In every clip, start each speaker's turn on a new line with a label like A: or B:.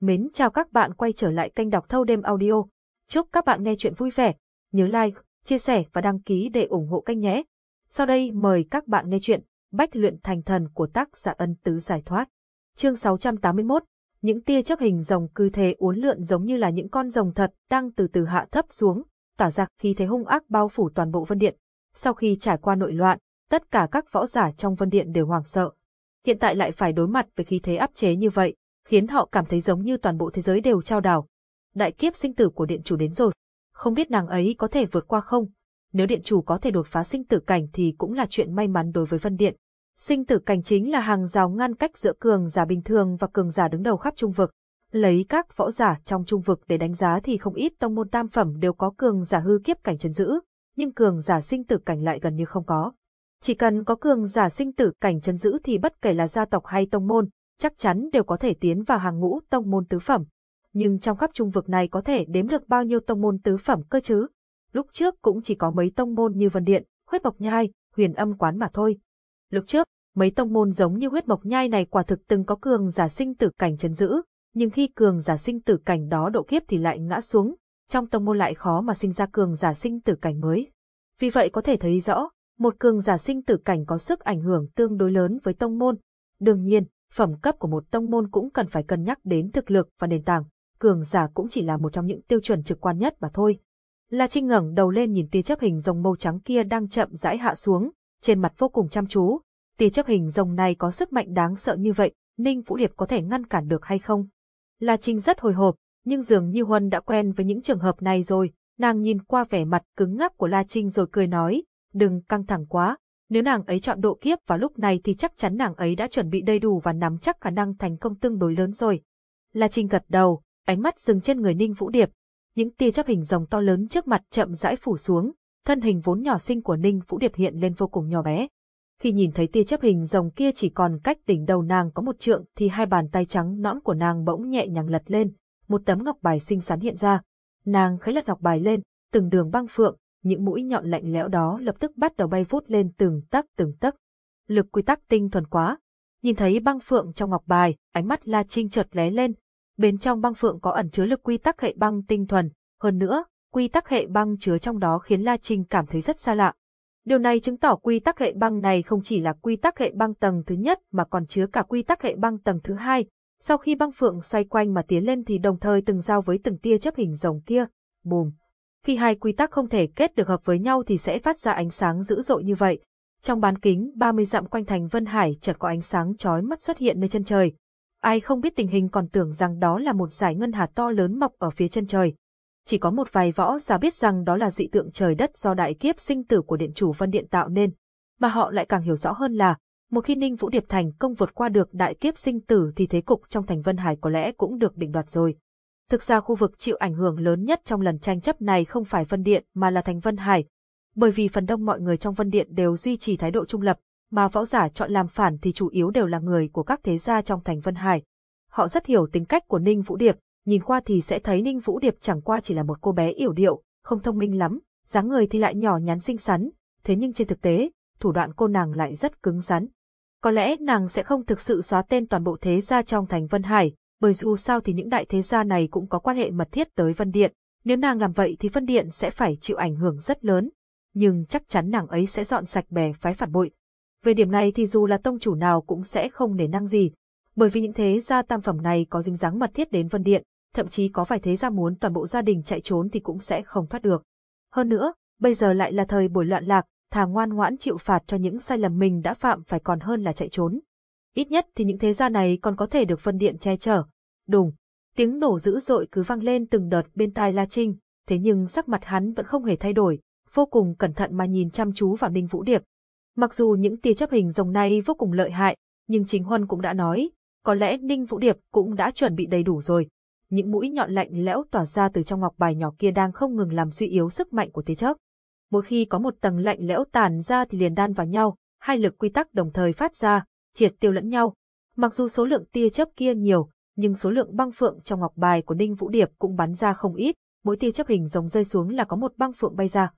A: Mến chào các bạn quay trở lại kênh đọc thâu đêm audio. Chúc các bạn nghe chuyện vui vẻ. Nhớ like, chia sẻ và đăng ký để ủng hộ kênh nhé. Sau đây mời các bạn nghe chuyện Bách luyện thành thần của tác giả ân tứ giải thoát. Chương 681 Những tia chấp hình rồng cứ thế uốn lượn giống như là những con rồng thật đang từ từ hạ thấp xuống, tỏa ra khi thế hung ác bao phủ toàn bộ vân điện. Sau khi trải qua nội loạn, tất cả các võ giả trong vân điện đều hoảng sợ. Hiện tại lại phải đối mặt với khí thế áp chế như vậy, khiến họ cảm thấy giống như toàn bộ thế giới đều trao đảo. Đại kiếp sinh tử của điện chủ đến rồi, không biết nàng ấy có thể vượt qua không? Nếu điện chủ có thể đột phá sinh tử cảnh thì cũng là chuyện may mắn đối với Vân Điện. Sinh tử cảnh chính là hàng rào ngăn cách giữa cường giả bình thường và cường giả đứng đầu khắp trung vực. Lấy các võ giả trong trung vực để đánh giá thì không ít tông môn tam phẩm đều có cường giả hư kiếp cảnh chấn giữ, nhưng cường giả sinh tử cảnh lại gần như không có. Chỉ cần có cường giả sinh tử cảnh chấn giữ thì bất kể là gia tộc hay tông môn, chắc chắn đều có thể tiến vào hàng ngũ tông môn tứ phẩm. Nhưng trong khắp trung vực này có thể đếm được bao nhiêu tông môn tứ phẩm cơ chứ? Lúc trước cũng chỉ có mấy tông môn như Vân Điện, Huyết Mộc Nhai, Huyền Âm Quán mà thôi. Lúc trước, mấy tông môn giống như Huyết Mộc Nhai này quả thực từng có cường giả sinh tử cảnh chấn giữ, nhưng khi cường giả sinh tử cảnh đó độ kiếp thì lại ngã xuống, trong tông môn lại khó mà sinh ra cường giả sinh tử cảnh mới. Vì vậy có thể thấy rõ, một cường giả sinh tử cảnh có sức ảnh hưởng tương đối lớn với tông môn. Đương nhiên, phẩm cấp của một tông môn cũng cần phải cân nhắc đến thực lực và nền tảng, cường giả cũng chỉ là một trong những tiêu chuẩn trực quan nhất mà thôi. La Trinh ngẩng đầu lên nhìn tia chấp hình rồng màu trắng kia đang chậm rãi hạ xuống, trên mặt vô cùng chăm chú. Tia chấp hình rồng này có sức mạnh đáng sợ như vậy, Ninh Vũ Điệp có thể ngăn cản được hay không? La Trinh rất hồi hộp, nhưng dường như Huân đã quen với những trường hợp này rồi, nàng nhìn qua vẻ mặt cứng ngắc của La Trinh rồi cười nói, đừng căng thẳng quá, nếu nàng ấy chọn độ kiếp vào lúc này thì chắc chắn nàng ấy đã chuẩn bị đầy đủ và nắm chắc khả năng thành công tương đối lớn rồi. La Trinh gật đầu, ánh mắt dừng trên người Ninh Vũ Điệp. Những tia chấp hình rồng to lớn trước mặt chậm rãi phủ xuống, thân hình vốn nhỏ xinh của Ninh Vũ Điệp hiện lên vô cùng nhỏ bé. Khi nhìn thấy tia chấp hình rồng kia chỉ còn cách đỉnh đầu nàng có một trượng thì hai bàn tay trắng nõn của nàng bỗng nhẹ nhàng lật lên, một tấm ngọc bài xinh xắn hiện ra. Nàng khấy lật ngọc bài lên, từng đường băng phượng, những mũi nhọn lạnh lẽo đó lập tức bắt đầu bay vút lên từng tấc từng tấc. Lực quy tắc tinh thuần quá. Nhìn thấy băng phượng trong ngọc bài, ánh mắt La Trinh chợt lé lên. Bên trong băng phượng có ẩn chứa lực quy tắc hệ băng tinh thuần, hơn nữa, quy tắc hệ băng chứa trong đó khiến La Trinh cảm thấy rất xa lạ. Điều này chứng tỏ quy tắc hệ băng này không chỉ là quy tắc hệ băng tầng thứ nhất mà còn chứa cả quy tắc hệ băng tầng thứ hai. Sau khi băng phượng xoay quanh mà tiến lên thì đồng thời từng giao với từng tia chấp hình rồng kia. Bùm! Khi hai quy tắc không thể kết được hợp với nhau thì sẽ phát ra ánh sáng dữ dội như vậy. Trong bán kính 30 dặm quanh thành Vân Hải chợt có ánh sáng chói mắt xuất hiện nơi chân trời. Ai không biết tình hình còn tưởng rằng đó là một giải ngân hà to lớn mọc ở phía chân trời. Chỉ có một vài võ giả biết rằng đó là dị tượng trời đất do đại kiếp sinh tử của điện chủ Vân Điện tạo nên. Mà họ lại càng hiểu rõ hơn là, một khi Ninh Vũ Điệp thành công vượt qua được đại kiếp sinh tử thì thế cục trong thành Vân Hải có lẽ cũng được định đoạt rồi. Thực ra khu vực chịu ảnh hưởng lớn nhất trong lần tranh chấp này không phải Vân Điện mà là thành Vân Hải, bởi vì phần đông mọi người trong Vân Điện đều duy trì thái độ trung lập, mà võ giả chọn làm phản thì chủ yếu đều là người của các thế gia trong thành Vân Hải. Họ rất hiểu tính cách của Ninh Vũ Điệp, nhìn qua thì sẽ thấy Ninh Vũ Điệp chẳng qua chỉ là một cô bé yểu điệu, không thông minh lắm, dáng người thì lại nhỏ nhắn xinh xắn, thế nhưng trên thực tế, thủ đoạn cô nàng lại rất cứng rắn. Có lẽ nàng sẽ không thực sự xóa tên toàn bộ thế gia trong thành Vân Hải, bởi dù sao thì những đại thế gia này cũng có quan hệ mật thiết tới Vân Điện, nếu nàng làm vậy thì Vân Điện sẽ phải chịu ảnh hưởng rất lớn, nhưng chắc chắn nàng ấy sẽ dọn sạch bè phái phản bội. Về điểm này thì dù là tông chủ nào cũng sẽ không nể năng gì, bởi vì những thế gia tam phẩm này có dính dáng mật thiết đến Vân Điện, thậm chí có vài thế gia muốn toàn bộ gia đình chạy trốn thì cũng sẽ không thoát được. Hơn nữa, bây giờ lại là thời buổi loạn lạc, thà ngoan ngoãn chịu phạt cho những sai lầm mình đã phạm phải còn hơn là chạy trốn. Ít nhất thì những thế gia này còn có thể được phân Điện che chở, Đùng, tiếng nổ dữ dội cứ vang lên từng đợt bên tai La Trinh, thế nhưng sắc mặt hắn vẫn không hề thay đổi, vô cùng cẩn thận mà nhìn chăm chú vào Ninh Vũ Điệp. Mặc dù những tia chấp hình rồng này vô cùng lợi hại, nhưng chính Huân cũng đã nói, có lẽ Ninh Vũ Điệp cũng đã chuẩn bị đầy đủ rồi. Những mũi nhọn lạnh lẽo tỏa ra từ trong ngọc bài nhỏ kia đang không ngừng làm suy yếu sức mạnh của tia chớp. Mỗi khi có một tầng lạnh lẽo tàn ra thì liền đan vào nhau, hai lực quy tắc đồng thời phát ra, triệt tiêu lẫn nhau. Mặc dù số lượng tia chớp kia nhiều, nhưng số lượng băng phượng trong ngọc bài của Ninh Vũ Điệp cũng bắn ra không ít, mỗi tia chấp hình rồng rơi xuống là có một băng phượng bay ra.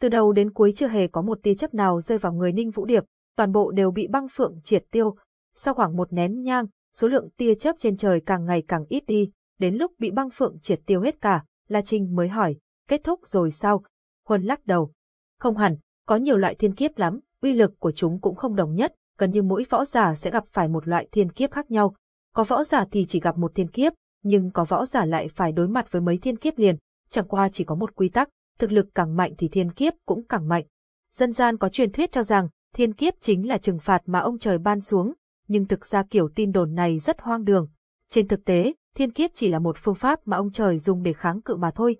A: Từ đầu đến cuối chưa hề có một tia chấp nào rơi vào người Ninh Vũ Điệp, toàn bộ đều bị băng phượng triệt tiêu. Sau khoảng một nén nhang, số lượng tia chớp trên trời càng ngày càng ít đi, đến lúc bị băng phượng triệt tiêu hết cả, La Trinh mới hỏi, kết thúc rồi sao? Huân lắc đầu. Không hẳn, có nhiều loại thiên kiếp lắm, uy lực của chúng cũng không đồng nhất, gần như mỗi võ giả sẽ gặp phải một loại thiên kiếp khác nhau. Có võ giả thì chỉ gặp một thiên kiếp, nhưng có võ giả lại phải đối mặt với mấy thiên kiếp liền, chẳng qua chỉ có một quy tắc, thực lực càng mạnh thì thiên kiếp cũng càng mạnh. Dân gian có truyền thuyết cho rằng, thiên kiếp chính là trừng phạt mà ông trời ban xuống, nhưng thực ra kiểu tin đồn này rất hoang đường. Trên thực tế, thiên kiếp chỉ là một phương pháp mà ông trời dùng để kháng cự mà thôi.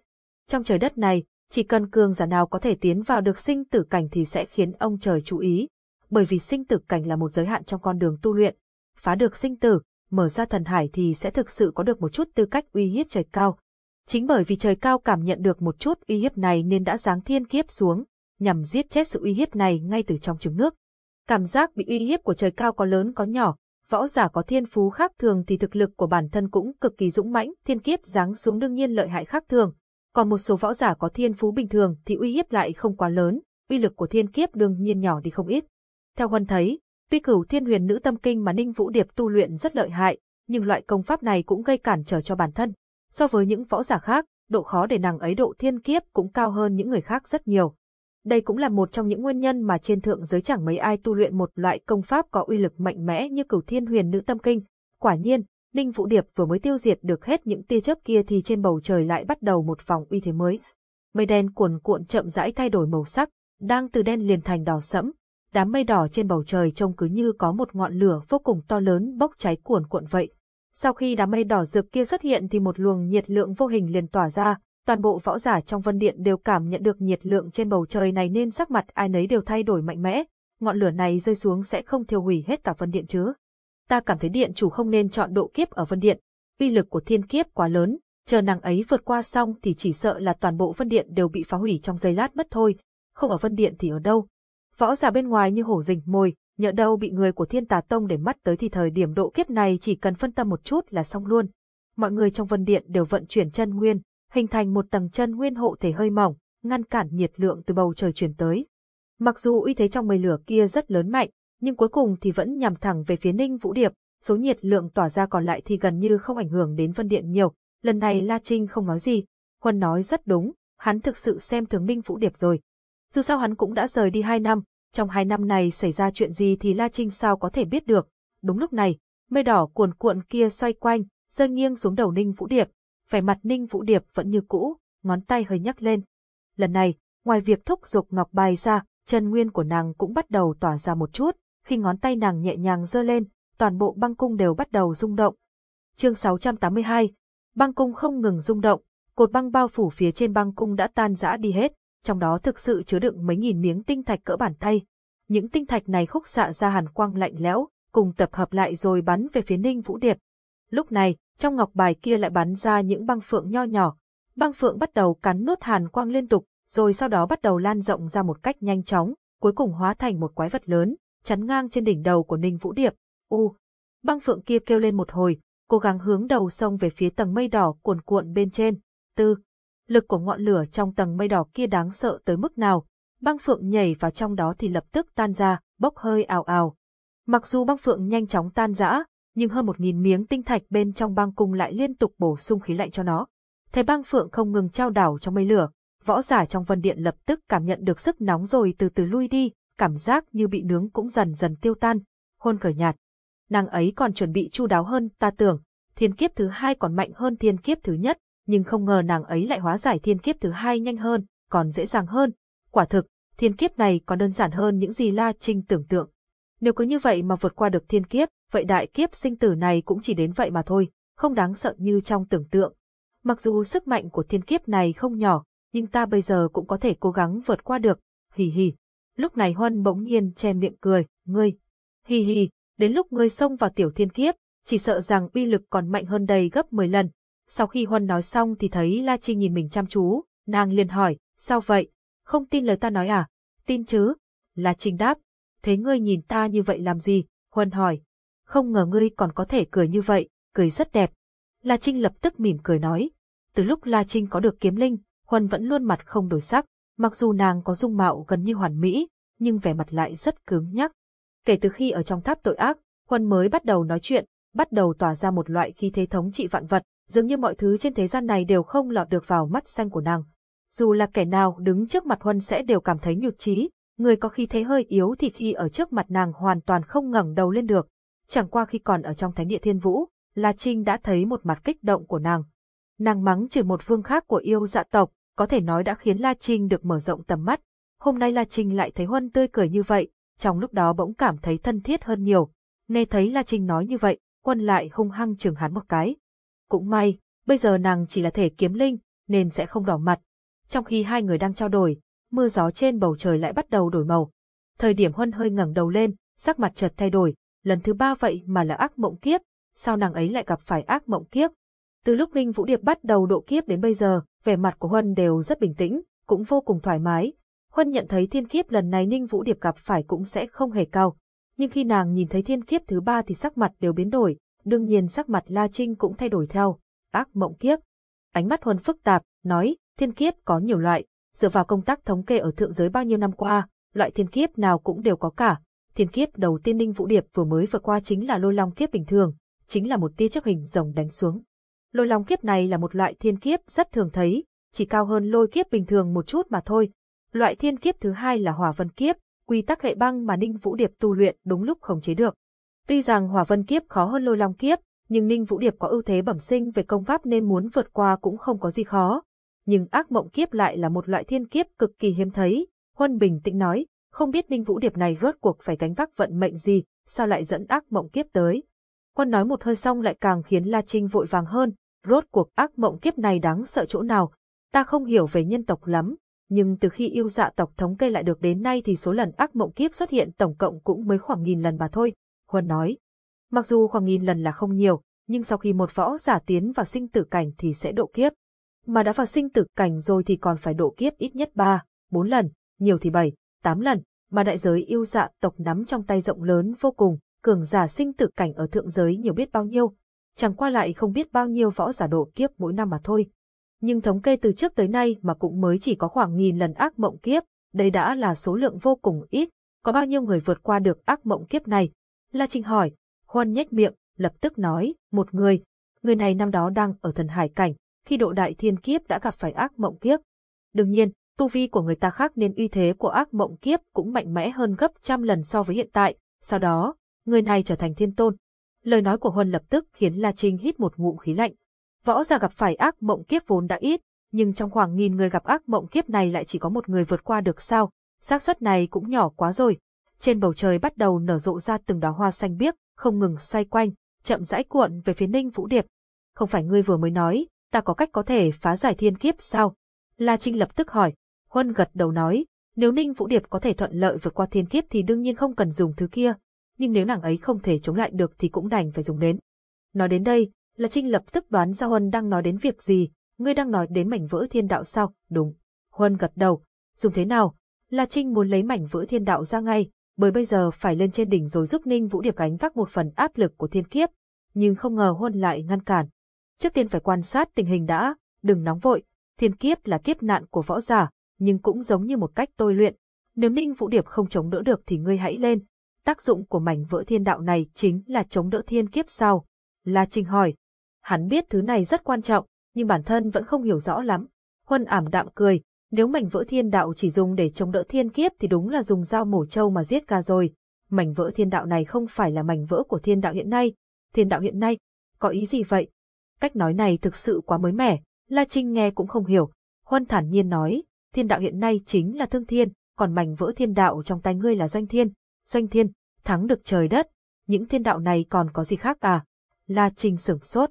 A: Trong trời đất này, chỉ cần cường giả nào có thể tiến vào được sinh tử cảnh thì sẽ khiến ông trời chú ý, bởi vì sinh tử cảnh là một giới hạn trong con đường tu luyện. Phá được sinh tử, mở ra thần hải thì sẽ thực sự có được một chút tư cách uy hiếp trời cao. Chính bởi vì trời cao cảm nhận được một chút uy hiếp này nên đã giáng thiên kiếp xuống, nhằm giết chết sự uy hiếp này ngay từ trong trứng nước. Cảm giác bị uy hiếp của trời cao có lớn có nhỏ, võ giả có thiên phú khác thường thì thực lực của bản thân cũng cực kỳ dũng mãnh, thiên kiếp giáng xuống đương nhiên lợi hại khác thường. Còn một số võ giả có thiên phú bình thường thì uy hiếp lại không quá lớn, uy lực của thiên kiếp đương nhiên nhỏ đi không ít. Theo Huân thấy, tuy cửu thiên huyền nữ tâm kinh mà Ninh Vũ Điệp tu luyện rất lợi hại, nhưng loại công pháp này cũng gây cản trở cho bản thân. So với những võ giả khác, độ khó để nàng ấy độ thiên kiếp cũng cao hơn những người khác rất nhiều. Đây cũng là một trong những nguyên nhân mà trên thượng giới chẳng mấy ai tu luyện một loại công pháp có uy lực mạnh mẽ như cửu thiên huyền nữ tâm kinh. Quả nhiên, Ninh Vũ Điệp vừa mới tiêu diệt được hết những tia chớp kia thì trên bầu trời lại bắt đầu một vòng uy thế mới. Mây đen cuồn cuộn chậm rãi thay đổi màu sắc, đang từ đen liền thành đỏ sẫm. Đám mây đỏ trên bầu trời trông cứ như có một ngọn lửa vô cùng to lớn bốc cháy cuồn cuộn vậy. Sau khi đám mây đỏ rực kia xuất hiện thì một luồng nhiệt lượng vô hình liền tỏa ra, toàn bộ võ giả trong vân điện đều cảm nhận được nhiệt lượng trên bầu trời này nên sắc mặt ai nấy đều thay đổi mạnh mẽ, ngọn lửa này rơi xuống sẽ không thiêu hủy hết cả vân điện chứ. Ta cảm thấy điện chủ không nên chọn độ kiếp ở vân điện, uy lực của thiên kiếp quá lớn, chờ nàng ấy vượt qua xong thì chỉ sợ là toàn bộ vân điện đều bị phá hủy trong giây lát mất thôi, không ở vân điện thì ở đâu. Võ giả bên ngoài như hổ rình mồi, nhỡ đâu bị người của thiên tà tông để mắt tới thì thời điểm độ kiếp này chỉ cần phân tâm một chút là xong luôn. Mọi người trong vân điện đều vận chuyển chân nguyên, hình thành một tầng chân nguyên hộ thể hơi mỏng, ngăn cản nhiệt lượng từ bầu trời truyền tới. Mặc dù uy thế trong mây lửa kia rất lớn mạnh, nhưng cuối cùng thì vẫn nhằm thẳng về phía Ninh Vũ Điệp, số nhiệt lượng tỏa ra còn lại thì gần như không ảnh hưởng đến Vân Điện nhiều. Lần này La Trinh không nói gì, Huân nói rất đúng, hắn thực sự xem thường Ninh Vũ Điệp rồi. Dù sao hắn cũng đã rời đi hai năm, trong hai năm này xảy ra chuyện gì thì La Trinh sao có thể biết được. Đúng lúc này, mây đỏ cuồn cuộn kia xoay quanh, rơi nghiêng xuống đầu Ninh Vũ Điệp, vẻ mặt Ninh Vũ Điệp vẫn như cũ, ngón tay hơi nhắc lên. Lần này, ngoài việc thúc giục ngọc bài ra, chân nguyên của nàng cũng bắt đầu tỏa ra một chút, khi ngón tay nàng nhẹ nhàng giơ lên, toàn bộ băng cung đều bắt đầu rung động. Chương 682 Băng cung không ngừng rung động, cột băng bao phủ phía trên băng cung đã tan rã đi hết, trong đó thực sự chứa đựng mấy nghìn miếng tinh thạch cỡ bàn tay. Những tinh thạch này khúc xạ ra hàn quang lạnh lẽo, cùng tập hợp lại rồi bắn về phía Ninh Vũ Điệp. Lúc này, trong ngọc bài kia lại bắn ra những băng phượng nho nhỏ. Băng phượng bắt đầu cắn nuốt hàn quang liên tục, rồi sau đó bắt đầu lan rộng ra một cách nhanh chóng, cuối cùng hóa thành một quái vật lớn, chắn ngang trên đỉnh đầu của Ninh Vũ Điệp. U! Băng phượng kia kêu lên một hồi, cố gắng hướng đầu sông về phía tầng mây đỏ cuồn cuộn bên trên. Tư! Lực của ngọn lửa trong tầng mây đỏ kia đáng sợ tới mức nào, băng phượng nhảy vào trong đó thì lập tức tan ra, bốc hơi ào ào. Mặc dù băng phượng nhanh chóng tan rã, nhưng hơn một nghìn miếng tinh thạch bên trong băng cung lại liên tục bổ sung khí lạnh cho nó. Thấy băng phượng không ngừng trao đảo trong mây lửa, võ giả trong vân điện lập tức cảm nhận được sức nóng rồi từ từ lui đi, cảm giác như bị nướng cũng dần dần tiêu tan, hôn cởi nhạt. Nàng ấy còn chuẩn bị chu đáo hơn ta tưởng, thiên kiếp thứ hai còn mạnh hơn thiên kiếp thứ nhất, nhưng không ngờ nàng ấy lại hóa giải thiên kiếp thứ hai nhanh hơn, còn dễ dàng hơn. Quả thực, thiên kiếp này còn đơn giản hơn những gì La Trinh tưởng tượng. Nếu cứ như vậy mà vượt qua được thiên kiếp, vậy đại kiếp sinh tử này cũng chỉ đến vậy mà thôi, không đáng sợ như trong tưởng tượng. Mặc dù sức mạnh của thiên kiếp này không nhỏ, nhưng ta bây giờ cũng có thể cố gắng vượt qua được, hì hì. Lúc này Huân bỗng nhiên che miệng cười, ngươi, hì hì, đến lúc ngươi xông vào tiểu thiên kiếp, chỉ sợ rằng uy lực còn mạnh hơn đầy gấp 10 lần. Sau khi Huân nói xong thì thấy La Trinh nhìn mình chăm chú, nàng liền hỏi, sao vậy, không tin lời ta nói à, tin chứ? La Trinh đáp, thế ngươi nhìn ta như vậy làm gì? Huân hỏi, không ngờ ngươi còn có thể cười như vậy, cười rất đẹp. La Trinh lập tức mỉm cười nói, từ lúc La Trinh có được kiếm linh, Huân vẫn luôn mặt không đổi sắc, mặc dù nàng có dung mạo gần như hoàn mỹ, nhưng vẻ mặt lại rất cứng nhắc. Kể từ khi ở trong tháp tội ác, Huân mới bắt đầu nói chuyện, bắt đầu tỏa ra một loại khí thế thống trị vạn vật, dường như mọi thứ trên thế gian này đều không lọt được vào mắt xanh của nàng. Dù là kẻ nào đứng trước mặt Huân sẽ đều cảm thấy nhụt chí, người có khí thế hơi yếu thì khi ở trước mặt nàng hoàn toàn không ngẩng đầu lên được. Chẳng qua khi còn ở trong thánh địa thiên vũ, La Trinh đã thấy một mặt kích động của nàng. Nàng mắng chửi một vương khác của yêu dạ tộc, có thể nói đã khiến La Trinh được mở rộng tầm mắt. Hôm nay La Trinh lại thấy Huân tươi cười như vậy, trong lúc đó bỗng cảm thấy thân thiết hơn nhiều. Nghe thấy La Trinh nói như vậy, Huân lại hung hăng chừng hắn một cái. Cũng may, bây giờ nàng chỉ là thể kiếm linh, nên sẽ không đỏ mặt. Trong khi hai người đang trao đổi, mưa gió trên bầu trời lại bắt đầu đổi màu. Thời điểm Huân hơi ngẩng đầu lên, sắc mặt chợt thay đổi, lần thứ ba vậy mà là ác mộng kiếp, sao nàng ấy lại gặp phải ác mộng kiếp? Từ lúc Linh Vũ Điệp bắt đầu độ kiếp đến bây giờ, vẻ mặt của Huân đều rất bình tĩnh, cũng vô cùng thoải mái. Huân nhận thấy thiên kiếp lần này Ninh Vũ Điệp gặp phải cũng sẽ không hề cao. Nhưng khi nàng nhìn thấy thiên kiếp thứ ba thì sắc mặt đều biến đổi, đương nhiên sắc mặt La Trinh cũng thay đổi theo. Ác mộng kiếp. Ánh mắt Huân phức tạp, nói, thiên kiếp có nhiều loại, dựa vào công tác thống kê ở thượng giới bao nhiêu năm qua, loại thiên kiếp nào cũng đều có cả. Thiên kiếp đầu tiên Ninh Vũ Điệp vừa mới vượt qua chính là lôi long kiếp bình thường, chính là một tia chất hình rồng đánh xuống. Lôi long kiếp này là một loại thiên kiếp rất thường thấy, chỉ cao hơn lôi kiếp bình thường một chút mà thôi. Loại thiên kiếp thứ hai là hỏa vân kiếp, quy tắc hệ băng mà Ninh Vũ Điệp tu luyện đúng lúc khống chế được. Tuy rằng hỏa vân kiếp khó hơn lôi long kiếp, nhưng Ninh Vũ Điệp có ưu thế bẩm sinh về công pháp nên muốn vượt qua cũng không có gì khó. Nhưng ác mộng kiếp lại là một loại thiên kiếp cực kỳ hiếm thấy. Huân bình tĩnh nói, không biết Ninh Vũ Điệp này rốt cuộc phải gánh vác vận mệnh gì, sao lại dẫn ác mộng kiếp tới. Quân nói một hơi xong lại càng khiến La Trinh vội vàng hơn, rốt cuộc ác mộng kiếp này đáng sợ chỗ nào. Ta không hiểu về nhân tộc lắm, nhưng từ khi yêu dạ tộc thống kê lại được đến nay thì số lần ác mộng kiếp xuất hiện tổng cộng cũng mới khoảng nghìn lần mà thôi, Huân nói. Mặc dù khoảng nghìn lần là không nhiều, nhưng sau khi một võ giả tiến vào sinh tử cảnh thì sẽ độ kiếp. Mà đã vào sinh tử cảnh rồi thì còn phải độ kiếp ít nhất 3, 4 lần, nhiều thì 7, 8 lần, mà đại giới yêu dạ tộc nắm trong tay rộng lớn vô cùng, cường giả sinh tử cảnh ở thượng giới nhiều biết bao nhiêu, chẳng qua lại không biết bao nhiêu võ giả độ kiếp mỗi năm mà thôi. Nhưng thống kê từ trước tới nay mà cũng mới chỉ có khoảng nghìn lần ác mộng kiếp, đây đã là số lượng vô cùng ít, có bao nhiêu người vượt qua được ác mộng kiếp này? La Trinh hỏi, Huân nhếch miệng, lập tức nói, một người, người này năm đó đang ở thần hải cảnh, khi độ đại thiên kiếp đã gặp phải ác mộng kiếp. Đương nhiên, tu vi của người ta khác nên uy thế của ác mộng kiếp cũng mạnh mẽ hơn gấp trăm lần so với hiện tại, sau đó, người này trở thành thiên tôn. Lời nói của Huân lập tức khiến La Trinh hít một ngụm khí lạnh. Võ giả gặp phải ác mộng kiếp vốn đã ít, nhưng trong khoảng nghìn người gặp ác mộng kiếp này lại chỉ có một người vượt qua được sao, xác suất này cũng nhỏ quá rồi. Trên bầu trời bắt đầu nở rộ ra từng đóa hoa xanh biếc, không ngừng xoay quanh, chậm rãi cuộn về phía Ninh Vũ Điệp. Không phải ngươi vừa mới nói, ta có cách có thể phá giải thiên kiếp sao? La Trinh lập tức hỏi. Huân gật đầu nói, nếu Ninh Vũ Điệp có thể thuận lợi vượt qua thiên kiếp thì đương nhiên không cần dùng thứ kia, nhưng nếu nàng ấy không thể chống lại được thì cũng đành phải dùng đến. Nói đến đây, La Trinh lập tức đoán ra Huân đang nói đến việc gì, ngươi đang nói đến mảnh vỡ thiên đạo sao? Đúng. Huân gật đầu. Dùng thế nào? La Trinh muốn lấy mảnh vỡ thiên đạo ra ngay, bởi bây giờ phải lên trên đỉnh rồi giúp Ninh Vũ Điệp gánh vác một phần áp lực của thiên kiếp, nhưng không ngờ Huân lại ngăn cản. Trước tiên phải quan sát tình hình đã, đừng nóng vội, thiên kiếp là kiếp nạn của võ giả, nhưng cũng giống như một cách tôi luyện. Nếu Ninh Vũ Điệp không chống đỡ được thì ngươi hãy lên. Tác dụng của mảnh vỡ thiên đạo này chính là chống đỡ thiên kiếp sau. La Trinh hỏi. Hắn biết thứ này rất quan trọng, nhưng bản thân vẫn không hiểu rõ lắm. Huân ảm đạm cười, nếu mảnh vỡ thiên đạo chỉ dùng để chống đỡ thiên kiếp thì đúng là dùng dao mổ trâu mà giết gà rồi. Mảnh vỡ thiên đạo này không phải là mảnh vỡ của thiên đạo hiện nay. Thiên đạo hiện nay, có ý gì vậy? Cách nói này thực sự quá mới mẻ, La Trinh nghe cũng không hiểu. Huân thản nhiên nói, thiên đạo hiện nay chính là thương thiên, còn mảnh vỡ thiên đạo trong tay ngươi là doanh thiên. Doanh thiên, thắng được trời đất, những thiên đạo này còn có gì khác à? La Trinh sửng sốt.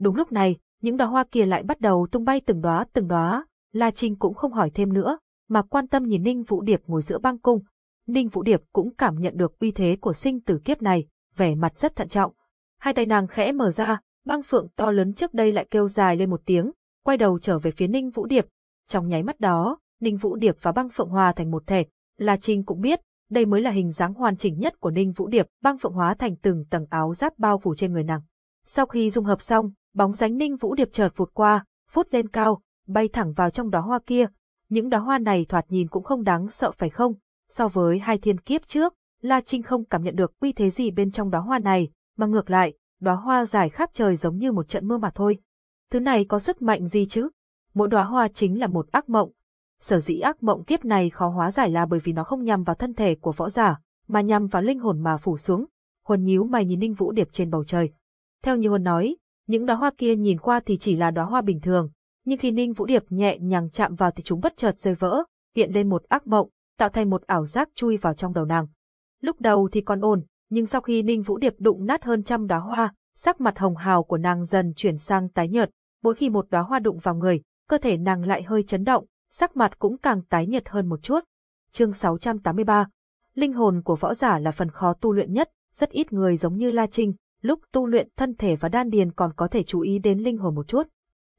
A: Đúng lúc này, những đóa hoa kia lại bắt đầu tung bay từng đóa từng đóa, La Trinh cũng không hỏi thêm nữa, mà quan tâm nhìn Ninh Vũ Điệp ngồi giữa băng cung. Ninh Vũ Điệp cũng cảm nhận được uy thế của sinh tử kiếp này, vẻ mặt rất thận trọng. Hai tay nàng khẽ mở ra, băng phượng to lớn trước đây lại kêu dài lên một tiếng, quay đầu trở về phía Ninh Vũ Điệp. Trong nháy mắt đó, Ninh Vũ Điệp và băng phượng hòa thành một thể. La Trinh cũng biết, đây mới là hình dáng hoàn chỉnh nhất của Ninh Vũ Điệp, băng phượng hóa thành từng tầng áo giáp bao phủ trên người nàng. Sau khi dung hợp xong, bóng dáng Ninh Vũ Điệp chợt vụt qua, phút lên cao, bay thẳng vào trong đó hoa kia. Những đóa hoa này thoạt nhìn cũng không đáng sợ phải không? So với hai thiên kiếp trước, La Trinh không cảm nhận được uy thế gì bên trong đóa hoa này, mà ngược lại, đóa hoa dài khắp trời giống như một trận mưa mà thôi. Thứ này có sức mạnh gì chứ? Mỗi đóa hoa chính là một ác mộng. Sở dĩ ác mộng kiếp này khó hóa giải là bởi vì nó không nhằm vào thân thể của võ giả, mà nhằm vào linh hồn mà phủ xuống. Huân nhíu mày nhìn Ninh Vũ Điệp trên bầu trời. Theo như Huân nói, những đóa hoa kia nhìn qua thì chỉ là đóa hoa bình thường, nhưng khi Ninh Vũ Điệp nhẹ nhàng chạm vào thì chúng bất chợt rơi vỡ, hiện lên một ác mộng, tạo thành một ảo giác chui vào trong đầu nàng. Lúc đầu thì còn ổn, nhưng sau khi Ninh Vũ Điệp đụng nát hơn trăm đóa hoa, sắc mặt hồng hào của nàng dần chuyển sang tái nhợt, mỗi khi một đóa hoa đụng vào người, cơ thể nàng lại hơi chấn động, sắc mặt cũng càng tái nhợt hơn một chút. Chương 683 Linh hồn của võ giả là phần khó tu luyện nhất, rất ít người giống như La Trinh, lúc tu luyện thân thể và đan điền còn có thể chú ý đến linh hồn một chút.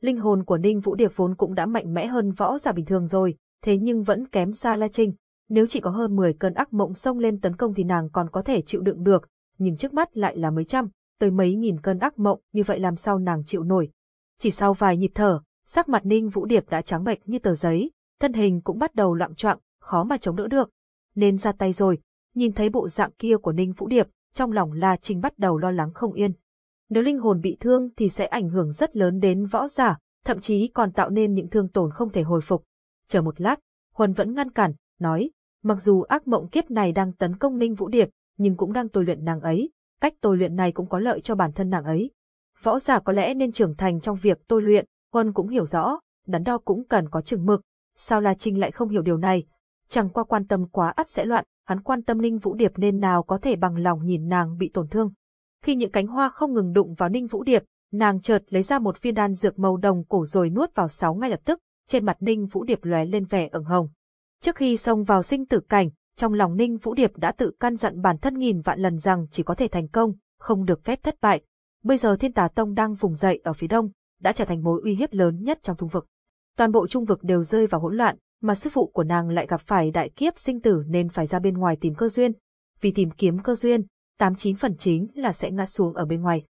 A: Linh hồn của Ninh Vũ Điệp vốn cũng đã mạnh mẽ hơn võ giả bình thường rồi, thế nhưng vẫn kém xa La Trinh. Nếu chỉ có hơn 10 cơn ác mộng xông lên tấn công thì nàng còn có thể chịu đựng được, nhưng trước mắt lại là mấy trăm, tới mấy nghìn cơn ác mộng, như vậy làm sao nàng chịu nổi. Chỉ sau vài nhịp thở, sắc mặt Ninh Vũ Điệp đã trắng bệch như tờ giấy, thân hình cũng bắt đầu loạn choạng, khó mà chống đỡ được. Nên ra tay rồi, nhìn thấy bộ dạng kia của Ninh Vũ Điệp, trong lòng La Trinh bắt đầu lo lắng không yên. Nếu linh hồn bị thương thì sẽ ảnh hưởng rất lớn đến võ giả, thậm chí còn tạo nên những thương tổn không thể hồi phục. Chờ một lát, Huân vẫn ngăn cản, nói, mặc dù ác mộng kiếp này đang tấn công Ninh Vũ Điệp, nhưng cũng đang tôi luyện nàng ấy, cách tôi luyện này cũng có lợi cho bản thân nàng ấy. Võ giả có lẽ nên trưởng thành trong việc tôi luyện, Huân cũng hiểu rõ, đắn đo cũng cần có chừng mực. Sao La Trinh lại không hiểu điều này? Chẳng qua quan tâm quá ắt sẽ loạn, hắn quan tâm Ninh Vũ Điệp nên nào có thể bằng lòng nhìn nàng bị tổn thương. Khi những cánh hoa không ngừng đụng vào Ninh Vũ Điệp, nàng chợt lấy ra một viên đan dược màu đồng cổ rồi nuốt vào sáu ngay lập tức, trên mặt Ninh Vũ Điệp lóe lên vẻ ửng hồng. Trước khi xông vào sinh tử cảnh, trong lòng Ninh Vũ Điệp đã tự căn dặn bản thân nghìn vạn lần rằng chỉ có thể thành công, không được phép thất bại. Bây giờ Thiên Tà Tông đang vùng dậy ở phía đông, đã trở thành mối uy hiếp lớn nhất trong thung vực. Toàn bộ trung vực đều rơi vào hỗn loạn, mà sư phụ của nàng lại gặp phải đại kiếp sinh tử nên phải ra bên ngoài tìm cơ duyên. Vì tìm kiếm cơ duyên, tám chín phần chính là sẽ ngã xuống ở bên ngoài.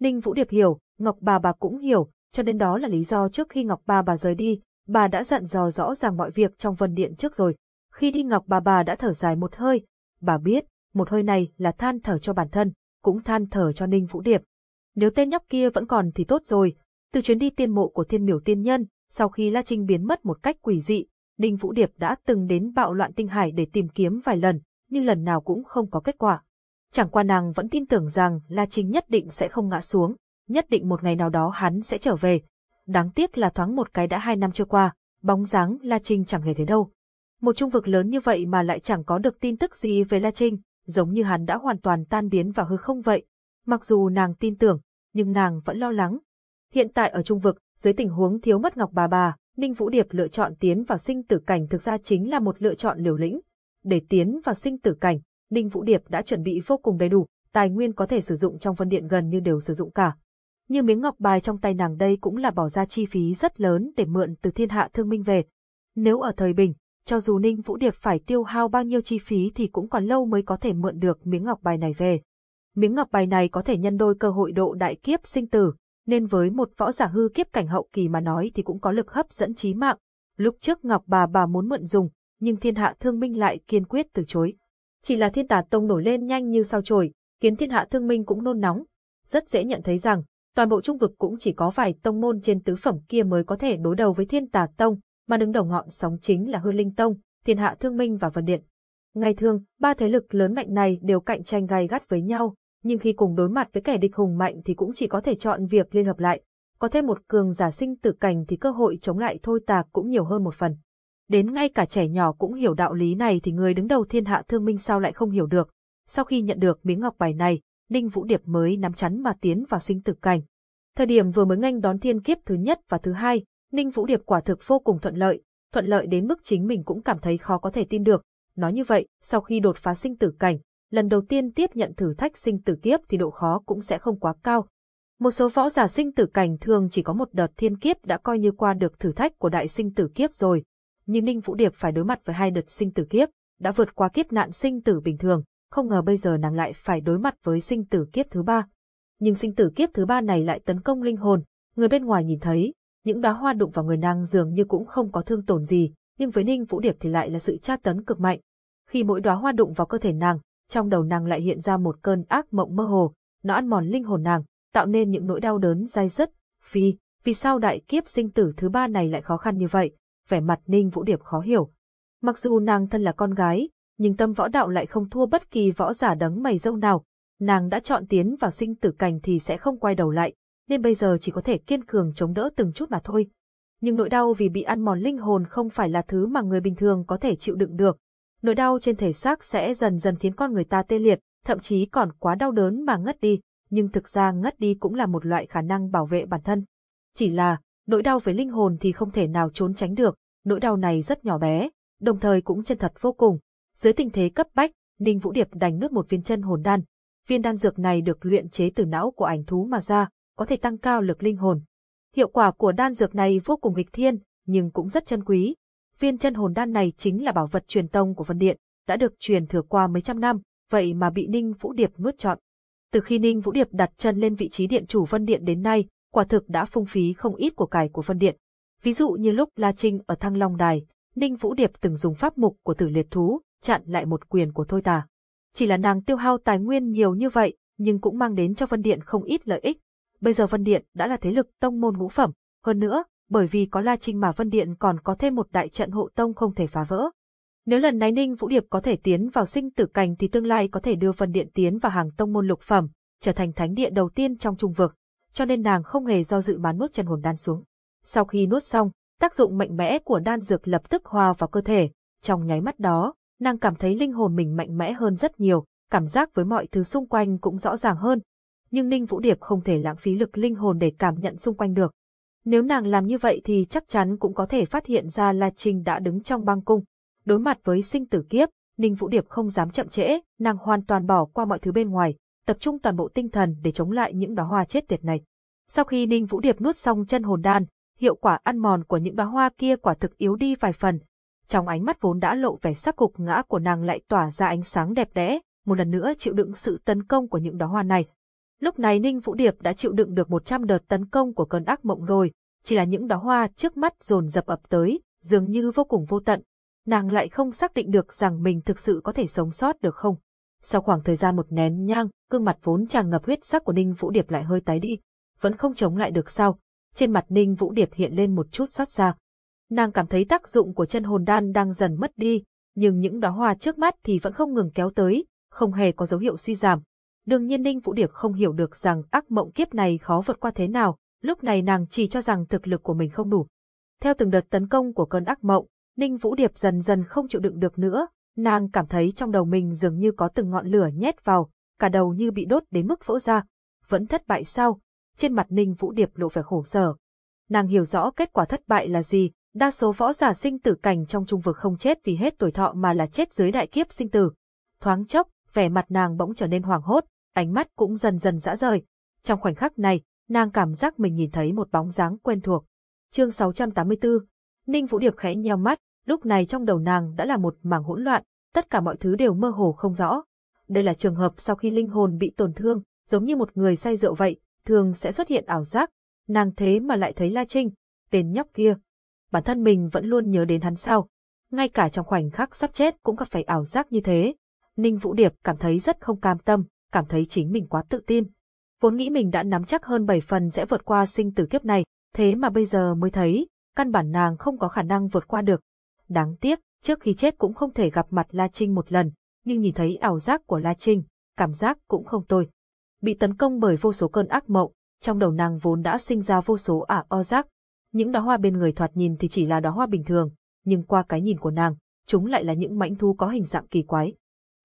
A: Ninh Vũ Điệp hiểu, Ngọc bà bà cũng hiểu, cho nên đó là lý do trước khi Ngọc bà bà rời đi, bà đã dặn dò rõ ràng mọi việc trong vân điện trước rồi. Khi đi Ngọc bà bà đã thở dài một hơi, bà biết, một hơi này là than thở cho bản thân, cũng than thở cho Ninh Vũ Điệp. Nếu tên nhóc kia vẫn còn thì tốt rồi. Từ chuyến đi tiên mộ của thiên miểu tiên nhân, sau khi La Trinh biến mất một cách quỷ dị, Ninh Vũ Điệp đã từng đến bạo loạn tinh hải để tìm kiếm vài lần, nhưng lần nào cũng không có kết quả. Chẳng qua nàng vẫn tin tưởng rằng La Trinh nhất định sẽ không ngã xuống, nhất định một ngày nào đó hắn sẽ trở về. Đáng tiếc là thoáng một cái đã hai năm trôi qua, bóng dáng La Trinh chẳng hề thấy đâu. Một trung vực lớn như vậy mà lại chẳng có được tin tức gì về La Trinh, giống như hắn đã hoàn toàn tan biến vào hư không vậy. Mặc dù nàng tin tưởng, nhưng nàng vẫn lo lắng. Hiện tại ở trung vực, dưới tình huống thiếu mất Ngọc bà bà, Ninh Vũ Điệp lựa chọn tiến vào sinh tử cảnh thực ra chính là một lựa chọn liều lĩnh. Để tiến vào sinh tử cảnh, Ninh Vũ Điệp đã chuẩn bị vô cùng đầy đủ, tài nguyên có thể sử dụng trong phân điện gần như đều sử dụng cả. Như miếng ngọc bài trong tay nàng đây cũng là bỏ ra chi phí rất lớn để mượn từ thiên hạ thương minh về. Nếu ở thời bình, cho dù Ninh Vũ Điệp phải tiêu hao bao nhiêu chi phí thì cũng còn lâu mới có thể mượn được miếng ngọc bài này về. Miếng ngọc bài này có thể nhân đôi cơ hội độ đại kiếp sinh tử, nên với một võ giả hư kiếp cảnh hậu kỳ mà nói thì cũng có lực hấp dẫn chí mạng. Lúc trước Ngọc bà bà muốn mượn dùng, nhưng thiên hạ thương minh lại kiên quyết từ chối. Chỉ là thiên tà tông nổi lên nhanh như sao chổi, khiến thiên hạ thương minh cũng nôn nóng. Rất dễ nhận thấy rằng, toàn bộ trung vực cũng chỉ có vài tông môn trên tứ phẩm kia mới có thể đối đầu với thiên tà tông, mà đứng đầu ngọn sóng chính là hư linh tông, thiên hạ thương minh và vân điện. Ngày thường, ba thế lực lớn mạnh này đều cạnh tranh gay gắt với nhau, nhưng khi cùng đối mặt với kẻ địch hùng mạnh thì cũng chỉ có thể chọn việc liên hợp lại. Có thêm một cường giả sinh tử cảnh thì cơ hội chống lại thôi tà cũng nhiều hơn một phần. Đến ngay cả trẻ nhỏ cũng hiểu đạo lý này thì người đứng đầu thiên hạ thương minh sao lại không hiểu được. Sau khi nhận được miếng ngọc bài này, Ninh Vũ Điệp mới nắm chắn mà tiến vào sinh tử cảnh. Thời điểm vừa mới nganh đón thiên kiếp thứ nhất và thứ hai, Ninh Vũ Điệp quả thực vô cùng thuận lợi, thuận lợi đến mức chính mình cũng cảm thấy khó có thể tin được. Nói như vậy, sau khi đột phá sinh tử cảnh, lần đầu tiên tiếp nhận thử thách sinh tử kiếp thì độ khó cũng sẽ không quá cao. Một số võ giả sinh tử cảnh thường chỉ có một đợt thiên kiếp đã coi như qua được thử thách của đại sinh tử kiếp rồi, nhưng Ninh Vũ Điệp phải đối mặt với hai đợt sinh tử kiếp, đã vượt qua kiếp nạn sinh tử bình thường, không ngờ bây giờ nàng lại phải đối mặt với sinh tử kiếp thứ ba. Nhưng sinh tử kiếp thứ ba này lại tấn công linh hồn, người bên ngoài nhìn thấy, những đóa hoa đụng vào người nàng dường như cũng không có thương tổn gì, nhưng với Ninh Vũ Điệp thì lại là sự tra tấn cực mạnh. Khi mỗi đóa hoa đụng vào cơ thể nàng, trong đầu nàng lại hiện ra một cơn ác mộng mơ hồ, nó ăn mòn linh hồn nàng, tạo nên những nỗi đau đớn dai dứt. Phi, Vì sao đại kiếp sinh tử thứ ba này lại khó khăn như vậy? Vẻ mặt Ninh Vũ Điệp khó hiểu. Mặc dù nàng thân là con gái, nhưng tâm võ đạo lại không thua bất kỳ võ giả đấng mày dâu nào. Nàng đã chọn tiến vào sinh tử cảnh thì sẽ không quay đầu lại, nên bây giờ chỉ có thể kiên cường chống đỡ từng chút mà thôi. Nhưng nỗi đau vì bị ăn mòn linh hồn không phải là thứ mà người bình thường có thể chịu đựng được. Nỗi đau trên thể xác sẽ dần dần khiến con người ta tê liệt, thậm chí còn quá đau đớn mà ngất đi, nhưng thực ra ngất đi cũng là một loại khả năng bảo vệ bản thân. Chỉ là, nỗi đau về linh hồn thì không thể nào trốn tránh được, nỗi đau này rất nhỏ bé, đồng thời cũng chân thật vô cùng. Dưới tình thế cấp bách, Ninh Vũ Điệp đành nuốt một viên chân hồn đan. Viên đan dược này được luyện chế từ não của ảnh thú mà ra, có thể tăng cao lực linh hồn. Hiệu quả của đan dược này vô cùng nghịch thiên, nhưng cũng rất chân quý. Viên chân hồn đan này chính là bảo vật truyền tông của Vân Điện, đã được truyền thừa qua mấy trăm năm, vậy mà bị Ninh Vũ Điệp nuốt trọn. Từ khi Ninh Vũ Điệp đặt chân lên vị trí điện chủ Vân Điện đến nay, quả thực đã phung phí không ít của cải của phân Điện. Ví dụ như lúc La Trinh ở Thăng Long Đài, Ninh Vũ Điệp từng dùng pháp mục của tử liệt thú, chặn lại một quyền của Thôi Tà. Chỉ là nàng tiêu hao tài nguyên nhiều như vậy, nhưng cũng mang đến cho Vân Điện không ít lợi ích. Bây giờ Vân Điện đã là thế lực tông môn ngũ phẩm, hơn nữa, bởi vì có La Trinh mà Vân Điện còn có thêm một đại trận hộ tông không thể phá vỡ. Nếu lần này Ninh Vũ Điệp có thể tiến vào sinh tử cảnh thì tương lai có thể đưa Vân Điện tiến vào hàng tông môn lục phẩm, trở thành thánh địa đầu tiên trong trung vực, cho nên nàng không hề do dự mà nuốt chân hồn đan xuống. Sau khi nuốt xong, tác dụng mạnh mẽ của đan dược lập tức hòa vào cơ thể, trong nháy mắt đó, nàng cảm thấy linh hồn mình mạnh mẽ hơn rất nhiều, cảm giác với mọi thứ xung quanh cũng rõ ràng hơn. Nhưng Ninh Vũ Điệp không thể lãng phí lực linh hồn để cảm nhận xung quanh được. Nếu nàng làm như vậy thì chắc chắn cũng có thể phát hiện ra La Trinh đã đứng trong băng cung. Đối mặt với sinh tử kiếp, Ninh Vũ Điệp không dám chậm trễ, nàng hoàn toàn bỏ qua mọi thứ bên ngoài, tập trung toàn bộ tinh thần để chống lại những đóa hoa chết tiệt này. Sau khi Ninh Vũ Điệp nuốt xong chân hồn đan, hiệu quả ăn mòn của những đóa hoa kia quả thực yếu đi vài phần. Trong ánh mắt vốn đã lộ vẻ sắp cục ngã của nàng lại tỏa ra ánh sáng đẹp đẽ, một lần nữa chịu đựng sự tấn công của những đóa hoa này. Lúc này Ninh Vũ Điệp đã chịu đựng được 100 đợt tấn công của cơn ác mộng rồi, chỉ là những đóa hoa trước mắt dồn dập ập tới, dường như vô cùng vô tận. Nàng lại không xác định được rằng mình thực sự có thể sống sót được không. Sau khoảng thời gian một nén nhang, gương mặt vốn tràn ngập huyết sắc của Ninh Vũ Điệp lại hơi tái đi. Vẫn không chống lại được sao? Trên mặt Ninh Vũ Điệp hiện lên một chút xót xa. Nàng cảm thấy tác dụng của chân hồn đan đang dần mất đi, nhưng những đóa hoa trước mắt thì vẫn không ngừng kéo tới, không hề có dấu hiệu suy giảm. Đương nhiên Ninh Vũ Điệp không hiểu được rằng ác mộng kiếp này khó vượt qua thế nào, lúc này nàng chỉ cho rằng thực lực của mình không đủ. Theo từng đợt tấn công của cơn ác mộng, Ninh Vũ Điệp dần dần không chịu đựng được nữa, nàng cảm thấy trong đầu mình dường như có từng ngọn lửa nhét vào, cả đầu như bị đốt đến mức vỡ ra. Vẫn thất bại sao? Trên mặt Ninh Vũ Điệp lộ vẻ khổ sở. Nàng hiểu rõ kết quả thất bại là gì, đa số võ giả sinh tử cảnh trong trung vực không chết vì hết tuổi thọ mà là chết dưới đại kiếp sinh tử. Thoáng chốc, vẻ mặt nàng bỗng trở nên hoảng hốt, ánh mắt cũng dần dần dã rời. Trong khoảnh khắc này, nàng cảm giác mình nhìn thấy một bóng dáng quen thuộc. Chương 684 Ninh Vũ Điệp khẽ nheo mắt, lúc này trong đầu nàng đã là một mảng hỗn loạn, tất cả mọi thứ đều mơ hồ không rõ. Đây là trường hợp sau khi linh hồn bị tổn thương, giống như một người say rượu vậy, thường sẽ xuất hiện ảo giác. Nàng thế mà lại thấy La Trinh, tên nhóc kia. Bản thân mình vẫn luôn nhớ đến hắn sao. Ngay cả trong khoảnh khắc sắp chết cũng gặp phải ảo giác như thế. Ninh Vũ Điệp cảm thấy rất không cam tâm, cảm thấy chính mình quá tự tin. Vốn nghĩ mình đã nắm chắc hơn 7 phần sẽ vượt qua sinh tử kiếp này, thế mà bây giờ mới thấy, căn bản nàng không có khả năng vượt qua được. Đáng tiếc, trước khi chết cũng không thể gặp mặt La Trinh một lần, nhưng nhìn thấy ảo giác của La Trinh, cảm giác cũng không tồi. Bị tấn công bởi vô số cơn ác mộng, trong đầu nàng vốn đã sinh ra vô số ả o giác. Những đóa hoa bên người thoạt nhìn thì chỉ là đóa hoa bình thường, nhưng qua cái nhìn của nàng, chúng lại là những mãnh thú có hình dạng kỳ quái.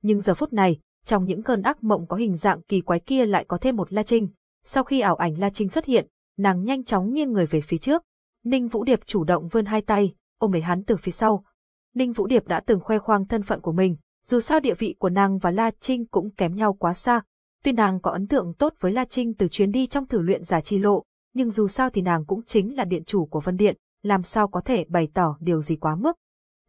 A: Nhưng giờ phút này, trong những cơn ác mộng có hình dạng kỳ quái kia lại có thêm một La Trinh. Sau khi ảo ảnh La Trinh xuất hiện, nàng nhanh chóng nghiêng người về phía trước. Ninh Vũ Điệp chủ động vươn hai tay, ôm lấy hắn từ phía sau. Ninh Vũ Điệp đã từng khoe khoang thân phận của mình, dù sao địa vị của nàng và La Trinh cũng kém nhau quá xa. Tuy nàng có ấn tượng tốt với La Trinh từ chuyến đi trong thử luyện giả chi lộ, nhưng dù sao thì nàng cũng chính là điện chủ của Vân Điện, làm sao có thể bày tỏ điều gì quá mức.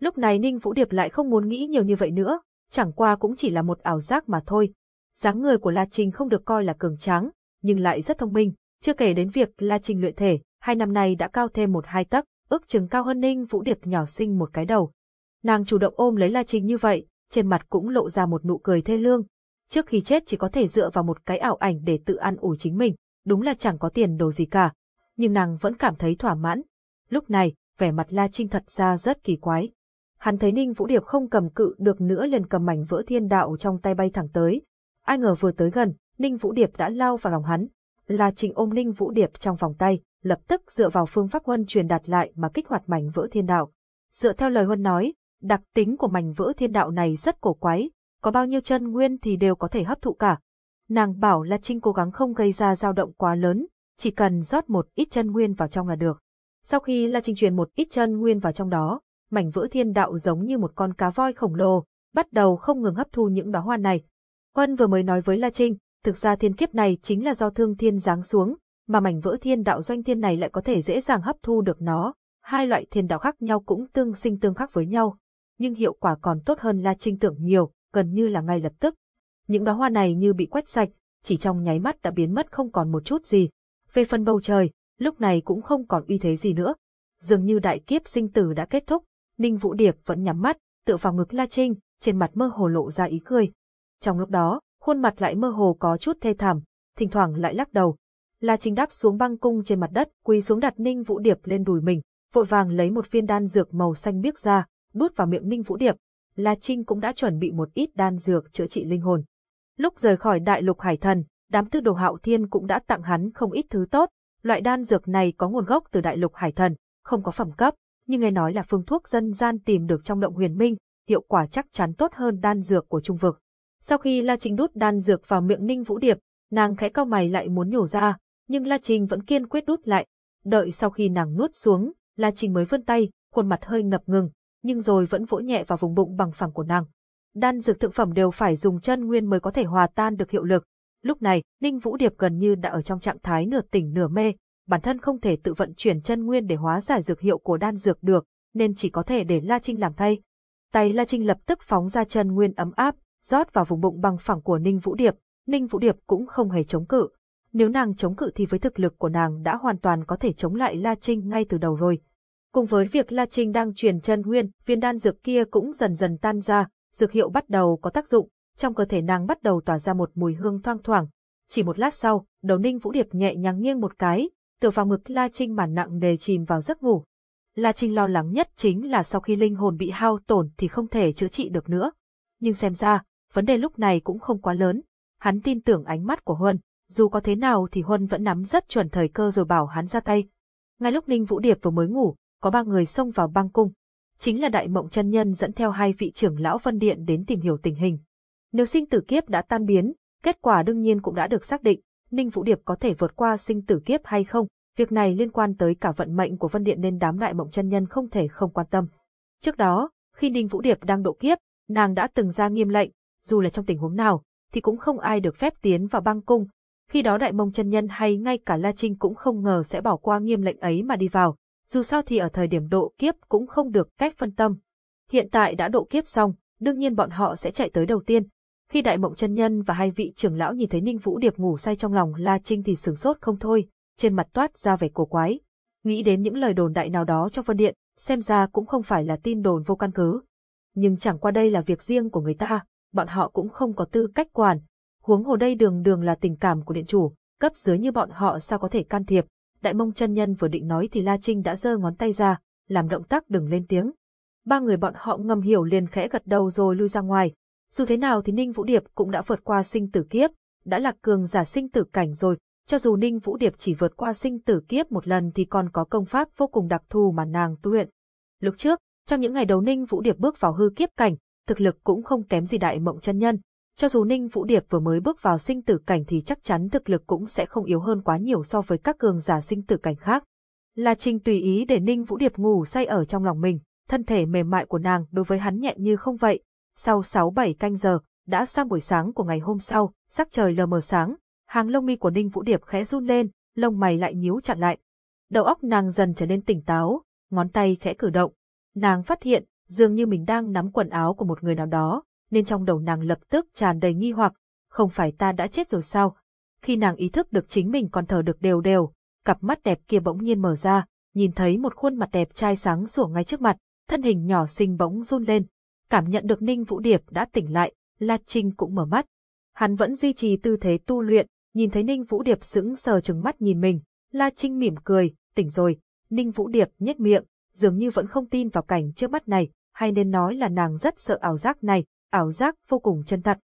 A: Lúc này Ninh Vũ Điệp lại không muốn nghĩ nhiều như vậy nữa, chẳng qua cũng chỉ là một ảo giác mà thôi. dáng người của La Trinh không được coi là cường tráng, nhưng lại rất thông minh, chưa kể đến việc La Trinh luyện thể, hai năm nay đã cao thêm một hai tấc, ước chừng cao hơn Ninh Vũ Điệp nhỏ sinh một cái đầu. Nàng chủ động ôm lấy La Trinh như vậy, trên mặt cũng lộ ra một nụ cười thê lương. Trước khi chết chỉ có thể dựa vào một cái ảo ảnh để tự ăn ủi chính mình, đúng là chẳng có tiền đồ gì cả. nhưng nàng vẫn cảm thấy thỏa mãn. Lúc này, vẻ mặt La Trinh thật ra rất kỳ quái. Hắn thấy Ninh Vũ Điệp không cầm cự được nữa liền cầm mảnh vỡ thiên đạo trong tay bay thẳng tới. Ai ngờ vừa tới gần, Ninh Vũ Điệp đã lao vào lòng hắn. La Trinh ôm Ninh Vũ Điệp trong vòng tay, lập tức dựa vào phương pháp huân truyền đạt lại mà kích hoạt mảnh vỡ thiên đạo. Dựa theo lời huân nói, đặc tính của mảnh vỡ thiên đạo này rất cổ quái, có bao nhiêu chân nguyên thì đều có thể hấp thụ cả. Nàng bảo La Trinh cố gắng không gây ra dao động quá lớn, chỉ cần rót một ít chân nguyên vào trong là được. Sau khi La Trinh truyền một ít chân nguyên vào trong đó, mảnh vỡ thiên đạo giống như một con cá voi khổng lồ, bắt đầu không ngừng hấp thu những đóa hoa này. Huân vừa mới nói với La Trinh, thực ra thiên kiếp này chính là do thương thiên giáng xuống, mà mảnh vỡ thiên đạo doanh thiên này lại có thể dễ dàng hấp thu được nó. Hai loại thiên đạo khác nhau cũng tương sinh tương khắc với nhau, nhưng hiệu quả còn tốt hơn La Trinh tưởng nhiều, gần như là ngay lập tức. Những đóa hoa này như bị quét sạch, chỉ trong nháy mắt đã biến mất không còn một chút gì. Về phần bầu trời, lúc này cũng không còn uy thế gì nữa. Dường như đại kiếp sinh tử đã kết thúc, Ninh Vũ Điệp vẫn nhắm mắt, tựa vào ngực La Trinh, trên mặt mơ hồ lộ ra ý cười. Trong lúc đó, khuôn mặt lại mơ hồ có chút thê thảm, thỉnh thoảng lại lắc đầu. La Trinh đáp xuống băng cung trên mặt đất, quỳ xuống đặt Ninh Vũ Điệp lên đùi mình, vội vàng lấy một viên đan dược màu xanh biếc ra, đút vào miệng Ninh Vũ Điệp. La Trinh cũng đã chuẩn bị một ít đan dược chữa trị linh hồn. Lúc rời khỏi đại lục hải thần, đám tư đồ hạo thiên cũng đã tặng hắn không ít thứ tốt. Loại đan dược này có nguồn gốc từ đại lục hải thần, không có phẩm cấp, nhưng nghe nói là phương thuốc dân gian tìm được trong động huyền minh, hiệu quả chắc chắn tốt hơn đan dược của trung vực. Sau khi La Trinh đút đan dược vào miệng Ninh Vũ Điệp, nàng khẽ cau mày lại muốn nhổ ra, nhưng La Trinh vẫn kiên quyết đút lại. Đợi sau khi nàng nuốt xuống, La Trinh mới vươn tay, khuôn mặt hơi ngập ngừng, nhưng rồi vẫn vỗ nhẹ vào vùng bụng bằng phẳng của nàng. Đan dược thượng phẩm đều phải dùng chân nguyên mới có thể hòa tan được hiệu lực. Lúc này, Ninh Vũ Điệp gần như đã ở trong trạng thái nửa tỉnh nửa mê, bản thân không thể tự vận chuyển chân nguyên để hóa giải dược hiệu của đan dược được, nên chỉ có thể để La Trinh làm thay. Tay La Trinh lập tức phóng ra chân nguyên ấm áp, rót vào vùng bụng bằng phẳng của Ninh Vũ Điệp. Ninh Vũ Điệp cũng không hề chống cự. Nếu nàng chống cự thì với thực lực của nàng đã hoàn toàn có thể chống lại La Trinh ngay từ đầu rồi. Cùng với việc La Trinh đang truyền chân nguyên, viên đan dược kia cũng dần dần tan ra, dược hiệu bắt đầu có tác dụng, trong cơ thể nàng bắt đầu tỏa ra một mùi hương thoang thoảng. Chỉ một lát sau, đầu Ninh Vũ Điệp nhẹ nhàng nghiêng một cái, tựa vào ngực La Trinh mà nặng nề chìm vào giấc ngủ. La Trinh lo lắng nhất chính là sau khi linh hồn bị hao tổn thì không thể chữa trị được nữa. Nhưng xem ra, vấn đề lúc này cũng không quá lớn. Hắn tin tưởng ánh mắt của Huân, dù có thế nào thì Huân vẫn nắm rất chuẩn thời cơ rồi bảo hắn ra tay. Ngay lúc Ninh Vũ Điệp vừa mới ngủ, có ba người xông vào băng cung. Chính là Đại Mộng chân Nhân dẫn theo hai vị trưởng lão phân điện đến tìm hiểu tình hình. Nếu sinh tử kiếp đã tan biến, kết quả đương nhiên cũng đã được xác định, Ninh Vũ Điệp có thể vượt qua sinh tử kiếp hay không, việc này liên quan tới cả vận mệnh của Vân Điện nên đám đại mộng chân nhân không thể không quan tâm. Trước đó, khi Ninh Vũ Điệp đang độ kiếp, nàng đã từng ra nghiêm lệnh, dù là trong tình huống nào, thì cũng không ai được phép tiến vào băng cung. Khi đó đại mông chân nhân hay ngay cả La Trinh cũng không ngờ sẽ bỏ qua nghiêm lệnh ấy mà đi vào, dù sao thì ở thời điểm độ kiếp cũng không được phép phân tâm. Hiện tại đã độ kiếp xong, đương nhiên bọn họ sẽ chạy tới đầu tiên, khi đại mộng chân nhân và hai vị trưởng lão nhìn thấy Ninh Vũ Điệp ngủ say trong lòng La Trinh thì sửng sốt không thôi, trên mặt toát ra vẻ cổ quái. Nghĩ đến những lời đồn đại nào đó trong phân điện, xem ra cũng không phải là tin đồn vô căn cứ. Nhưng chẳng qua đây là việc riêng của người ta, bọn họ cũng không có tư cách quản. Huống hồ đây đường đường là tình cảm của điện chủ, cấp dưới như bọn họ sao có thể can thiệp. Đại mông chân nhân vừa định nói thì La Trinh đã giơ ngón tay ra, làm động tác đừng lên tiếng. Ba người bọn họ ngầm hiểu liền khẽ gật đầu rồi lui ra ngoài, dù thế nào thì Ninh Vũ Điệp cũng đã vượt qua sinh tử kiếp, đã là cường giả sinh tử cảnh rồi, cho dù Ninh Vũ Điệp chỉ vượt qua sinh tử kiếp một lần thì còn có công pháp vô cùng đặc thù mà nàng tu luyện. Lúc trước, trong những ngày đầu Ninh Vũ Điệp bước vào hư kiếp cảnh, thực lực cũng không kém gì đại mộng chân nhân. Cho dù Ninh Vũ Điệp vừa mới bước vào sinh tử cảnh thì chắc chắn thực lực cũng sẽ không yếu hơn quá nhiều so với các cường giả sinh tử cảnh khác. Là Trình tùy ý để Ninh Vũ Điệp ngủ say ở trong lòng mình, thân thể mềm mại của nàng đối với hắn nhẹ như không vậy, sau 6-7 canh giờ, đã sang buổi sáng của ngày hôm sau, sắc trời lờ mờ sáng, hàng lông mi của Ninh Vũ Điệp khẽ run lên, lông mày lại nhíu chặt lại. Đầu óc nàng dần trở nên tỉnh táo, ngón tay khẽ cử động. Nàng phát hiện, dường như mình đang nắm quần áo của một người nào đó, nên trong đầu nàng lập tức tràn đầy nghi hoặc, không phải ta đã chết rồi sao? Khi nàng ý thức được chính mình còn thở được đều đều, cặp mắt đẹp kia bỗng nhiên mở ra, nhìn thấy một khuôn mặt đẹp trai sáng sủa ngay trước mặt, thân hình nhỏ xinh bỗng run lên, cảm nhận được Ninh Vũ Điệp đã tỉnh lại, La Trinh cũng mở mắt. Hắn vẫn duy trì tư thế tu luyện, nhìn thấy Ninh Vũ Điệp sững sờ trừng mắt nhìn mình, La Trinh mỉm cười, tỉnh rồi, Ninh Vũ Điệp nhếch miệng, dường như vẫn không tin vào cảnh trước mắt này, hay nên nói là nàng rất sợ ảo giác này, ảo giác vô cùng chân thật.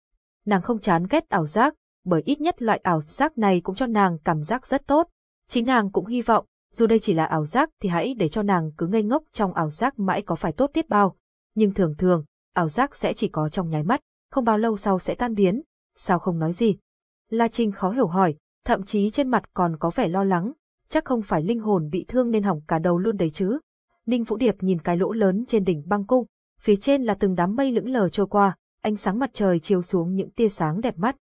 A: Nàng không chán ghét ảo giác, bởi ít nhất loại ảo giác này cũng cho nàng cảm giác rất tốt. Chính nàng cũng hy vọng, dù đây chỉ là ảo giác thì hãy để cho nàng cứ ngây ngốc trong ảo giác mãi có phải tốt biết bao. Nhưng thường thường, ảo giác sẽ chỉ có trong nháy mắt, không bao lâu sau sẽ tan biến. Sao không nói gì? La Trinh khó hiểu hỏi, thậm chí trên mặt còn có vẻ lo lắng, chắc không phải linh hồn bị thương nên hỏng cả đầu luôn đấy chứ. Ninh Vũ Điệp nhìn cái lỗ lớn trên đỉnh băng cung, phía trên là từng đám mây lững lờ trôi qua, ánh sáng mặt trời chiếu xuống những tia sáng đẹp mắt.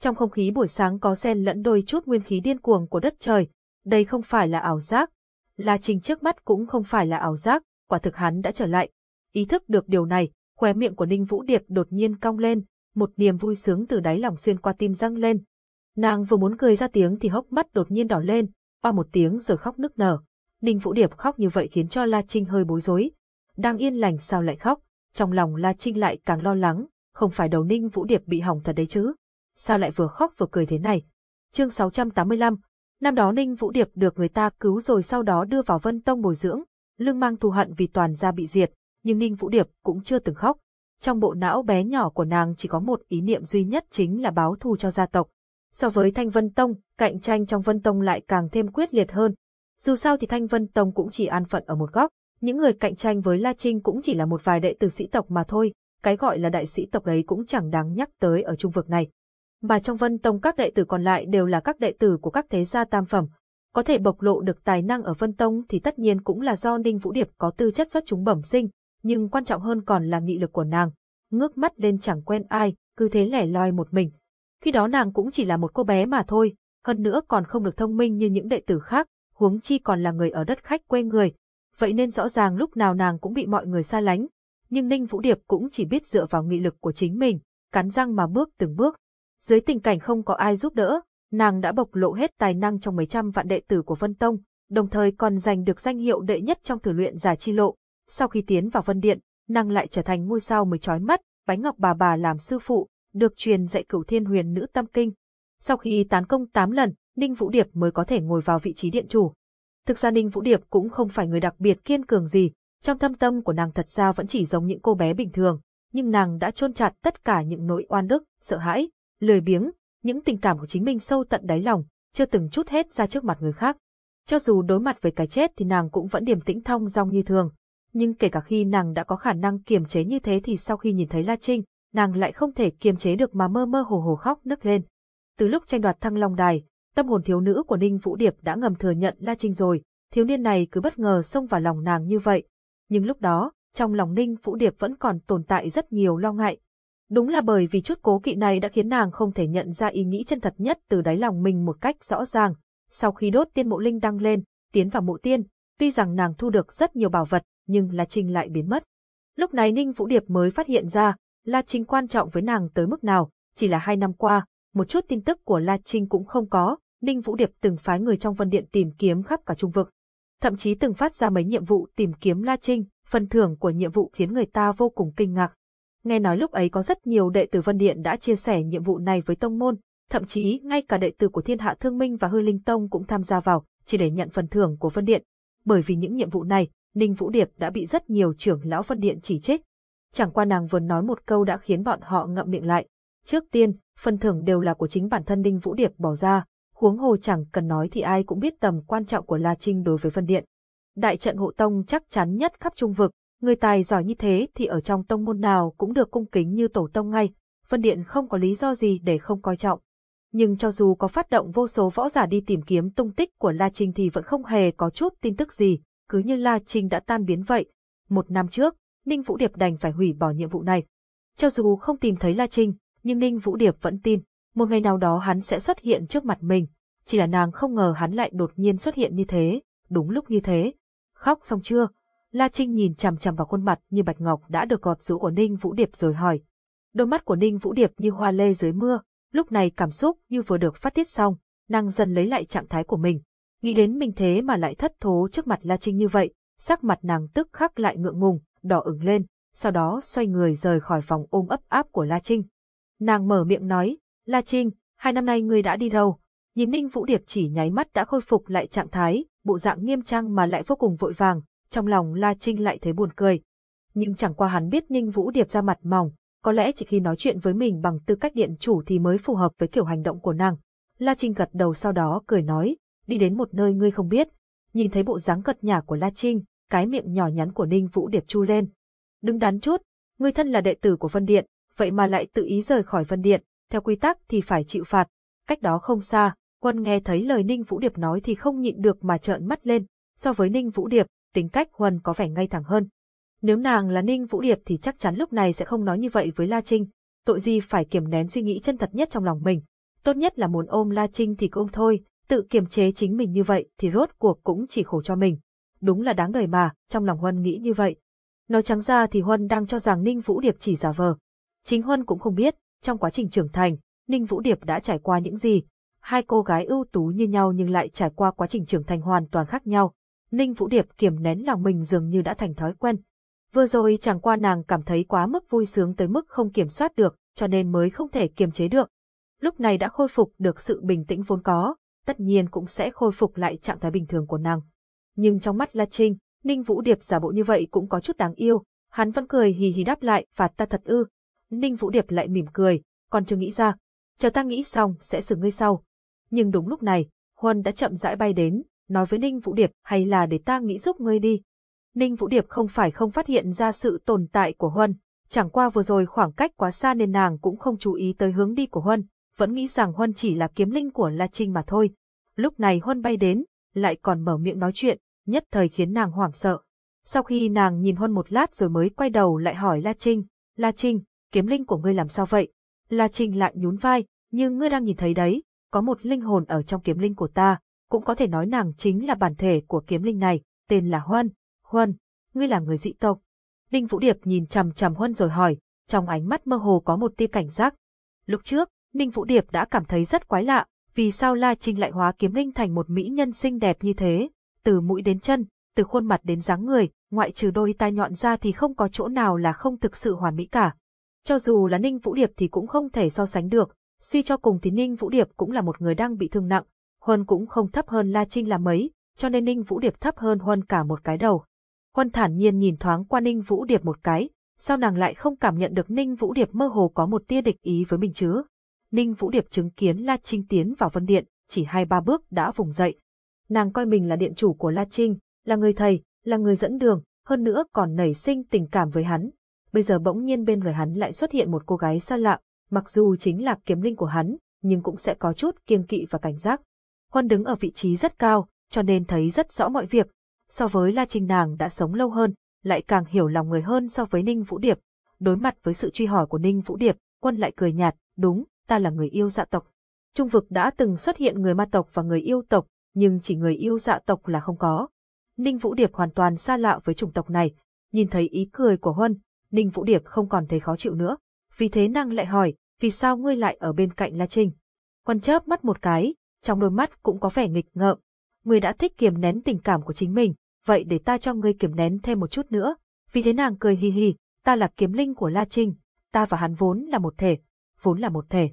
A: Trong không khí buổi sáng có xen lẫn đôi chút nguyên khí điên cuồng của đất trời, đây không phải là ảo giác. La Trình trước mắt cũng không phải là ảo giác, quả thực hắn đã trở lại. Ý thức được điều này, khóe miệng của Ninh Vũ Điệp đột nhiên cong lên, một niềm vui sướng từ đáy lòng xuyên qua tim răng lên. Nàng vừa muốn cười ra tiếng thì hốc mắt đột nhiên đỏ lên, qua một tiếng rồi khóc nức nở. Ninh Vũ Điệp khóc như vậy khiến cho La Trinh hơi bối rối. Đang yên lành sao lại khóc, trong lòng La Trinh lại càng lo lắng, không phải đầu Ninh Vũ Điệp bị hỏng thật đấy chứ. Sao lại vừa khóc vừa cười thế này? Chương 685 Năm đó Ninh Vũ Điệp được người ta cứu rồi sau đó đưa vào Vân Tông bồi dưỡng, lưng mang thù hận vì toàn gia bị diệt, nhưng Ninh Vũ Điệp cũng chưa từng khóc. Trong bộ não bé nhỏ của nàng chỉ có một ý niệm duy nhất chính là báo thù cho gia tộc. So với Thanh Vân Tông, cạnh tranh trong Vân Tông lại càng thêm quyết liệt hơn. Dù sao thì Thanh Vân Tông cũng chỉ an phận ở một góc, những người cạnh tranh với La Trinh cũng chỉ là một vài đệ tử sĩ tộc mà thôi, cái gọi là đại sĩ tộc đấy cũng chẳng đáng nhắc tới ở trung vực này. Mà trong Vân Tông các đệ tử còn lại đều là các đệ tử của các thế gia tam phẩm. Có thể bộc lộ được tài năng ở Vân Tông thì tất nhiên cũng là do Ninh Vũ Điệp có tư chất xuất chúng bẩm sinh, nhưng quan trọng hơn còn là nghị lực của nàng. Ngước mắt lên chẳng quen ai, cứ thế lẻ loi một mình. Khi đó nàng cũng chỉ là một cô bé mà thôi, hơn nữa còn không được thông minh như những đệ tử khác, huống chi còn là người ở đất khách quê người. Vậy nên rõ ràng lúc nào nàng cũng bị mọi người xa lánh. Nhưng Ninh Vũ Điệp cũng chỉ biết dựa vào nghị lực của chính mình, cắn răng mà bước từng bước. Dưới tình cảnh không có ai giúp đỡ, nàng đã bộc lộ hết tài năng trong mấy trăm vạn đệ tử của Vân Tông, đồng thời còn giành được danh hiệu đệ nhất trong thử luyện giả chi lộ. Sau khi tiến vào Vân Điện, nàng lại trở thành ngôi sao mới chói mắt, bánh ngọc bà bà làm sư phụ, được truyền dạy cửu thiên huyền nữ tâm kinh. Sau khi tán công 8 lần, Ninh Vũ Điệp mới có thể ngồi vào vị trí điện chủ. Thực ra Ninh Vũ Điệp cũng không phải người đặc biệt kiên cường gì, trong thâm tâm của nàng thật ra vẫn chỉ giống những cô bé bình thường, nhưng nàng đã chôn chặt tất cả những nỗi oan ức, sợ hãi, lười biếng, những tình cảm của chính mình sâu tận đáy lòng, chưa từng chút hết ra trước mặt người khác. Cho dù đối mặt với cái chết thì nàng cũng vẫn điềm tĩnh thong dong như thường. Nhưng kể cả khi nàng đã có khả năng kiềm chế như thế thì sau khi nhìn thấy La Trinh, nàng lại không thể kiềm chế được mà mơ mơ hồ hồ khóc nức lên. Từ lúc tranh đoạt thăng long đài, tâm hồn thiếu nữ của Ninh Vũ Điệp đã ngầm thừa nhận La Trinh rồi, thiếu niên này cứ bất ngờ xông vào lòng nàng như vậy. Nhưng lúc đó, trong lòng Ninh Vũ Điệp vẫn còn tồn tại rất nhiều lo ngại, Đúng là bởi vì chút cố kỵ này đã khiến nàng không thể nhận ra ý nghĩ chân thật nhất từ đáy lòng mình một cách rõ ràng. Sau khi đốt tiên mộ linh đăng lên, tiến vào mộ tiên, tuy rằng nàng thu được rất nhiều bảo vật, nhưng La Trinh lại biến mất. Lúc này Ninh Vũ Điệp mới phát hiện ra, La Trinh quan trọng với nàng tới mức nào, chỉ là hai năm qua, một chút tin tức của La Trinh cũng không có, Ninh Vũ Điệp từng phái người trong vân điện tìm kiếm khắp cả trung vực. Thậm chí từng phát ra mấy nhiệm vụ tìm kiếm La Trinh, phần thưởng của nhiệm vụ khiến người ta vô cùng kinh ngạc. Nghe nói lúc ấy có rất nhiều đệ tử Vân Điện đã chia sẻ nhiệm vụ này với tông môn, thậm chí ngay cả đệ tử của Thiên Hạ Thương Minh và Hư Linh Tông cũng tham gia vào, chỉ để nhận phần thưởng của Vân Điện. Bởi vì những nhiệm vụ này, Ninh Vũ Điệp đã bị rất nhiều trưởng lão Vân Điện chỉ trích. Chẳng qua nàng vừa nói một câu đã khiến bọn họ ngậm miệng lại. Trước tiên, phần thưởng đều là của chính bản thân Ninh Vũ Điệp bỏ ra, huống hồ chẳng cần nói thì ai cũng biết tầm quan trọng của La Trinh đối với Vân Điện. Đại trận hộ tông chắc chắn nhất khắp trung vực, Người tài giỏi như thế thì ở trong tông môn nào cũng được cung kính như tổ tông ngay, Vân Điện không có lý do gì để không coi trọng. Nhưng cho dù có phát động vô số võ giả đi tìm kiếm tung tích của La Trinh thì vẫn không hề có chút tin tức gì, cứ như La Trinh đã tan biến vậy. Một năm trước, Ninh Vũ Điệp đành phải hủy bỏ nhiệm vụ này. Cho dù không tìm thấy La Trinh, nhưng Ninh Vũ Điệp vẫn tin, một ngày nào đó hắn sẽ xuất hiện trước mặt mình. Chỉ là nàng không ngờ hắn lại đột nhiên xuất hiện như thế, đúng lúc như thế. Khóc xong chưa? La Trinh nhìn chằm chằm vào khuôn mặt như bạch ngọc đã được gọt rũ của Ninh Vũ Điệp rồi hỏi. Đôi mắt của Ninh Vũ Điệp như hoa lê dưới mưa, lúc này cảm xúc như vừa được phát tiết xong, nàng dần lấy lại trạng thái của mình. Nghĩ đến mình thế mà lại thất thố trước mặt La Trinh như vậy, sắc mặt nàng tức khắc lại ngượng ngùng, đỏ ửng lên, sau đó xoay người rời khỏi phòng ôm ấp áp của La Trinh. Nàng mở miệng nói, La Trinh, hai năm nay ngươi đã đi đâu? Nhìn Ninh Vũ Điệp chỉ nháy mắt đã khôi phục lại trạng thái, bộ dạng nghiêm trang mà lại vô cùng vội vàng, trong lòng La Trinh lại thấy buồn cười. Nhưng chẳng qua hắn biết Ninh Vũ Điệp ra mặt mỏng, có lẽ chỉ khi nói chuyện với mình bằng tư cách điện chủ thì mới phù hợp với kiểu hành động của nàng. La Trinh gật đầu sau đó cười nói, đi đến một nơi ngươi không biết. Nhìn thấy bộ dáng gật nhà của La Trinh, cái miệng nhỏ nhắn của Ninh Vũ Điệp chu lên. Đứng đắn chút, ngươi thân là đệ tử của Vân Điện, vậy mà lại tự ý rời khỏi Vân Điện, theo quy tắc thì phải chịu phạt. Cách đó không xa, quân nghe thấy lời Ninh Vũ Điệp nói thì không nhịn được mà trợn mắt lên. So với Ninh Vũ Điệp, tính cách Huân có vẻ ngay thẳng hơn. Nếu nàng là Ninh Vũ Điệp thì chắc chắn lúc này sẽ không nói như vậy với La Trinh, tội gì phải kiềm nén suy nghĩ chân thật nhất trong lòng mình. Tốt nhất là muốn ôm La Trinh thì cứ ôm thôi, tự kiềm chế chính mình như vậy thì rốt cuộc cũng chỉ khổ cho mình. Đúng là đáng đời mà, trong lòng Huân nghĩ như vậy. Nói trắng ra thì Huân đang cho rằng Ninh Vũ Điệp chỉ giả vờ. Chính Huân cũng không biết, trong quá trình trưởng thành, Ninh Vũ Điệp đã trải qua những gì. Hai cô gái ưu tú như nhau nhưng lại trải qua quá trình trưởng thành hoàn toàn khác nhau. Ninh Vũ Điệp kiềm nén lòng mình dường như đã thành thói quen. Vừa rồi chẳng qua nàng cảm thấy quá mức vui sướng tới mức không kiểm soát được, cho nên mới không thể kiềm chế được. Lúc này đã khôi phục được sự bình tĩnh vốn có, tất nhiên cũng sẽ khôi phục lại trạng thái bình thường của nàng. Nhưng trong mắt La Trinh, Ninh Vũ Điệp giả bộ như vậy cũng có chút đáng yêu, hắn vẫn cười hì hì đáp lại, phạt ta thật ư. Ninh Vũ Điệp lại mỉm cười, còn chưa nghĩ ra, chờ ta nghĩ xong sẽ xử ngươi sau. Nhưng đúng lúc này, Huân đã chậm rãi bay đến, nói với Ninh Vũ Điệp hay là để ta nghĩ giúp ngươi đi. Ninh Vũ Điệp không phải không phát hiện ra sự tồn tại của Huân, chẳng qua vừa rồi khoảng cách quá xa nên nàng cũng không chú ý tới hướng đi của Huân, vẫn nghĩ rằng Huân chỉ là kiếm linh của La Trinh mà thôi. Lúc này Huân bay đến, lại còn mở miệng nói chuyện, nhất thời khiến nàng hoảng sợ. Sau khi nàng nhìn Huân một lát rồi mới quay đầu lại hỏi La Trinh, La Trinh, kiếm linh của ngươi làm sao vậy? La Trinh lại nhún vai, nhưng ngươi đang nhìn thấy đấy, có một linh hồn ở trong kiếm linh của ta, cũng có thể nói nàng chính là bản thể của kiếm linh này, tên là Huân. Huân, ngươi là người dị tộc. Đinh Vũ Điệp nhìn chằm chằm Huân rồi hỏi, trong ánh mắt mơ hồ có một tia cảnh giác. Lúc trước, Ninh Vũ Điệp đã cảm thấy rất quái lạ, vì sao La Trinh lại hóa kiếm linh thành một mỹ nhân xinh đẹp như thế, từ mũi đến chân, từ khuôn mặt đến dáng người, ngoại trừ đôi tai nhọn ra thì không có chỗ nào là không thực sự hoàn mỹ cả. Cho dù là Ninh Vũ Điệp thì cũng không thể so sánh được, suy cho cùng thì Ninh Vũ Điệp cũng là một người đang bị thương nặng, Huân cũng không thấp hơn La Trinh là mấy, cho nên Ninh Vũ Điệp thấp hơn Huân cả một cái đầu. Huân thản nhiên nhìn thoáng qua Ninh Vũ Điệp một cái, sao nàng lại không cảm nhận được Ninh Vũ Điệp mơ hồ có một tia địch ý với mình chứ? Ninh Vũ Điệp chứng kiến La Trinh tiến vào vân điện, chỉ hai ba bước đã vùng dậy. Nàng coi mình là điện chủ của La Trinh, là người thầy, là người dẫn đường, hơn nữa còn nảy sinh tình cảm với hắn. Bây giờ bỗng nhiên bên người hắn lại xuất hiện một cô gái xa lạ, mặc dù chính là kiếm linh của hắn, nhưng cũng sẽ có chút kiêng kỵ và cảnh giác. Huân đứng ở vị trí rất cao, cho nên thấy rất rõ mọi việc. So với La Trinh nàng đã sống lâu hơn, lại càng hiểu lòng người hơn so với Ninh Vũ Điệp. Đối mặt với sự truy hỏi của Ninh Vũ Điệp, Quân lại cười nhạt, đúng, ta là người yêu dạ tộc. Trung vực đã từng xuất hiện người ma tộc và người yêu tộc, nhưng chỉ người yêu dạ tộc là không có. Ninh Vũ Điệp hoàn toàn xa lạ với chủng tộc này, nhìn thấy ý cười của Huân, Ninh Vũ Điệp không còn thấy khó chịu nữa. Vì thế năng lại hỏi, vì sao ngươi lại ở bên cạnh La Trinh? Quân chớp mắt một cái, trong đôi mắt cũng có vẻ nghịch ngợm. Ngươi đã thích kiềm nén tình cảm của chính mình, vậy để ta cho ngươi kiềm nén thêm một chút nữa. Vì thế nàng cười hì hì, ta là kiếm linh của La Trinh, ta và hắn vốn là một thể, vốn là một thể.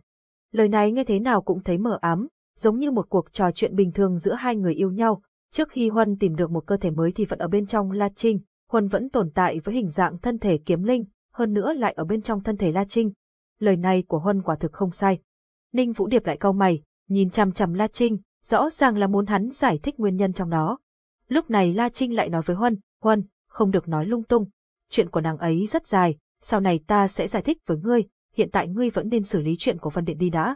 A: Lời này nghe thế nào cũng thấy mờ ám, giống như một cuộc trò chuyện bình thường giữa hai người yêu nhau. Trước khi Huân tìm được một cơ thể mới thì vẫn ở bên trong La Trinh, Huân vẫn tồn tại với hình dạng thân thể kiếm linh, hơn nữa lại ở bên trong thân thể La Trinh. Lời này của Huân quả thực không sai. Ninh Vũ Điệp lại cau mày, nhìn chằm chằm La Trinh, rõ ràng là muốn hắn giải thích nguyên nhân trong đó. Lúc này La Trinh lại nói với Huân, Huân, không được nói lung tung. Chuyện của nàng ấy rất dài, sau này ta sẽ giải thích với ngươi, hiện tại ngươi vẫn nên xử lý chuyện của Vân Điện đi đã.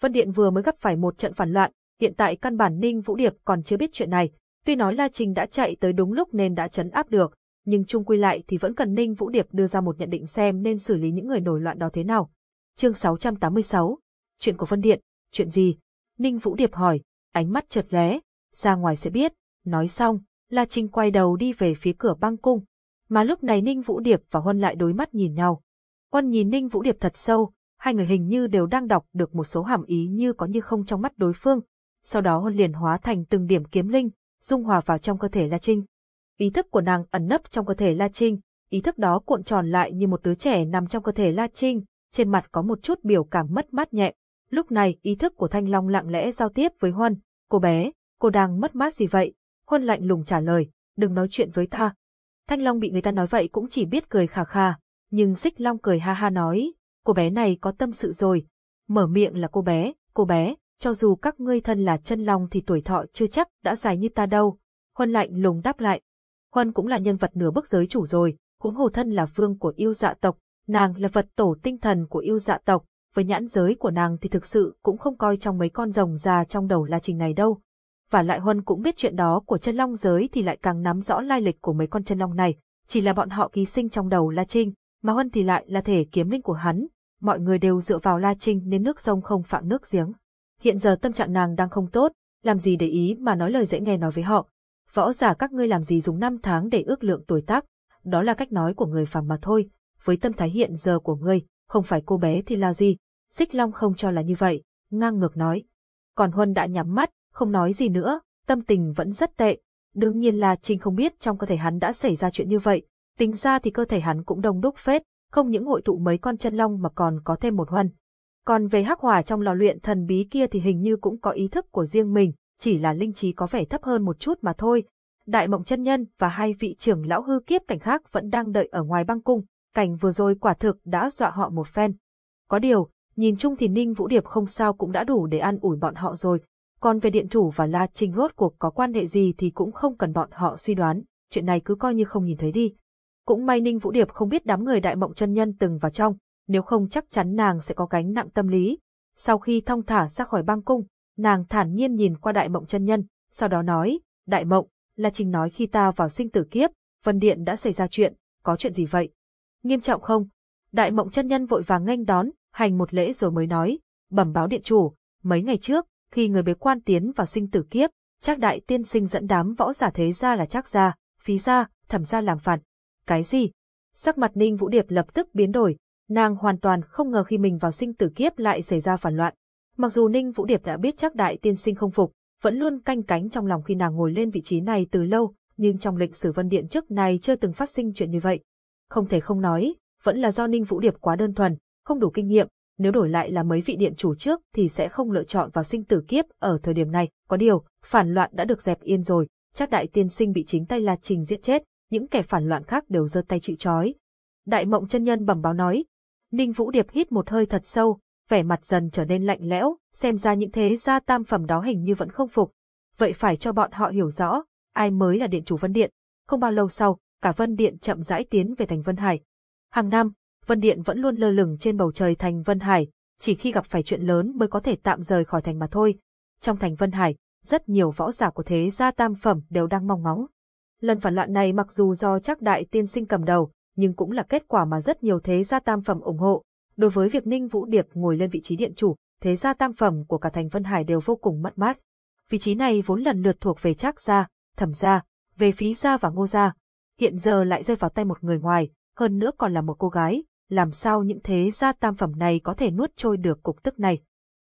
A: Vân Điện vừa mới gặp phải một trận phản loạn, hiện tại căn bản Ninh Vũ Điệp còn chưa biết chuyện này, tuy nói La Trinh đã chạy tới đúng lúc nên đã chấn áp được, nhưng chung quy lại thì vẫn cần Ninh Vũ Điệp đưa ra một nhận định xem nên xử lý những người nổi loạn đó thế nào. Chương 686 Chuyện của Vân Điện, chuyện gì? Ninh Vũ Điệp hỏi, ánh mắt chợt lóe, ra ngoài sẽ biết, nói xong, La Trinh quay đầu đi về phía cửa băng cung. Mà lúc này Ninh Vũ Điệp và Huân lại đối mắt nhìn nhau. Huân nhìn Ninh Vũ Điệp thật sâu, hai người hình như đều đang đọc được một số hàm ý như có như không trong mắt đối phương. Sau đó Huân liền hóa thành từng điểm kiếm linh, dung hòa vào trong cơ thể La Trinh. Ý thức của nàng ẩn nấp trong cơ thể La Trinh, ý thức đó cuộn tròn lại như một đứa trẻ nằm trong cơ thể La Trinh, trên mặt có một chút biểu cảm mất mát nhẹ. Lúc này ý thức của Thanh Long lặng lẽ giao tiếp với Huân, cô bé, cô đang mất mát gì vậy? Huân lạnh lùng trả lời, đừng nói chuyện với ta. Thanh Long bị người ta nói vậy cũng chỉ biết cười khà khà, nhưng Xích Long cười ha ha nói, cô bé này có tâm sự rồi. Mở miệng là cô bé, cô bé, cho dù các ngươi thân là chân long thì tuổi thọ chưa chắc đã dài như ta đâu. Huân lạnh lùng đáp lại. Huân cũng là nhân vật nửa bức giới chủ rồi, huống hồ thân là vương của yêu dạ tộc, nàng là vật tổ tinh thần của yêu dạ tộc, với nhãn giới của nàng thì thực sự cũng không coi trong mấy con rồng già trong đầu La Trình này đâu. Và lại Huân cũng biết chuyện đó của chân long giới thì lại càng nắm rõ lai lịch của mấy con chân long này, chỉ là bọn họ ký sinh trong đầu La Trinh, mà Huân thì lại là thể kiếm linh của hắn, mọi người đều dựa vào La Trinh nên nước sông không phạm nước giếng. Hiện giờ tâm trạng nàng đang không tốt, làm gì để ý mà nói lời dễ nghe nói với họ. Võ giả các ngươi làm gì dùng năm tháng để ước lượng tuổi tác, đó là cách nói của người phàm mà thôi, với tâm thái hiện giờ của ngươi, không phải cô bé thì là gì. Xích Long không cho là như vậy, ngang ngược nói. Còn Huân đã nhắm mắt, không nói gì nữa, tâm tình vẫn rất tệ. Đương nhiên là Trinh không biết trong cơ thể hắn đã xảy ra chuyện như vậy, tính ra thì cơ thể hắn cũng đông đúc phết, không những hội tụ mấy con chân long mà còn có thêm một Huân. Còn về hắc hỏa trong lò luyện thần bí kia thì hình như cũng có ý thức của riêng mình, chỉ là linh trí có vẻ thấp hơn một chút mà thôi. Đại mộng chân nhân và hai vị trưởng lão hư kiếp cảnh khác vẫn đang đợi ở ngoài băng cung, cảnh vừa rồi quả thực đã dọa họ một phen. Có điều, nhìn chung thì Ninh Vũ Điệp không sao cũng đã đủ để an ủi bọn họ rồi, còn về điện thủ và La Trinh rốt cuộc có quan hệ gì thì cũng không cần bọn họ suy đoán, chuyện này cứ coi như không nhìn thấy đi. Cũng may Ninh Vũ Điệp không biết đám người đại mộng chân nhân từng vào trong, nếu không chắc chắn nàng sẽ có gánh nặng tâm lý. Sau khi thong thả ra khỏi băng cung, nàng thản nhiên nhìn qua đại mộng chân nhân, sau đó nói, đại mộng, là trình nói khi ta vào sinh tử kiếp, Vân Điện đã xảy ra chuyện, có chuyện gì vậy? Nghiêm trọng không? Đại mộng chân nhân vội vàng nghênh đón, hành một lễ rồi mới nói, bẩm báo điện chủ, mấy ngày trước, khi người bế quan tiến vào sinh tử kiếp, chắc đại tiên sinh dẫn đám võ giả thế gia là chắc gia, phí gia, thẩm gia làm phản. Cái gì? Sắc mặt Ninh Vũ Điệp lập tức biến đổi, nàng hoàn toàn không ngờ khi mình vào sinh tử kiếp lại xảy ra phản loạn. Mặc dù Ninh Vũ Điệp đã biết chắc đại tiên sinh không phục, vẫn luôn canh cánh trong lòng khi nàng ngồi lên vị trí này từ lâu, nhưng trong lịch sử Vân Điện trước này chưa từng phát sinh chuyện như vậy. Không thể không nói, vẫn là do Ninh Vũ Điệp quá đơn thuần, không đủ kinh nghiệm, nếu đổi lại là mấy vị điện chủ trước thì sẽ không lựa chọn vào sinh tử kiếp ở thời điểm này. Có điều, phản loạn đã được dẹp yên rồi, chắc đại tiên sinh bị chính tay La Trình giết chết, những kẻ phản loạn khác đều giơ tay chịu trói. Đại mộng chân nhân bẩm báo nói. Ninh Vũ Điệp hít một hơi thật sâu, vẻ mặt dần trở nên lạnh lẽo, xem ra những thế gia tam phẩm đó hình như vẫn không phục. Vậy phải cho bọn họ hiểu rõ, ai mới là điện chủ Vân Điện. Không bao lâu sau, cả Vân Điện chậm rãi tiến về thành Vân Hải. Hàng năm, Vân Điện vẫn luôn lơ lửng trên bầu trời thành Vân Hải, chỉ khi gặp phải chuyện lớn mới có thể tạm rời khỏi thành mà thôi. Trong thành Vân Hải, rất nhiều võ giả của thế gia tam phẩm đều đang mong ngóng. Lần phản loạn này mặc dù do chắc đại tiên sinh cầm đầu, nhưng cũng là kết quả mà rất nhiều thế gia tam phẩm ủng hộ. Đối với việc Ninh Vũ Điệp ngồi lên vị trí điện chủ, thế gia tam phẩm của cả thành Vân Hải đều vô cùng mất mát. Vị trí này vốn lần lượt thuộc về Trác gia, Thẩm gia, về Phí gia và Ngô gia, hiện giờ lại rơi vào tay một người ngoài, hơn nữa còn là một cô gái, làm sao những thế gia tam phẩm này có thể nuốt trôi được cục tức này.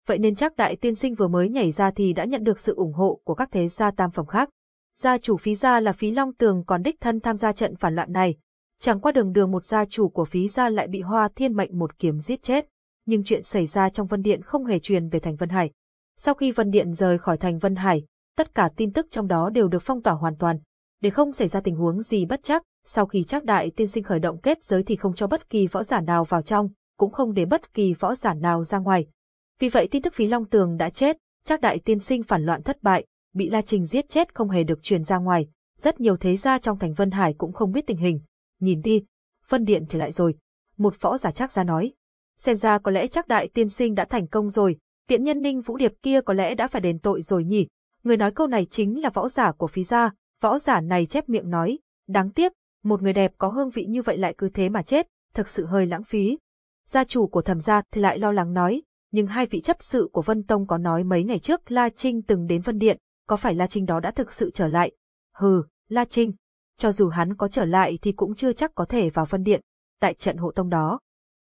A: Vậy nên chắc đại tiên sinh vừa mới nhảy ra thì đã nhận được sự ủng hộ của các thế gia tam phẩm khác. Gia chủ phí gia là phí Long Tường còn đích thân tham gia trận phản loạn này. Chẳng qua đường đường một gia chủ của phí gia lại bị Hoa Thiên Mệnh một kiếm giết chết. Nhưng chuyện xảy ra trong Vân Điện không hề truyền về thành Vân Hải. Sau khi Vân Điện rời khỏi thành Vân Hải, tất cả tin tức trong đó đều được phong tỏa hoàn toàn. Để không xảy ra tình huống gì bất chắc, sau khi Trác đại tiên sinh khởi động kết giới thì không cho bất kỳ võ giả nào vào trong, cũng không để bất kỳ võ giả nào ra ngoài. Vì vậy tin tức phí Long Tường đã chết, Trác đại tiên sinh phản loạn thất bại, bị La Trình giết chết không hề được truyền ra ngoài, rất nhiều thế gia trong thành Vân Hải cũng không biết tình hình. Nhìn đi, phân Điện trở lại rồi. Một võ giả chắc ra nói. Xem ra có lẽ chắc đại tiên sinh đã thành công rồi, tiện nhân ninh vũ điệp kia có lẽ đã phải đền tội rồi nhỉ. Người nói câu này chính là võ giả của phí gia, võ giả này chép miệng nói. Đáng tiếc, một người đẹp có hương vị như vậy lại cứ thế mà chết, thật sự hơi lãng phí. Gia chủ của thẩm gia thì lại lo lắng nói, nhưng hai vị chấp sự của Vân Tông có nói mấy ngày trước La Trinh từng đến Vân Điện, có phải La Trinh đó đã thực sự trở lại? Hừ, La Trinh. Cho dù hắn có trở lại thì cũng chưa chắc có thể vào phân Điện, tại trận hộ tông đó.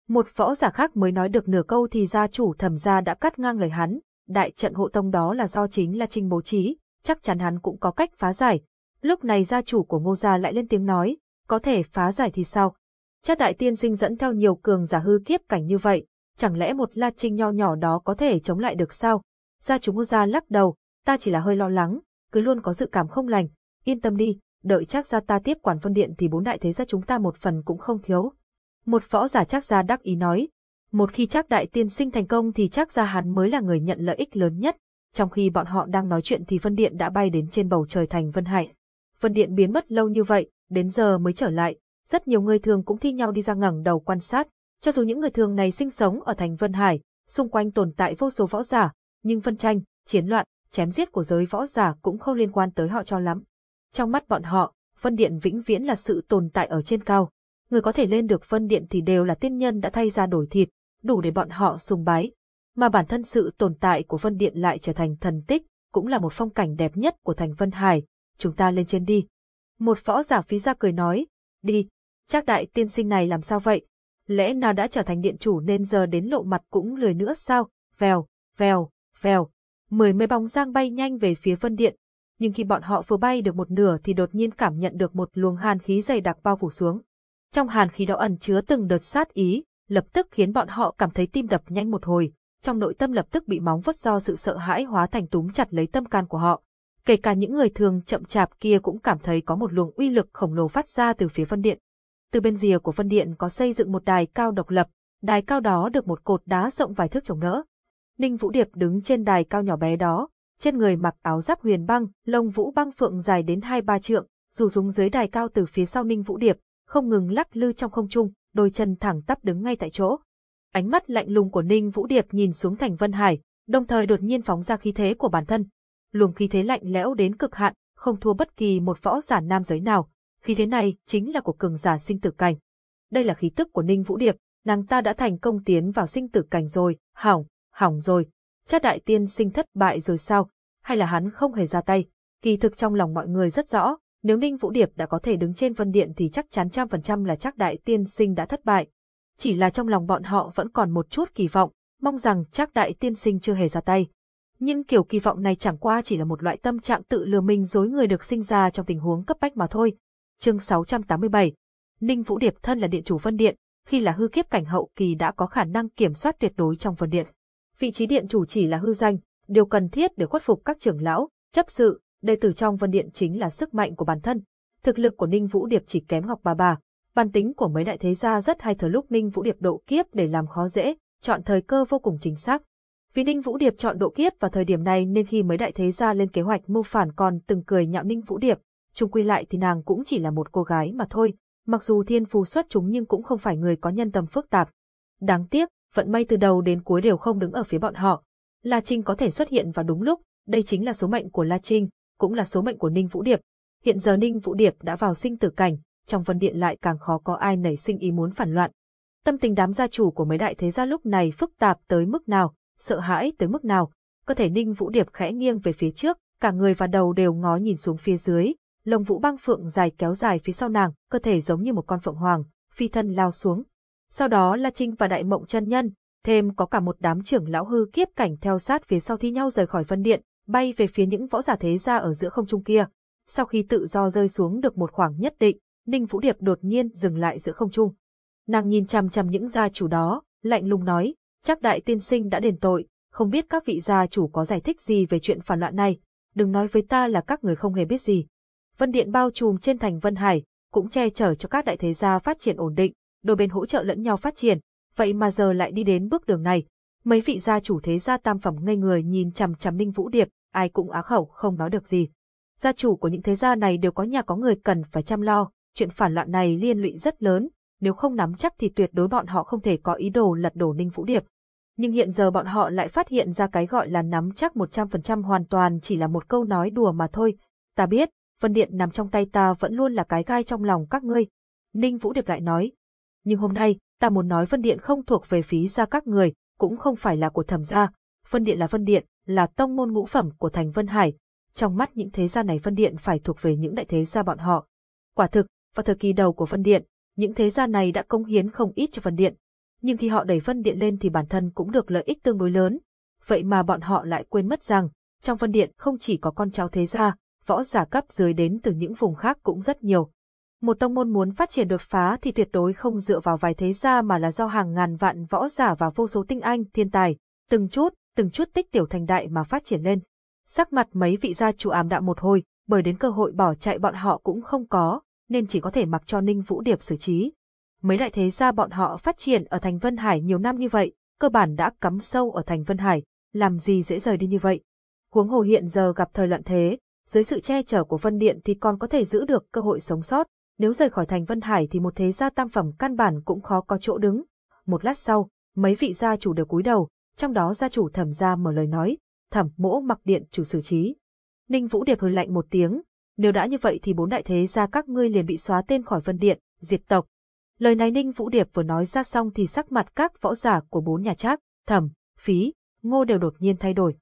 A: Một võ giả khác mới nói được nửa câu thì gia chủ thẩm gia đã cắt ngang lời hắn, đại trận hộ tông đó là do chính La Trinh bố trí, chắc chắn hắn cũng có cách phá giải. Lúc này gia chủ của ngô gia lại lên tiếng nói, có thể phá giải thì sao? Chắc đại tiên sinh dẫn theo nhiều cường giả hư kiếp cảnh như vậy, chẳng lẽ một La Trinh nho nhỏ đó có thể chống lại được sao? Gia chủ ngô gia lắc đầu, ta chỉ là hơi lo lắng, cứ luôn có dự cảm không lành, yên tâm đi, đợi chắc gia ta tiếp quản phân điện thì bốn đại thế gia chúng ta một phần cũng không thiếu. Một võ giả chắc gia đắc ý nói, một khi chắc đại tiên sinh thành công thì chắc gia hắn mới là người nhận lợi ích lớn nhất, trong khi bọn họ đang nói chuyện thì phân Điện đã bay đến trên bầu trời thành Vân Hải. phân Điện biến mất lâu như vậy, đến giờ mới trở lại, rất nhiều người thường cũng thi nhau đi ra ngẩng đầu quan sát, cho dù những người thường này sinh sống ở thành Vân Hải, xung quanh tồn tại vô số võ giả, nhưng phân tranh, chiến loạn, chém giết của giới võ giả cũng không liên quan tới họ cho lắm. Trong mắt bọn họ, phân Điện vĩnh viễn là sự tồn tại ở trên cao. Người có thể lên được phân Điện thì đều là tiên nhân đã thay ra đổi thịt, đủ để bọn họ sùng bái. Mà bản thân sự tồn tại của phân Điện lại trở thành thần tích, cũng là một phong cảnh đẹp nhất của thành Vân Hải. Chúng ta lên trên đi. Một võ giả phí ra cười nói, đi, chắc đại tiên sinh này làm sao vậy? Lẽ nào đã trở thành điện chủ nên giờ đến lộ mặt cũng lười nữa sao? Vèo, vèo, vèo. Mười mấy bóng giang bay nhanh về phía phân Điện, nhưng khi bọn họ vừa bay được một nửa thì đột nhiên cảm nhận được một luồng hàn khí dày đặc bao phủ xuống. Trong hàn khí đó ẩn chứa từng đợt sát ý, lập tức khiến bọn họ cảm thấy tim đập nhanh một hồi, trong nội tâm lập tức bị móng vuốt do sự sợ hãi hóa thành túm chặt lấy tâm can của họ. Kể cả những người thường chậm chạp kia cũng cảm thấy có một luồng uy lực khổng lồ phát ra từ phía phân điện. Từ bên rìa của phân điện có xây dựng một đài cao độc lập, đài cao đó được một cột đá rộng vài thước chống đỡ. Ninh Vũ Điệp đứng trên đài cao nhỏ bé đó, trên người mặc áo giáp huyền băng, lông vũ băng phượng dài đến hai ba trượng, dù dùng dưới đài cao từ phía sau Ninh Vũ Điệp, không ngừng lắc lư trong không trung, đôi chân thẳng tắp đứng ngay tại chỗ. Ánh mắt lạnh lùng của Ninh Vũ Điệp nhìn xuống thành Vân Hải, đồng thời đột nhiên phóng ra khí thế của bản thân. Luồng khí thế lạnh lẽo đến cực hạn, không thua bất kỳ một võ giả nam giới nào. Khí thế này chính là của cường giả sinh tử cảnh. Đây là khí tức của Ninh Vũ Điệp, nàng ta đã thành công tiến vào sinh tử cảnh rồi, hỏng, hỏng rồi, chắc đại tiên sinh thất bại rồi sao, hay là hắn không hề ra tay. Kỳ thực trong lòng mọi người rất rõ, nếu Ninh Vũ Điệp đã có thể đứng trên vân điện thì chắc chắn trăm phần trăm là chắc đại tiên sinh đã thất bại. Chỉ là trong lòng bọn họ vẫn còn một chút kỳ vọng, mong rằng chắc đại tiên sinh chưa hề ra tay. Nhưng kiểu kỳ vọng này chẳng qua chỉ là một loại tâm trạng tự lừa mình dối người được sinh ra trong tình huống cấp bách mà thôi. Chương 687 Ninh Vũ Điệp thân là điện chủ Vân Điện, khi là hư kiếp cảnh hậu kỳ đã có khả năng kiểm soát tuyệt đối trong Vân Điện. Vị trí điện chủ chỉ là hư danh, điều cần thiết để khuất phục các trưởng lão, chấp sự, đệ tử trong Vân Điện chính là sức mạnh của bản thân. Thực lực của Ninh Vũ Điệp chỉ kém Ngọc Bà Bà. Bản tính của mấy đại thế gia rất hay thời lúc Ninh Vũ Điệp độ kiếp để làm khó dễ, chọn thời cơ vô cùng chính xác. Vì Ninh Vũ Điệp chọn độ kiếp vào thời điểm này nên khi mấy đại thế gia lên kế hoạch mưu phản còn từng cười nhạo Ninh Vũ Điệp, chung quy lại thì nàng cũng chỉ là một cô gái mà thôi, mặc dù thiên phù xuất chúng nhưng cũng không phải người có nhân tâm phức tạp. Đáng tiếc, vận may từ đầu đến cuối đều không đứng ở phía bọn họ. La Trinh có thể xuất hiện vào đúng lúc, đây chính là số mệnh của La Trinh, cũng là số mệnh của Ninh Vũ Điệp. Hiện giờ Ninh Vũ Điệp đã vào sinh tử cảnh, trong vân điện lại càng khó có ai nảy sinh ý muốn phản loạn. Tâm tình đám gia chủ của mấy đại thế gia lúc này phức tạp tới mức nào, sợ hãi tới mức nào. Cơ thể Ninh Vũ Điệp khẽ nghiêng về phía trước, cả người và đầu đều ngó nhìn xuống phía dưới, lồng vũ băng phượng dài kéo dài phía sau nàng, cơ thể giống như một con phượng hoàng, phi thân lao xuống. Sau đó La Trinh và Đại Mộng chân nhân, thêm có cả một đám trưởng lão hư kiếp cảnh theo sát phía sau thi nhau rời khỏi vân điện, bay về phía những võ giả thế gia ở giữa không trung kia. Sau khi tự do rơi xuống được một khoảng nhất định, Ninh Vũ Điệp đột nhiên dừng lại giữa không trung. Nàng nhìn chằm chằm những gia chủ đó, lạnh lùng nói, chắc đại tiên sinh đã đền tội, không biết các vị gia chủ có giải thích gì về chuyện phản loạn này, đừng nói với ta là các người không hề biết gì. Vân Điện bao trùm trên thành Vân Hải, cũng che chở cho các đại thế gia phát triển ổn định, đôi bên hỗ trợ lẫn nhau phát triển, vậy mà giờ lại đi đến bước đường này. Mấy vị gia chủ thế gia tam phẩm ngây người nhìn chằm chằm Ninh Vũ Điệp, ai cũng á khẩu không nói được gì. Gia chủ của những thế gia này đều có nhà có người cần phải chăm lo, chuyện phản loạn này liên lụy rất lớn, nếu không nắm chắc thì tuyệt đối bọn họ không thể có ý đồ lật đổ Ninh Vũ Điệp. Nhưng hiện giờ bọn họ lại phát hiện ra cái gọi là nắm chắc 100% hoàn toàn chỉ là một câu nói đùa mà thôi. Ta biết, Vân Điện nằm trong tay ta vẫn luôn là cái gai trong lòng các ngươi. Ninh Vũ Điệp lại nói. Nhưng hôm nay, ta muốn nói Vân Điện không thuộc về phí gia các người, cũng không phải là của thẩm gia. Vân Điện là Vân Điện, là tông môn ngũ phẩm của thành Vân Hải. Trong mắt những thế gia này Vân Điện phải thuộc về những đại thế gia bọn họ. Quả thực, vào thời kỳ đầu của Vân Điện, những thế gia này đã công hiến không ít cho Vân Điện. Nhưng khi họ đẩy Vân Điện lên thì bản thân cũng được lợi ích tương đối lớn. Vậy mà bọn họ lại quên mất rằng, trong Vân Điện không chỉ có con cháu thế gia, võ giả cấp dưới đến từ những vùng khác cũng rất nhiều. Một tông môn muốn phát triển đột phá thì tuyệt đối không dựa vào vài thế gia mà là do hàng ngàn vạn võ giả và vô số tinh anh, thiên tài, từng chút, từng chút tích tiểu thành đại mà phát triển lên. Sắc mặt mấy vị gia chủ ảm đạm một hồi, bởi đến cơ hội bỏ chạy bọn họ cũng không có, nên chỉ có thể mặc cho Ninh Vũ Điệp xử trí. Mấy đại thế gia bọn họ phát triển ở thành Vân Hải nhiều năm như vậy, cơ bản đã cắm sâu ở thành Vân Hải, làm gì dễ rời đi như vậy. Huống hồ hiện giờ gặp thời loạn thế, dưới sự che chở của Vân Điện thì còn có thể giữ được cơ hội sống sót, nếu rời khỏi thành Vân Hải thì một thế gia tam phẩm căn bản cũng khó có chỗ đứng. Một lát sau, mấy vị gia chủ đều cúi đầu, trong đó gia chủ thẩm gia mở lời nói, thẩm mỗ mặc điện chủ xử trí. Ninh Vũ Điệp hừ lạnh một tiếng, nếu đã như vậy thì bốn đại thế gia các ngươi liền bị xóa tên khỏi Vân Điện, diệt tộc. Lời này Ninh Vũ Điệp vừa nói ra xong thì sắc mặt các võ giả của bốn nhà trác, thẩm, phí, ngô đều đột nhiên thay đổi.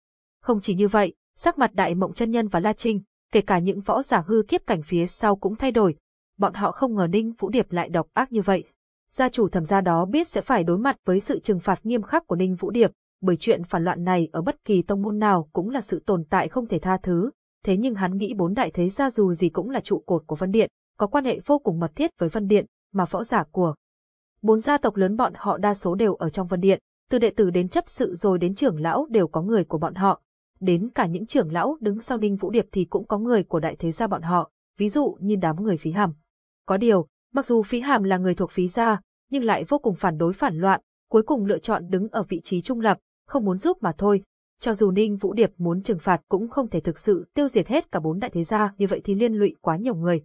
A: Không chỉ như vậy, sắc mặt đại mộng chân nhân và La Trinh, kể cả những võ giả hư kiếp cảnh phía sau cũng thay đổi. Bọn họ không ngờ Ninh Vũ Điệp lại độc ác như vậy. Gia chủ thẩm gia đó biết sẽ phải đối mặt với sự trừng phạt nghiêm khắc của Ninh Vũ Điệp, bởi chuyện phản loạn này ở bất kỳ tông môn nào cũng là sự tồn tại không thể tha thứ. Thế nhưng hắn nghĩ bốn đại thế gia dù gì cũng là trụ cột của Vân Điện, có quan hệ vô cùng mật thiết với Vân Điện, mà võ giả của bốn gia tộc lớn bọn họ đa số đều ở trong Vân Điện, từ đệ tử đến chấp sự rồi đến trưởng lão đều có người của bọn họ, đến cả những trưởng lão đứng sau Ninh Vũ Điệp thì cũng có người của đại thế gia bọn họ, ví dụ như đám người phí hàm. Có điều, mặc dù phí hàm là người thuộc phí gia, nhưng lại vô cùng phản đối phản loạn, cuối cùng lựa chọn đứng ở vị trí trung lập, không muốn giúp mà thôi. Cho dù Ninh Vũ Điệp muốn trừng phạt cũng không thể thực sự tiêu diệt hết cả bốn đại thế gia, như vậy thì liên lụy quá nhiều người.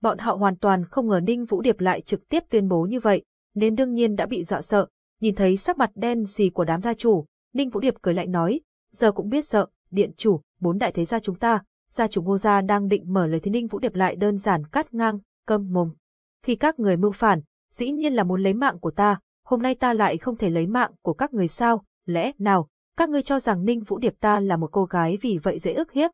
A: Bọn họ hoàn toàn không ngờ Ninh Vũ Điệp lại trực tiếp tuyên bố như vậy, nên đương nhiên đã bị dọa sợ. Nhìn thấy sắc mặt đen xì của đám gia chủ, Ninh Vũ Điệp cười lạnh nói, giờ cũng biết sợ, điện chủ, bốn đại thế gia chúng ta, gia chủ ngô gia đang định mở lời thì Ninh Vũ Điệp lại đơn giản cắt ngang, câm mồm. Khi các người mưu phản, dĩ nhiên là muốn lấy mạng của ta, hôm nay ta lại không thể lấy mạng của các người sao, lẽ nào, các ngươi cho rằng Ninh Vũ Điệp ta là một cô gái vì vậy dễ ức hiếp.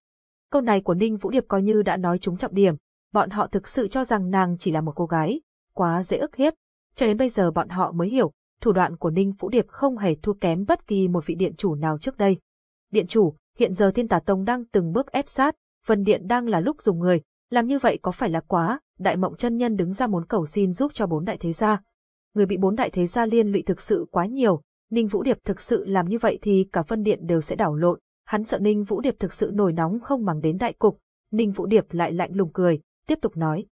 A: Câu này của Ninh Vũ Điệp coi như đã nói trúng trọng điểm, bọn họ thực sự cho rằng nàng chỉ là một cô gái, quá dễ ức hiếp. Cho đến bây giờ bọn họ mới hiểu, thủ đoạn của Ninh Vũ Điệp không hề thua kém bất kỳ một vị điện chủ nào trước đây. Điện chủ, hiện giờ Thiên Tà Tông đang từng bước ép sát, Vân Điện đang là lúc dùng người, làm như vậy có phải là quá, Đại Mộng chân nhân đứng ra muốn cầu xin giúp cho bốn đại thế gia. Người bị bốn đại thế gia liên lụy thực sự quá nhiều, Ninh Vũ Điệp thực sự làm như vậy thì cả phân Điện đều sẽ đảo lộn, hắn sợ Ninh Vũ Điệp thực sự nổi nóng không bằng đến đại cục, Ninh Vũ Điệp lại lạnh lùng cười, tiếp tục nói.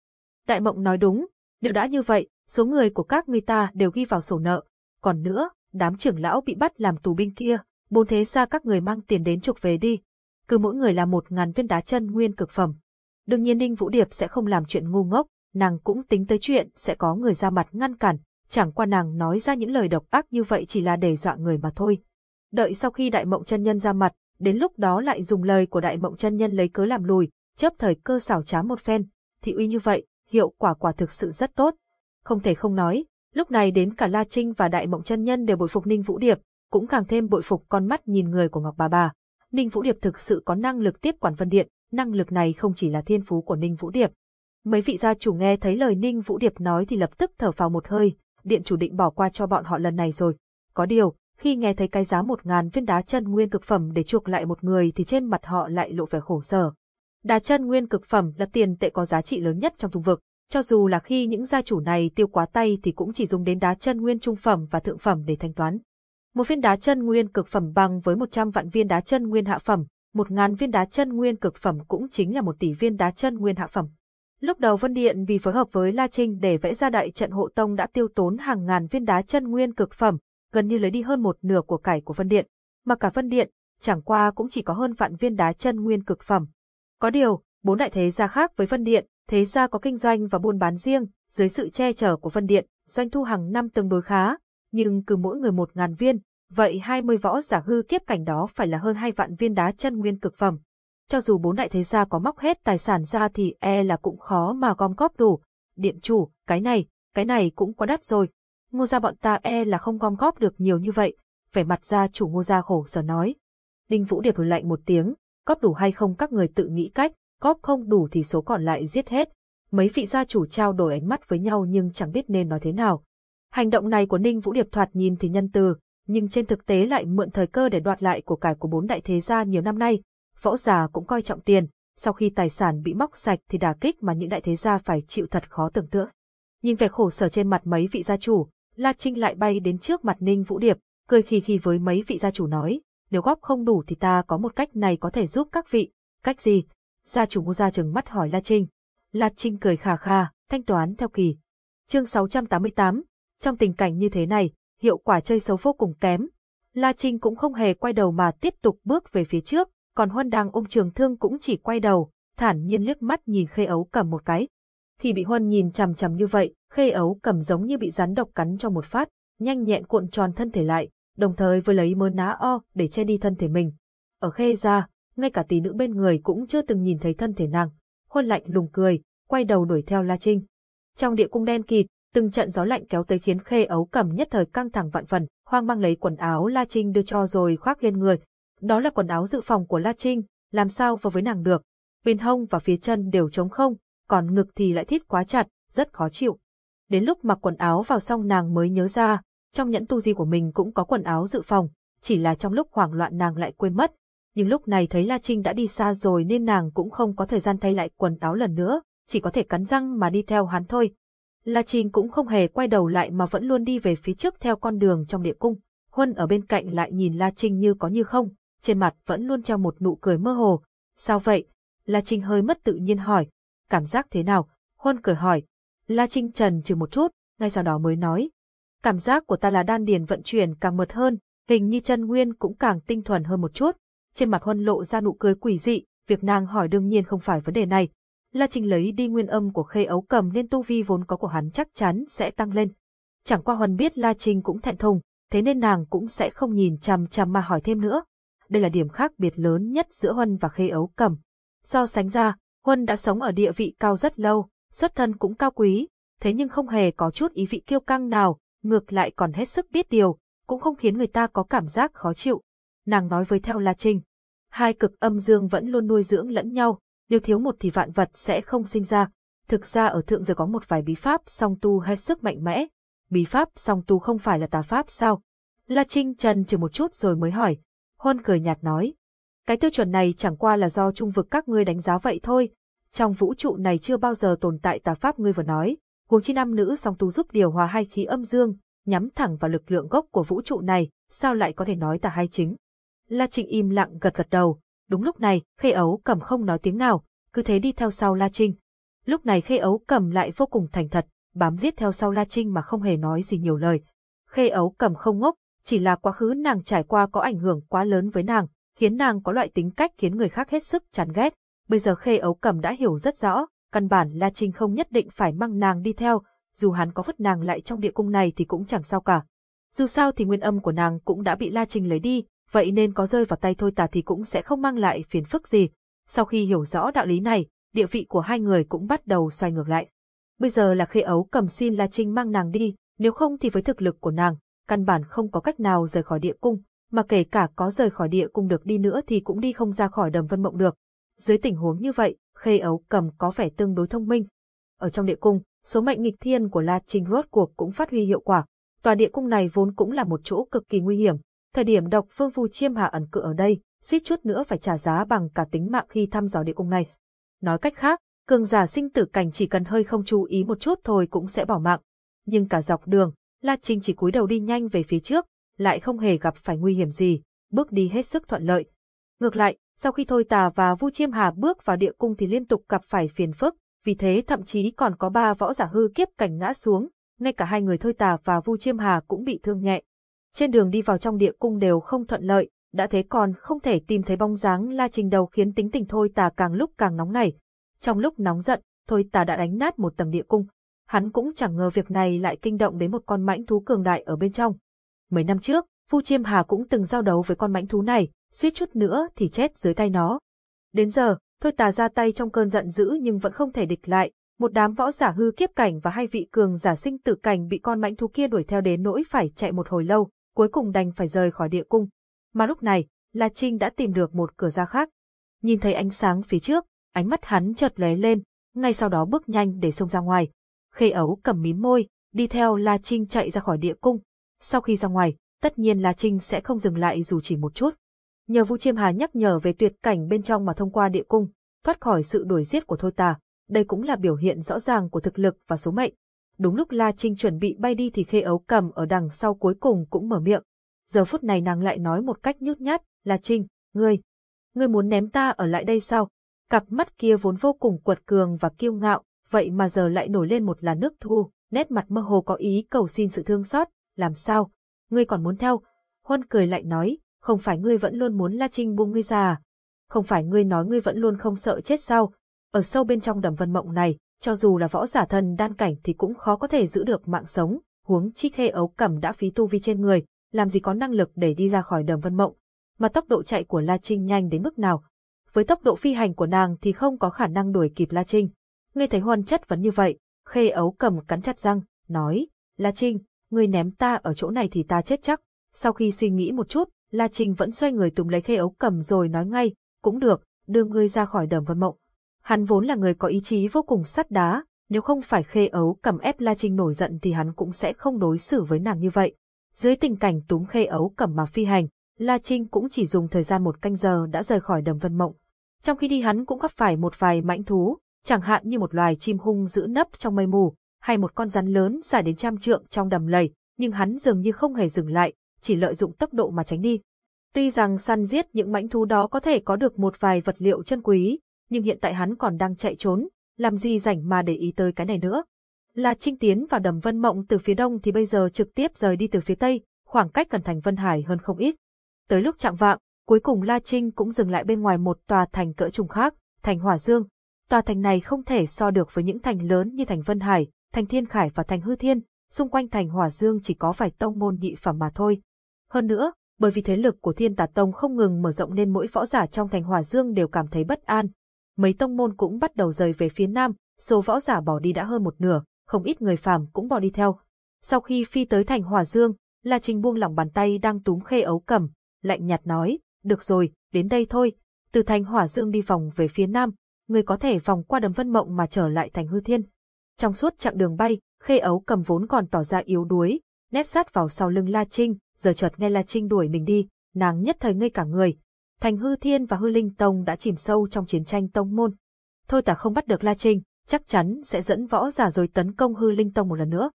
A: Đại Mộng nói đúng, nếu đã như vậy, số người của các người ta đều ghi vào sổ nợ, còn nữa, đám trưởng lão bị bắt làm tù binh kia, bốn thế gia các người mang tiền đến trục về đi, cứ mỗi người là một ngàn viên đá chân nguyên cực phẩm. Đương nhiên Ninh Vũ Điệp sẽ không làm chuyện ngu ngốc, nàng cũng tính tới chuyện sẽ có người ra mặt ngăn cản, chẳng qua nàng nói ra những lời độc ác như vậy chỉ là để dọa người mà thôi. Đợi sau khi đại mộng chân nhân ra mặt, đến lúc đó lại dùng lời của đại mộng chân nhân lấy cớ làm lùi, chớp thời cơ xảo trá một phen, thì uy như vậy, hiệu quả quả thực sự rất tốt. Không thể không nói, lúc này đến cả La Trinh và đại mộng chân nhân đều bội phục Ninh Vũ Điệp, cũng càng thêm bội phục con mắt nhìn người của Ngọc Bà Bà. Ninh Vũ Điệp thực sự có năng lực tiếp quản Vân điện, năng lực này không chỉ là thiên phú của Ninh Vũ Điệp. Mấy vị gia chủ nghe thấy lời Ninh Vũ Điệp nói thì lập tức thở phào một hơi, điện chủ định bỏ qua cho bọn họ lần này rồi. Có điều, khi nghe thấy cái giá một ngàn viên đá chân nguyên cực phẩm để chuộc lại một người thì trên mặt họ lại lộ vẻ khổ sở. Đá chân nguyên cực phẩm là tiền tệ có giá trị lớn nhất trong thùng vực, cho dù là khi những gia chủ này tiêu quá tay thì cũng chỉ dùng đến đá chân nguyên trung phẩm và thượng phẩm để thanh toán. Một viên đá chân nguyên cực phẩm bằng với 100 vạn viên đá chân nguyên hạ phẩm, một ngàn viên đá chân nguyên cực phẩm cũng chính là một tỷ viên đá chân nguyên hạ phẩm. Lúc đầu Vân Điện vì phối hợp với La Trinh để vẽ ra đại trận hộ tông đã tiêu tốn hàng ngàn viên đá chân nguyên cực phẩm, gần như lấy đi hơn một nửa của cải của Vân Điện, mà cả Vân Điện, chẳng qua cũng chỉ có hơn vạn viên đá chân nguyên cực phẩm. Có điều, bốn đại thế gia khác với Vân Điện, thế gia có kinh doanh và buôn bán riêng, dưới sự che chở của Vân Điện, doanh thu hàng năm tương đối khá, nhưng cứ mỗi người một ngàn viên, vậy 20 võ giả hư kiếp cảnh đó phải là hơn hai vạn viên đá chân nguyên cực phẩm. Cho dù bốn đại thế gia có móc hết tài sản ra thì e là cũng khó mà gom góp đủ. Điện chủ, cái này, cái này cũng quá đắt rồi. Ngô gia bọn ta e là không gom góp được nhiều như vậy. Vẻ mặt gia chủ ngô gia khổ sở nói. Đinh Vũ Điệp lạnh một tiếng, góp đủ hay không các người tự nghĩ cách, góp không đủ thì số còn lại giết hết. Mấy vị gia chủ trao đổi ánh mắt với nhau nhưng chẳng biết nên nói thế nào. Hành động này của Ninh Vũ Điệp thoạt nhìn thì nhân từ, nhưng trên thực tế lại mượn thời cơ để đoạt lại của cải của bốn đại thế gia nhiều năm nay, võ giả cũng coi trọng tiền, sau khi tài sản bị móc sạch thì đả kích mà những đại thế gia phải chịu thật khó tưởng tượng. Nhìn vẻ khổ sở trên mặt mấy vị gia chủ, La Trinh lại bay đến trước mặt Ninh Vũ Điệp, cười khi khi với mấy vị gia chủ nói, nếu góp không đủ thì ta có một cách này có thể giúp các vị. Cách gì? Gia chủ Ngô Gia trừng mắt hỏi La Trinh. La Trinh cười khà khà, thanh toán theo kỳ. Chương 688, trong tình cảnh như thế này, hiệu quả chơi xấu vô cùng kém. La Trinh cũng không hề quay đầu mà tiếp tục bước về phía trước, còn Huân đang ôm trường thương cũng chỉ quay đầu, thản nhiên liếc mắt nhìn khê ấu cầm một cái. Khi bị Huân nhìn chằm chằm như vậy, khê ấu cầm giống như bị rắn độc cắn trong một phát, nhanh nhẹn cuộn tròn thân thể lại, đồng thời với lấy mớ ná o để che đi thân thể mình. Ở khê ra, ngay cả tỷ nữ bên người cũng chưa từng nhìn thấy thân thể nàng. Huân lạnh lùng cười, quay đầu đuổi theo La Trinh. Trong địa cung đen kịt, từng trận gió lạnh kéo tới khiến khê ấu cầm nhất thời căng thẳng vạn phần, hoang mang lấy quần áo La Trinh đưa cho rồi khoác lên người. Đó là quần áo dự phòng của La Trinh, làm sao vào với nàng được. Bên hông và phía chân đều trống không, còn ngực thì lại thít quá chặt, rất khó chịu. Đến lúc mặc quần áo vào xong nàng mới nhớ ra, trong nhẫn tu di của mình cũng có quần áo dự phòng, chỉ là trong lúc hoảng loạn nàng lại quên mất. Nhưng lúc này thấy La Trinh đã đi xa rồi nên nàng cũng không có thời gian thay lại quần áo lần nữa, chỉ có thể cắn răng mà đi theo hắn thôi. La Trinh cũng không hề quay đầu lại mà vẫn luôn đi về phía trước theo con đường trong địa cung. Huân ở bên cạnh lại nhìn La Trinh như có như không, trên mặt vẫn luôn treo một nụ cười mơ hồ. Sao vậy? La Trinh hơi mất tự nhiên hỏi. Cảm giác thế nào? Huân cười hỏi. La Trinh trần trừ một chút, ngay sau đó mới nói. Cảm giác của ta là đan điền vận chuyển càng mượt hơn, hình như chân nguyên cũng càng tinh thuần hơn một chút. Trên mặt Huân lộ ra nụ cười quỷ dị, việc nàng hỏi đương nhiên không phải vấn đề này. La Trinh lấy đi nguyên âm của khê ấu cầm nên tu vi vốn có của hắn chắc chắn sẽ tăng lên. Chẳng qua Huân biết La Trinh cũng thẹn thùng, thế nên nàng cũng sẽ không nhìn chằm chằm mà hỏi thêm nữa. Đây là điểm khác biệt lớn nhất giữa Huân và khê ấu cầm. So sánh ra, Huân đã sống ở địa vị cao rất lâu, xuất thân cũng cao quý, thế nhưng không hề có chút ý vị kiêu căng nào, ngược lại còn hết sức biết điều, cũng không khiến người ta có cảm giác khó chịu. Nàng nói với theo La Trinh, hai cực âm dương vẫn luôn nuôi dưỡng lẫn nhau, nếu thiếu một thì vạn vật sẽ không sinh ra. Thực ra ở thượng giờ có một vài bí pháp song tu hết sức mạnh mẽ. Bí pháp song tu không phải là tà pháp sao? La Trinh trần trừ một chút rồi mới hỏi. Huân cười nhạt nói. Cái tiêu chuẩn này chẳng qua là do trung vực các ngươi đánh giá vậy thôi. Trong vũ trụ này chưa bao giờ tồn tại tà pháp ngươi vừa nói. Huống chi nam nữ song tu giúp điều hòa hai khí âm dương, nhắm thẳng vào lực lượng gốc của vũ trụ này, sao lại có thể nói tà hai chính? La Trinh im lặng gật gật đầu, Đúng lúc này, Khê Ấu cẩm không nói tiếng nào, cứ thế đi theo sau La Trinh. Lúc này Khê Ấu cẩm lại vô cùng thành thật, bám viết theo sau La Trinh mà không hề nói gì nhiều lời. Khê Ấu cẩm không ngốc, chỉ là quá khứ nàng trải qua có ảnh hưởng quá lớn với nàng, khiến nàng có loại tính cách khiến người khác hết sức chán ghét. Bây giờ Khê Ấu cẩm đã hiểu rất rõ, căn bản La Trinh không nhất định phải mang nàng đi theo, dù hắn có vứt nàng lại trong địa cung này thì cũng chẳng sao cả. Dù sao thì nguyên âm của nàng cũng đã bị La Trinh lấy đi, vậy nên có rơi vào tay thôi tà thì cũng sẽ không mang lại phiền phức gì. Sau khi hiểu rõ đạo lý này, địa vị của hai người cũng bắt đầu xoay ngược lại. Bây giờ là khê ấu cầm xin La Trinh mang nàng đi, nếu không thì với thực lực của nàng, căn bản không có cách nào rời khỏi địa cung, mà kể cả có rời khỏi địa cung được đi nữa thì cũng đi không ra khỏi đầm vân mộng được. Dưới tình huống như vậy, khê ấu cầm có vẻ tương đối thông minh. Ở trong địa cung, số mệnh nghịch thiên của La Trinh rốt cuộc cũng phát huy hiệu quả. Tòa địa cung này vốn cũng là một chỗ cực kỳ nguy hiểm, Thời điểm độc phương Vu Chiêm Hà ẩn cự ở đây, suýt chút nữa phải trả giá bằng cả tính mạng khi thăm dò địa cung này. Nói cách khác, cường giả sinh tử cảnh chỉ cần hơi không chú ý một chút thôi cũng sẽ bỏ mạng. Nhưng cả dọc đường, La Trinh chỉ cúi đầu đi nhanh về phía trước, lại không hề gặp phải nguy hiểm gì, bước đi hết sức thuận lợi. Ngược lại, sau khi Thôi Tà và Vu Chiêm Hà bước vào địa cung thì liên tục gặp phải phiền phức, vì thế thậm chí còn có ba võ giả hư kiếp cảnh ngã xuống, ngay cả hai người Thôi Tà và Vu Chiêm Hà cũng bị thương nhẹ. Trên đường đi vào trong địa cung đều không thuận lợi, đã thế còn không thể tìm thấy bóng dáng La Trình đầu khiến tính tình Thôi Tà càng lúc càng nóng nảy. Trong lúc nóng giận, Thôi Tà đã đánh nát một tầng địa cung. Hắn cũng chẳng ngờ việc này lại kinh động đến một con mãnh thú cường đại ở bên trong. Mấy năm trước, Phu Chiêm Hà cũng từng giao đấu với con mãnh thú này, suýt chút nữa thì chết dưới tay nó. Đến giờ, Thôi Tà ra tay trong cơn giận dữ nhưng vẫn không thể địch lại, một đám võ giả hư kiếp cảnh và hai vị cường giả sinh tử cảnh bị con mãnh thú kia đuổi theo đến nỗi phải chạy một hồi lâu cuối cùng đành phải rời khỏi địa cung. Mà lúc này, La Trinh đã tìm được một cửa ra khác. Nhìn thấy ánh sáng phía trước, ánh mắt hắn chợt lóe lên, ngay sau đó bước nhanh để xông ra ngoài. Khê ấu cầm mím môi, đi theo La Trinh chạy ra khỏi địa cung. Sau khi ra ngoài, tất nhiên La Trinh sẽ không dừng lại dù chỉ một chút. Nhờ Vu Chiêm Hà nhắc nhở về tuyệt cảnh bên trong mà thông qua địa cung, thoát khỏi sự đuổi giết của Thôi Tà. Đây cũng là biểu hiện rõ ràng của thực lực và số mệnh. Đúng lúc La Trinh chuẩn bị bay đi thì khê ấu cầm ở đằng sau cuối cùng cũng mở miệng. Giờ phút này nàng lại nói một cách nhút nhát, La Trinh, ngươi, ngươi muốn ném ta ở lại đây sao? Cặp mắt kia vốn vô cùng quật cường và kiêu ngạo, vậy mà giờ lại nổi lên một làn nước thu, nét mặt mơ hồ có ý cầu xin sự thương xót, làm sao? Ngươi còn muốn theo? Huân cười lạnh nói, không phải ngươi vẫn luôn muốn La Trinh buông ngươi ra à? Không phải ngươi nói ngươi vẫn luôn không sợ chết sao? Ở sâu bên trong đầm vân mộng này, cho dù là võ giả thần đan cảnh thì cũng khó có thể giữ được mạng sống, huống chi khê ấu cẩm đã phí tu vi trên người, làm gì có năng lực để đi ra khỏi đầm vân mộng. Mà tốc độ chạy của La Trinh nhanh đến mức nào? Với tốc độ phi hành của nàng thì không có khả năng đuổi kịp La Trinh. Nghe thấy Huân chất vấn như vậy, khê ấu cầm cắn chặt răng, nói, La Trinh, ngươi ném ta ở chỗ này thì ta chết chắc. Sau khi suy nghĩ một chút, La Trinh vẫn xoay người túm lấy khê ấu cầm rồi nói ngay, cũng được, đưa ngươi ra khỏi đầm vân mộng. Hắn vốn là người có ý chí vô cùng sắt đá, nếu không phải khê ấu cầm ép La Trinh nổi giận thì hắn cũng sẽ không đối xử với nàng như vậy. Dưới tình cảnh túm khê ấu cầm mà phi hành, La Trinh cũng chỉ dùng thời gian một canh giờ đã rời khỏi đầm vân mộng. Trong khi đi hắn cũng gặp phải một vài mãnh thú, chẳng hạn như một loài chim hung giữ nấp trong mây mù, hay một con rắn lớn dài đến trăm trượng trong đầm lầy, nhưng hắn dường như không hề dừng lại, chỉ lợi dụng tốc độ mà tránh đi. Tuy rằng săn giết những mãnh thú đó có thể có được một vài vật liệu chân quý, nhưng hiện tại hắn còn đang chạy trốn, làm gì rảnh mà để ý tới cái này nữa. Là Trinh tiến vào đầm Vân Mộng từ phía đông thì bây giờ trực tiếp rời đi từ phía tây, khoảng cách gần thành Vân Hải hơn không ít. Tới lúc chạng vạng, cuối cùng La Trinh cũng dừng lại bên ngoài một tòa thành cỡ trùng khác, thành Hỏa Dương. Tòa thành này không thể so được với những thành lớn như thành Vân Hải, thành Thiên Khải và thành Hư Thiên, xung quanh thành Hỏa Dương chỉ có vài tông môn nhị phẩm mà thôi. Hơn nữa, bởi vì thế lực của Thiên Tà Tông không ngừng mở rộng nên mỗi võ giả trong thành Hỏa Dương đều cảm thấy bất an. Mấy tông môn cũng bắt đầu rời về phía nam, số võ giả bỏ đi đã hơn một nửa, không ít người phàm cũng bỏ đi theo. Sau khi phi tới thành Hòa Dương, La Trinh buông lỏng bàn tay đang túm khê ấu cầm, lạnh nhạt nói, được rồi, đến đây thôi. Từ thành Hỏa Dương đi vòng về phía nam, người có thể vòng qua đầm vân mộng mà trở lại thành hư thiên. Trong suốt chặng đường bay, khê ấu cầm vốn còn tỏ ra yếu đuối, nép sát vào sau lưng La Trinh, giờ chợt nghe La Trinh đuổi mình đi, nàng nhất thời ngây cả người. Thành hư thiên và hư linh tông đã chìm sâu trong chiến tranh tông môn. Thôi ta không bắt được La Trinh, chắc chắn sẽ dẫn võ giả rồi tấn công hư linh tông một lần nữa.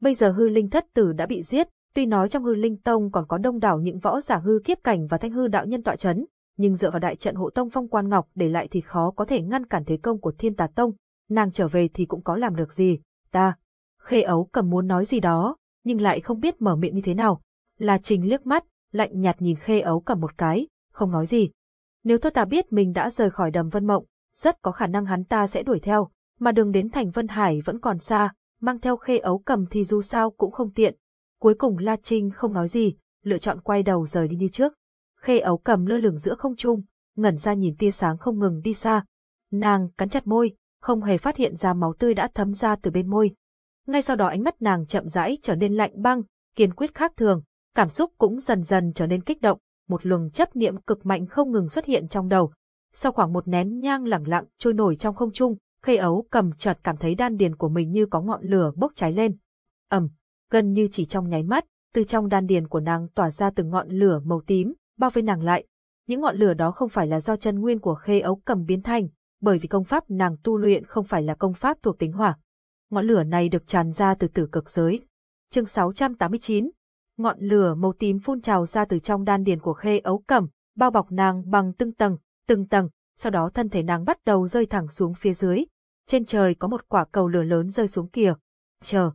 A: Bây giờ hư linh thất tử đã bị giết, tuy nói trong hư linh tông còn có đông đảo những võ giả hư kiếp cảnh và thanh hư đạo nhân tọa chấn, nhưng dựa vào đại trận hộ tông phong quan ngọc để lại thì khó có thể ngăn cản thế công của thiên tà tông, nàng trở về thì cũng có làm được gì, ta. Khê ấu cầm muốn nói gì đó, nhưng lại không biết mở miệng như thế nào. La trình liếc mắt, lạnh nhạt nhìn khê ấu cầm một cái, không nói gì. Nếu thôi ta biết mình đã rời khỏi đầm vân mộng, rất có khả năng hắn ta sẽ đuổi theo, mà đường đến thành Vân Hải vẫn còn xa, mang theo khê ấu cầm thì dù sao cũng không tiện. Cuối cùng La Trinh không nói gì, lựa chọn quay đầu rời đi như trước. Khê ấu cầm lơ lửng giữa không trung, ngẩn ra nhìn tia sáng không ngừng đi xa. Nàng cắn chặt môi, không hề phát hiện ra máu tươi đã thấm ra từ bên môi. Ngay sau đó ánh mắt nàng chậm rãi trở nên lạnh băng, kiên quyết khác thường, cảm xúc cũng dần dần trở nên kích động, một luồng chấp niệm cực mạnh không ngừng xuất hiện trong đầu. Sau khoảng một nén nhang lẳng lặng trôi nổi trong không trung, khê ấu cầm chợt cảm thấy đan điền của mình như có ngọn lửa bốc cháy lên. ầm, gần như chỉ trong nháy mắt, từ trong đan điền của nàng tỏa ra từng ngọn lửa màu tím, bao vây nàng lại. Những ngọn lửa đó không phải là do chân nguyên của khê ấu cầm biến thành, bởi vì công pháp nàng tu luyện không phải là công pháp thuộc tính hỏa. Ngọn lửa này được tràn ra từ tử cực giới. Chương 689 Ngọn lửa màu tím phun trào ra từ trong đan điền của khê ấu cẩm bao bọc nàng bằng từng tầng, từng tầng, sau đó thân thể nàng bắt đầu rơi thẳng xuống phía dưới. Trên trời có một quả cầu lửa lớn rơi xuống kìa. Chờ,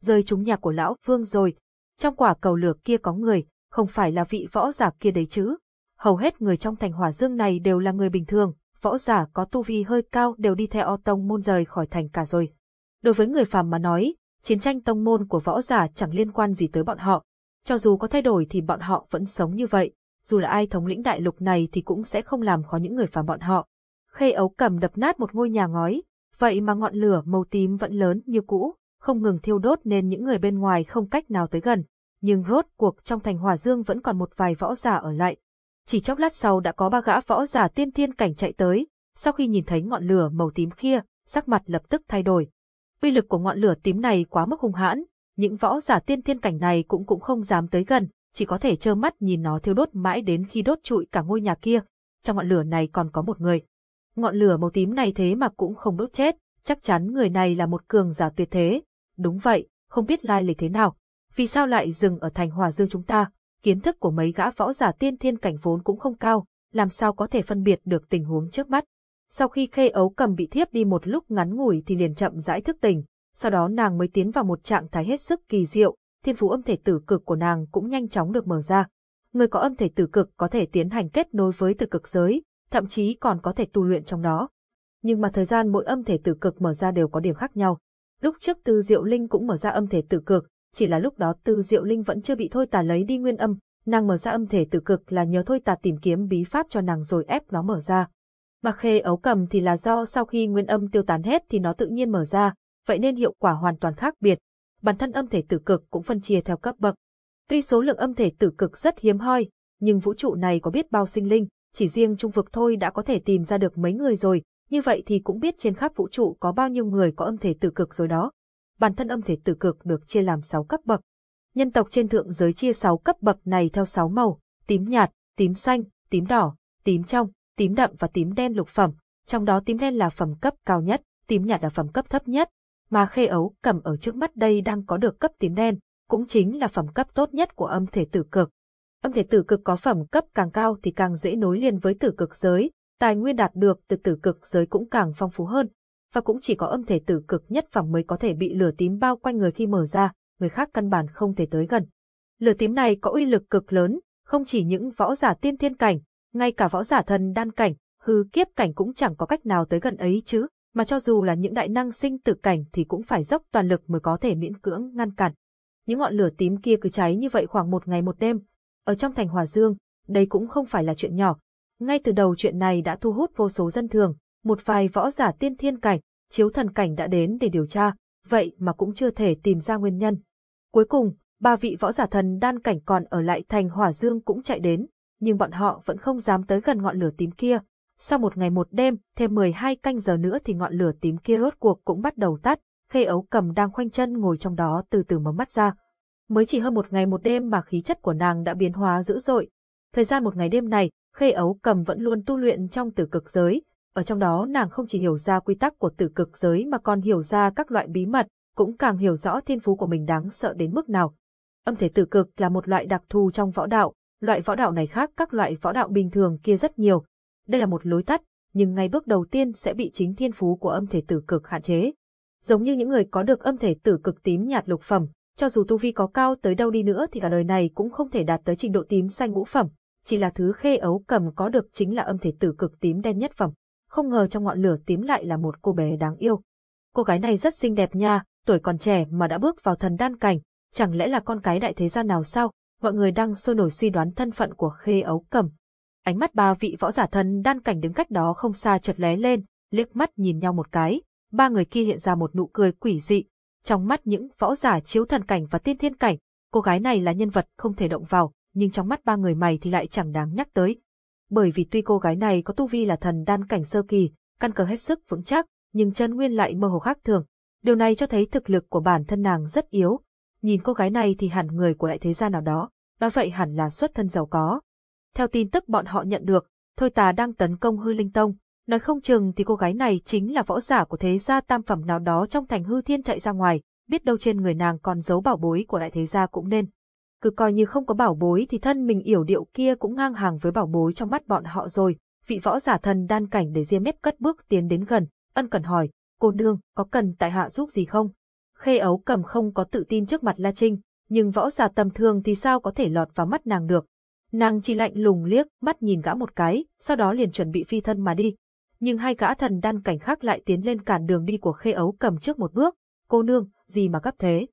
A: rơi trúng nhà của lão vương rồi. Trong quả cầu lửa kia có người, không phải là vị võ giả kia đấy chứ. Hầu hết người trong thành hỏa dương này đều là người bình thường, võ giả có tu vi hơi cao đều đi theo o tông môn rời khỏi thành cả rồi. Đối với người phàm mà nói, chiến tranh tông môn của võ giả chẳng liên quan gì tới bọn họ. Cho dù có thay đổi thì bọn họ vẫn sống như vậy, dù là ai thống lĩnh đại lục này thì cũng sẽ không làm khó những người phàm bọn họ. Khê ấu cầm đập nát một ngôi nhà ngói, vậy mà ngọn lửa màu tím vẫn lớn như cũ, không ngừng thiêu đốt nên những người bên ngoài không cách nào tới gần. Nhưng rốt cuộc trong thành Hòa Dương vẫn còn một vài võ giả ở lại. Chỉ chốc lát sau đã có ba gã võ giả tiên thiên cảnh chạy tới, sau khi nhìn thấy ngọn lửa màu tím kia, sắc mặt lập tức thay đổi. Uy lực của ngọn lửa tím này quá mức hung hãn, những võ giả tiên thiên cảnh này cũng cũng không dám tới gần, chỉ có thể trơ mắt nhìn nó thiêu đốt mãi đến khi đốt trụi cả ngôi nhà kia. Trong ngọn lửa này còn có một người. Ngọn lửa màu tím này thế mà cũng không đốt chết, chắc chắn người này là một cường giả tuyệt thế. Đúng vậy, không biết lai lịch thế nào. Vì sao lại dừng ở thành Hòa Dương chúng ta? Kiến thức của mấy gã võ giả tiên thiên cảnh vốn cũng không cao, làm sao có thể phân biệt được tình huống trước mắt. Sau khi khê ấu cầm bị thiếp đi một lúc ngắn ngủi thì liền chậm rãi thức tỉnh, sau đó nàng mới tiến vào một trạng thái hết sức kỳ diệu, thiên phú âm thể tử cực của nàng cũng nhanh chóng được mở ra. Người có âm thể tử cực có thể tiến hành kết nối với tử cực giới, thậm chí còn có thể tu luyện trong đó. Nhưng mà thời gian mỗi âm thể tử cực mở ra đều có điểm khác nhau. Lúc trước Tư Diệu Linh cũng mở ra âm thể tử cực, chỉ là lúc đó Tư Diệu Linh vẫn chưa bị Thôi Tà lấy đi nguyên âm, nàng mở ra âm thể tử cực là nhờ Thôi Tà tìm kiếm bí pháp cho nàng rồi ép nó mở ra. Mà khê ấu cầm thì là do sau khi nguyên âm tiêu tán hết thì nó tự nhiên mở ra, vậy nên hiệu quả hoàn toàn khác biệt. Bản thân âm thể tử cực cũng phân chia theo cấp bậc. Tuy số lượng âm thể tử cực rất hiếm hoi, nhưng vũ trụ này có biết bao sinh linh, chỉ riêng trung vực thôi đã có thể tìm ra được mấy người rồi, như vậy thì cũng biết trên khắp vũ trụ có bao nhiêu người có âm thể tử cực rồi đó. Bản thân âm thể tử cực được chia làm 6 cấp bậc. Nhân tộc trên thượng giới chia 6 cấp bậc này theo 6 màu, tím nhạt, tím xanh, tím đỏ, tím trong, tím đậm và tím đen lục phẩm, trong đó tím đen là phẩm cấp cao nhất, tím nhạt là phẩm cấp thấp nhất, mà khê ấu cầm ở trước mắt đây đang có được cấp tím đen, cũng chính là phẩm cấp tốt nhất của âm thể tử cực. Âm thể tử cực có phẩm cấp càng cao thì càng dễ nối liền với tử cực giới, tài nguyên đạt được từ tử cực giới cũng càng phong phú hơn, và cũng chỉ có âm thể tử cực nhất phẩm mới có thể bị lửa tím bao quanh người khi mở ra, người khác căn bản không thể tới gần. Lửa tím này có uy lực cực lớn, không chỉ những võ giả tiên thiên cảnh, ngay cả võ giả thần đan cảnh, hư kiếp cảnh cũng chẳng có cách nào tới gần ấy chứ, mà cho dù là những đại năng sinh tử cảnh thì cũng phải dốc toàn lực mới có thể miễn cưỡng ngăn cản. Những ngọn lửa tím kia cứ cháy như vậy khoảng một ngày một đêm. Ở trong thành Hòa Dương, đây cũng không phải là chuyện nhỏ. Ngay từ đầu chuyện này đã thu hút vô số dân thường, một vài võ giả tiên thiên cảnh, chiếu thần cảnh đã đến để điều tra, vậy mà cũng chưa thể tìm ra nguyên nhân. Cuối cùng, ba vị võ giả thần đan cảnh còn ở lại thành Hòa Dương cũng chạy đến, nhưng bọn họ vẫn không dám tới gần ngọn lửa tím kia. Sau một ngày một đêm, thêm 12 canh giờ nữa thì ngọn lửa tím kia rốt cuộc cũng bắt đầu tắt, khê ấu cầm đang khoanh chân ngồi trong đó từ từ mở mắt ra. Mới chỉ hơn một ngày một đêm mà khí chất của nàng đã biến hóa dữ dội. Thời gian một ngày đêm này, khê ấu cầm vẫn luôn tu luyện trong tử cực giới, ở trong đó nàng không chỉ hiểu ra quy tắc của tử cực giới mà còn hiểu ra các loại bí mật, cũng càng hiểu rõ thiên phú của mình đáng sợ đến mức nào. Âm thể tử cực là một loại đặc thù trong võ đạo, loại võ đạo này khác các loại võ đạo bình thường kia rất nhiều. Đây là một lối tắt, nhưng ngay bước đầu tiên sẽ bị chính thiên phú của âm thể tử cực hạn chế. Giống như những người có được âm thể tử cực tím nhạt lục phẩm, cho dù tu vi có cao tới đâu đi nữa thì cả đời này cũng không thể đạt tới trình độ tím xanh ngũ phẩm, chỉ là thứ khê ấu cầm có được chính là âm thể tử cực tím đen nhất phẩm. Không ngờ trong ngọn lửa tím lại là một cô bé đáng yêu. Cô gái này rất xinh đẹp nha, tuổi còn trẻ mà đã bước vào thần đan cảnh, chẳng lẽ là con cái đại thế gia nào sao? mọi người đang sôi nổi suy đoán thân phận của khê ấu cầm. Ánh mắt ba vị võ giả thần đan cảnh đứng cách đó không xa chợt lé lên, liếc mắt nhìn nhau một cái, ba người kia hiện ra một nụ cười quỷ dị. Trong mắt những võ giả chiếu thần cảnh và tiên thiên cảnh, cô gái này là nhân vật không thể động vào, nhưng trong mắt ba người mày thì lại chẳng đáng nhắc tới. Bởi vì tuy cô gái này có tu vi là thần đan cảnh sơ kỳ, căn cơ hết sức vững chắc, nhưng chân nguyên lại mơ hồ khác thường. Điều này cho thấy thực lực của bản thân nàng rất yếu, nhìn cô gái này thì hẳn người của đại thế gia nào đó, nói vậy hẳn là xuất thân giàu có. Theo tin tức bọn họ nhận được, Thôi Tà đang tấn công hư linh tông, nói không chừng thì cô gái này chính là võ giả của thế gia tam phẩm nào đó trong thành hư thiên chạy ra ngoài, biết đâu trên người nàng còn giấu bảo bối của đại thế gia cũng nên. Cứ coi như không có bảo bối thì thân mình yểu điệu kia cũng ngang hàng với bảo bối trong mắt bọn họ rồi, vị võ giả thần đan cảnh để riêng mép cất bước tiến đến gần, ân cần hỏi, cô nương, có cần tại hạ giúp gì không? Khê ấu cầm không có tự tin trước mặt La Trinh, nhưng võ giả tầm thường thì sao có thể lọt vào mắt nàng được. Nàng chỉ lạnh lùng liếc, mắt nhìn gã một cái, sau đó liền chuẩn bị phi thân mà đi. Nhưng hai gã thần đan cảnh khác lại tiến lên cản đường đi của khê ấu cầm trước một bước. Cô nương, gì mà gấp thế?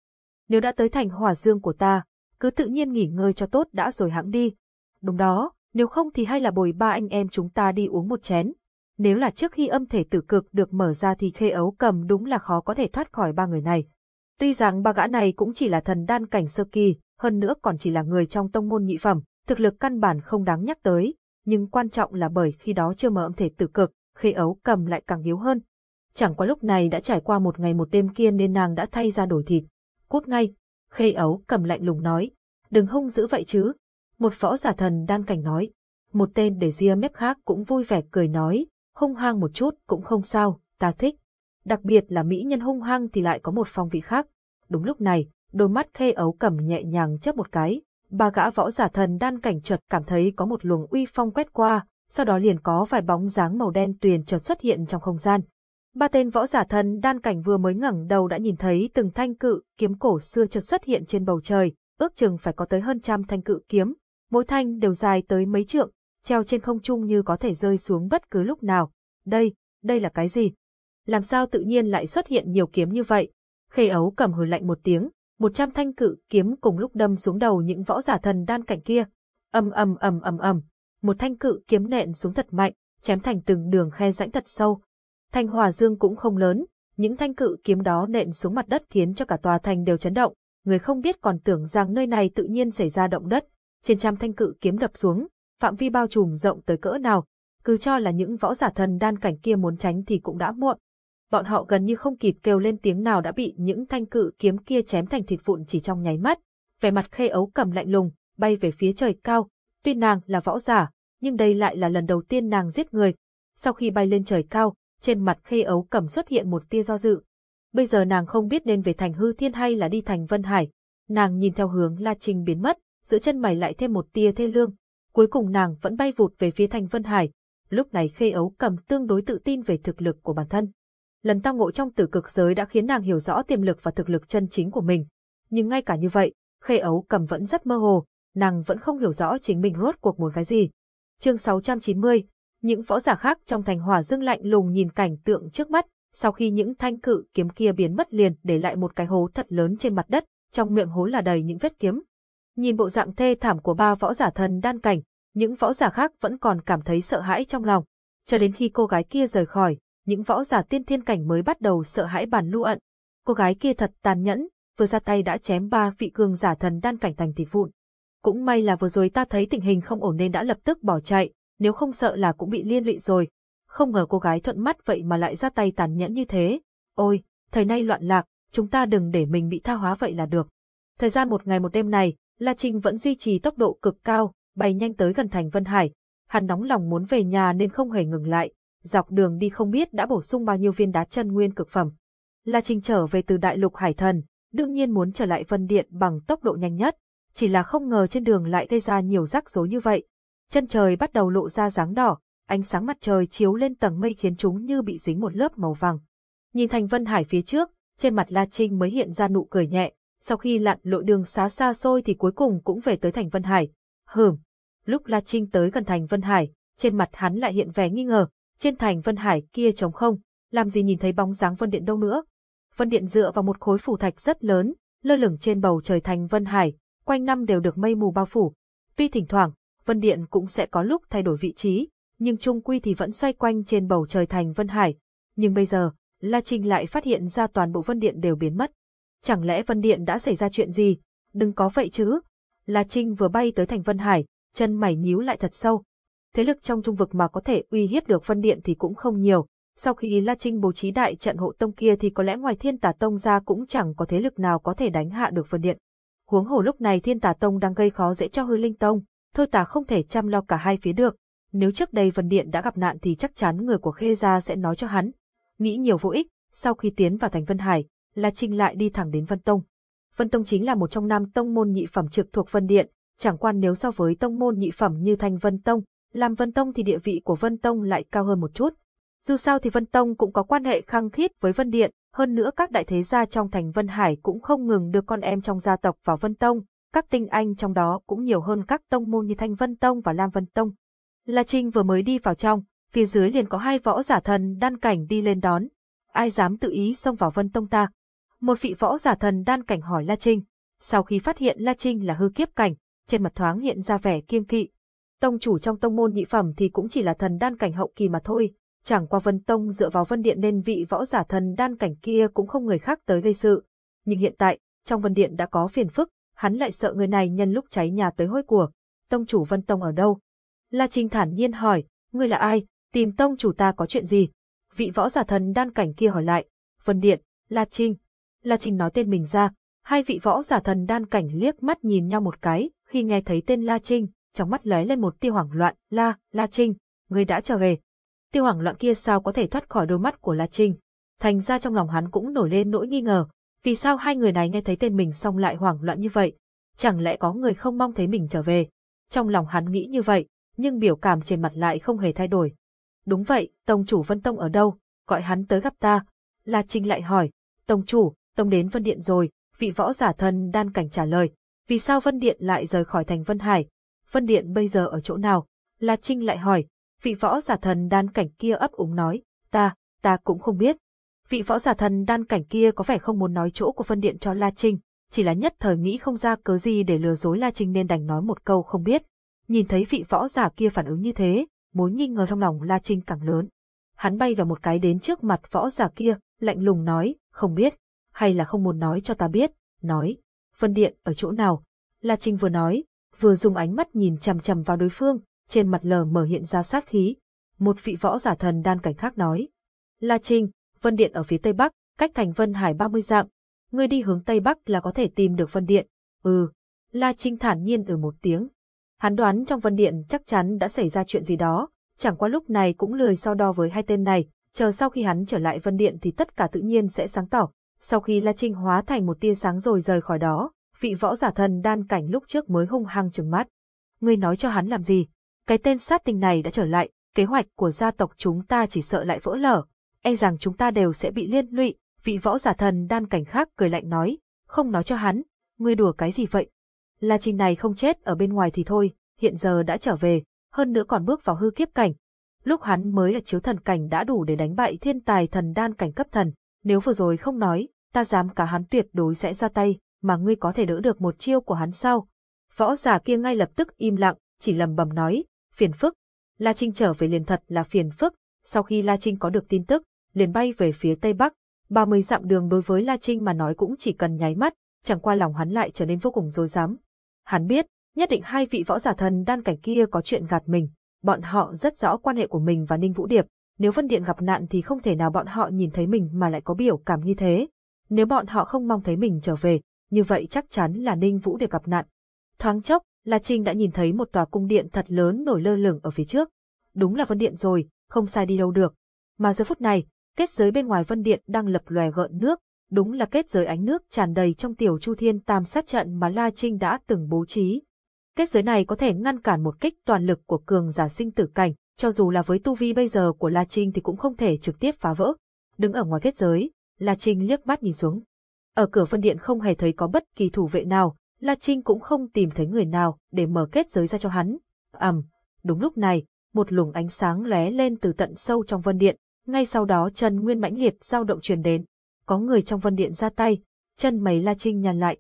A: Nếu đã tới thành hòa dương của ta, cứ tự nhiên nghỉ ngơi cho tốt đã rồi hãng đi. Đúng đó, nếu không thì hay là bồi ba anh em chúng ta đi uống một chén. Nếu là trước khi âm thể tử cực được mở ra thì khê ấu cầm đúng là khó có thể thoát khỏi ba người này. Tuy rằng ba gã này cũng chỉ là thần đan cảnh sơ kỳ, hơn nữa còn chỉ là người trong tông môn nhị phẩm, thực lực căn bản không đáng nhắc tới, nhưng quan trọng là bởi khi đó chưa mở âm thể tử cực, khê ấu cầm lại càng yếu hơn. Chẳng qua lúc này đã trải qua một ngày một đêm kia nên nàng đã thay ra đổi thịt. Cút ngay, khê ấu cầm lạnh lùng nói, đừng hung dữ vậy chứ. Một võ giả thần đan cảnh nói, một tên để ria mép khác cũng vui vẻ cười nói, hung hăng một chút cũng không sao, ta thích. Đặc biệt là mỹ nhân hung hăng thì lại có một phong vị khác. Đúng lúc này, đôi mắt khê ấu cầm nhẹ nhàng chớp một cái, ba gã võ giả thần đan cảnh chợt cảm thấy có một luồng uy phong quét qua, sau đó liền có vài bóng dáng màu đen tuyền chợt xuất hiện trong không gian. Ba tên võ giả thần đan cảnh vừa mới ngẩng đầu đã nhìn thấy từng thanh cự kiếm cổ xưa chợt xuất hiện trên bầu trời, ước chừng phải có tới hơn trăm thanh cự kiếm, mỗi thanh đều dài tới mấy trượng, treo trên không trung như có thể rơi xuống bất cứ lúc nào. Đây, đây là cái gì? Làm sao tự nhiên lại xuất hiện nhiều kiếm như vậy? Khê ấu cầm hừ lạnh một tiếng, một trăm thanh cự kiếm cùng lúc đâm xuống đầu những võ giả thần đan cảnh kia. ầm ầm ầm ầm ầm, một thanh cự kiếm nện xuống thật mạnh, chém thành từng đường khe rãnh thật sâu. Thanh hòa dương cũng không lớn, những thanh cự kiếm đó nện xuống mặt đất khiến cho cả tòa thành đều chấn động, người không biết còn tưởng rằng nơi này tự nhiên xảy ra động đất, trên trăm thanh cự kiếm đập xuống, phạm vi bao trùm rộng tới cỡ nào, cứ cho là những võ giả thần đan cảnh kia muốn tránh thì cũng đã muộn. Bọn họ gần như không kịp kêu lên tiếng nào đã bị những thanh cự kiếm kia chém thành thịt vụn chỉ trong nháy mắt. Vẻ mặt khê ấu cầm lạnh lùng, bay về phía trời cao, tuy nàng là võ giả, nhưng đây lại là lần đầu tiên nàng giết người. Sau khi bay lên trời cao, trên mặt khê ấu cầm xuất hiện một tia do dự. Bây giờ nàng không biết nên về thành hư thiên hay là đi thành Vân Hải. Nàng nhìn theo hướng La Trinh biến mất, giữa chân mày lại thêm một tia thê lương. Cuối cùng nàng vẫn bay vụt về phía thành Vân Hải. Lúc này khê ấu cầm tương đối tự tin về thực lực của bản thân. Lần tao ngộ trong tử cực giới đã khiến nàng hiểu rõ tiềm lực và thực lực chân chính của mình. Nhưng ngay cả như vậy, khê ấu cầm vẫn rất mơ hồ, nàng vẫn không hiểu rõ chính mình rốt cuộc muốn cái gì. Chương 690, những võ giả khác trong thành hỏa dương lạnh lùng nhìn cảnh tượng trước mắt, sau khi những thanh cự kiếm kia biến mất liền để lại một cái hố thật lớn trên mặt đất, trong miệng hố là đầy những vết kiếm. Nhìn bộ dạng thê thảm của ba võ giả thần đan cảnh, những võ giả khác vẫn còn cảm thấy sợ hãi trong lòng. Cho đến khi cô gái kia rời khỏi, những võ giả tiên thiên cảnh mới bắt đầu sợ hãi bản lưu ận. Cô gái kia thật tàn nhẫn, vừa ra tay đã chém ba vị cường giả thần đan cảnh thành thịt vụn. Cũng may là vừa rồi ta thấy tình hình không ổn nên đã lập tức bỏ chạy, nếu không sợ là cũng bị liên lụy rồi. Không ngờ cô gái thuận mắt vậy mà lại ra tay tàn nhẫn như thế. Ôi, thời nay loạn lạc, chúng ta đừng để mình bị tha hóa vậy là được. Thời gian một ngày một đêm này, La Trinh vẫn duy trì tốc độ cực cao, bay nhanh tới gần thành Vân Hải. Hắn nóng lòng muốn về nhà nên không hề ngừng lại, dọc đường đi không biết đã bổ sung bao nhiêu viên đá chân nguyên cực phẩm. La Trinh trở về từ đại lục Hải Thần, đương nhiên muốn trở lại Vân Điện bằng tốc độ nhanh nhất, chỉ là không ngờ trên đường lại gây ra nhiều rắc rối như vậy. Chân trời bắt đầu lộ ra dáng đỏ, ánh sáng mặt trời chiếu lên tầng mây khiến chúng như bị dính một lớp màu vàng. Nhìn thành Vân Hải phía trước, trên mặt La Trinh mới hiện ra nụ cười nhẹ, sau khi lặn lội đường xá xa xôi thì cuối cùng cũng về tới thành Vân Hải. Hừm, lúc La Trinh tới gần thành Vân Hải, trên mặt hắn lại hiện vẻ nghi ngờ, trên thành Vân Hải kia trống không, làm gì nhìn thấy bóng dáng Vân Điện đâu nữa. Vân Điện dựa vào một khối phủ thạch rất lớn, lơ lửng trên bầu trời thành Vân Hải, quanh năm đều được mây mù bao phủ. Tuy thỉnh thoảng, Vân Điện cũng sẽ có lúc thay đổi vị trí, nhưng chung quy thì vẫn xoay quanh trên bầu trời thành Vân Hải. Nhưng bây giờ, La Trinh lại phát hiện ra toàn bộ Vân Điện đều biến mất. Chẳng lẽ Vân Điện đã xảy ra chuyện gì? Đừng có vậy chứ. La Trinh vừa bay tới thành Vân Hải, chân mày nhíu lại thật sâu. Thế lực trong trung vực mà có thể uy hiếp được phân Điện thì cũng không nhiều. Sau khi La Trinh bố trí đại trận hộ tông kia thì có lẽ ngoài thiên tà tông ra cũng chẳng có thế lực nào có thể đánh hạ được phân Điện. Huống hồ lúc này thiên tà tông đang gây khó dễ cho hư linh tông, thôi tà không thể chăm lo cả hai phía được. Nếu trước đây phân Điện đã gặp nạn thì chắc chắn người của Khê Gia sẽ nói cho hắn. Nghĩ nhiều vô ích, sau khi tiến vào thành Vân Hải, La Trinh lại đi thẳng đến Vân Tông. Vân Tông chính là một trong năm tông môn nhị phẩm trực thuộc Vân Điện, chẳng quan nếu so với tông môn nhị phẩm như Thanh Vân Tông, làm Vân Tông thì địa vị của Vân Tông lại cao hơn một chút. Dù sao thì Vân Tông cũng có quan hệ khăng khít với Vân Điện, hơn nữa các đại thế gia trong thành Vân Hải cũng không ngừng đưa con em trong gia tộc vào Vân Tông, các tinh anh trong đó cũng nhiều hơn các tông môn như Thanh Vân Tông và Lam Vân Tông. La Trinh vừa mới đi vào trong, phía dưới liền có hai võ giả thần đan cảnh đi lên đón. Ai dám tự ý xông vào Vân Tông ta? Một vị võ giả thần đan cảnh hỏi La Trinh. Sau khi phát hiện La Trinh là hư kiếp cảnh, trên mặt thoáng hiện ra vẻ kiêng kỵ. Tông chủ trong tông môn nhị phẩm thì cũng chỉ là thần đan cảnh hậu kỳ mà thôi, chẳng qua Vân Tông dựa vào Vân Điện nên vị võ giả thần đan cảnh kia cũng không người khác tới gây sự. Nhưng hiện tại, trong Vân Điện đã có phiền phức, hắn lại sợ người này nhân lúc cháy nhà tới hôi của. Tông chủ Vân Tông ở đâu? La Trinh thản nhiên hỏi, ngươi là ai, tìm tông chủ ta có chuyện gì? Vị võ giả thần đan cảnh kia hỏi lại, Vân Điện, La Trinh. La Trinh nói tên mình ra, hai vị võ giả thần đan cảnh liếc mắt nhìn nhau một cái, khi nghe thấy tên La Trinh, trong mắt lóe lên một tia hoảng loạn, La, La Trinh, ngươi đã trở về. tiêu hoảng loạn kia sao có thể thoát khỏi đôi mắt của La Trinh. Thành ra trong lòng hắn cũng nổi lên nỗi nghi ngờ, vì sao hai người này nghe thấy tên mình xong lại hoảng loạn như vậy? Chẳng lẽ có người không mong thấy mình trở về? Trong lòng hắn nghĩ như vậy, nhưng biểu cảm trên mặt lại không hề thay đổi. Đúng vậy, Tông chủ Vân Tông ở đâu? Gọi hắn tới gặp ta. La Trinh lại hỏi, Tông chủ, Tông đến Vân Điện rồi, vị võ giả thân đan cảnh trả lời. Vì sao Vân Điện lại rời khỏi thành Vân Hải? Vân Điện bây giờ ở chỗ nào? La Trinh lại hỏi, vị võ giả thần đan cảnh kia ấp úng nói, ta, ta cũng không biết. Vị võ giả thần đan cảnh kia có vẻ không muốn nói chỗ của Vân Điện cho La Trinh, chỉ là nhất thời nghĩ không ra cớ gì để lừa dối La Trinh nên đành nói một câu không biết. Nhìn thấy vị võ giả kia phản ứng như thế, mối nghi ngờ trong lòng La Trinh càng lớn. Hắn bay vào một cái đến trước mặt võ giả kia, lạnh lùng nói, không biết, hay là không muốn nói cho ta biết, nói, Vân Điện ở chỗ nào? La Trinh vừa nói, vừa dùng ánh mắt nhìn chằm chằm vào đối phương, trên mặt lờ mở hiện ra sát khí. Một vị võ giả thần đan cảnh khác nói, La Trinh, Vân Điện ở phía tây bắc, cách thành Vân Hải 30 dặm, ngươi đi hướng tây bắc là có thể tìm được Vân Điện. Ừ, La Trinh thản nhiên ở một tiếng. Hắn đoán trong Vân Điện chắc chắn đã xảy ra chuyện gì đó, chẳng qua lúc này cũng lười so đo với hai tên này, chờ sau khi hắn trở lại Vân Điện thì tất cả tự nhiên sẽ sáng tỏ. Sau khi La Trinh hóa thành một tia sáng rồi rời khỏi đó, vị võ giả thần đan cảnh lúc trước mới hung hăng trừng mắt. Ngươi nói cho hắn làm gì? Cái tên sát tình này đã trở lại, kế hoạch của gia tộc chúng ta chỉ sợ lại vỡ lở, e rằng chúng ta đều sẽ bị liên lụy, vị võ giả thần đan cảnh khác cười lạnh nói, không nói cho hắn, ngươi đùa cái gì vậy? La Trinh này không chết ở bên ngoài thì thôi, hiện giờ đã trở về, hơn nữa còn bước vào hư kiếp cảnh. Lúc hắn mới là chiếu thần cảnh đã đủ để đánh bại thiên tài thần đan cảnh cấp thần, nếu vừa rồi không nói, ta dám cả hắn tuyệt đối sẽ ra tay, mà ngươi có thể đỡ được một chiêu của hắn sao? Võ giả kia ngay lập tức im lặng, chỉ lầm bầm nói, phiền phức. La Trinh trở về liền thật là phiền phức, sau khi La Trinh có được tin tức, liền bay về phía tây bắc, 30 dặm đường đối với La Trinh mà nói cũng chỉ cần nháy mắt, chẳng qua lòng hắn lại trở nên vô cùng dối dám Hắn biết, nhất định hai vị võ giả thần đan cảnh kia có chuyện gạt mình, bọn họ rất rõ quan hệ của mình và Ninh Vũ Điệp, nếu Vân Điện gặp nạn thì không thể nào bọn họ nhìn thấy mình mà lại có biểu cảm như thế. Nếu bọn họ không mong thấy mình trở về, như vậy chắc chắn là Ninh Vũ được gặp nạn. Thoáng chốc, La Trinh đã nhìn thấy một tòa cung điện thật lớn nổi lơ lửng ở phía trước. Đúng là Vân Điện rồi, không sai đi đâu được. Mà giờ phút này, kết giới bên ngoài Vân Điện đang lập lòe gợn nước, đúng là kết giới ánh nước tràn đầy trong tiểu chu thiên tam sát trận mà La Trinh đã từng bố trí. Kết giới này có thể ngăn cản một kích toàn lực của cường giả sinh tử cảnh, cho dù là với tu vi bây giờ của La Trinh thì cũng không thể trực tiếp phá vỡ. Đứng ở ngoài kết giới, La Trinh liếc mắt nhìn xuống. Ở cửa phân điện không hề thấy có bất kỳ thủ vệ nào, La Trinh cũng không tìm thấy người nào để mở kết giới ra cho hắn. ầm, um, đúng lúc này, một luồng ánh sáng lóe lên từ tận sâu trong vân điện, ngay sau đó chân nguyên mãnh liệt dao động truyền đến. Có người trong vân điện ra tay, chân mày La Trinh nhàn lại.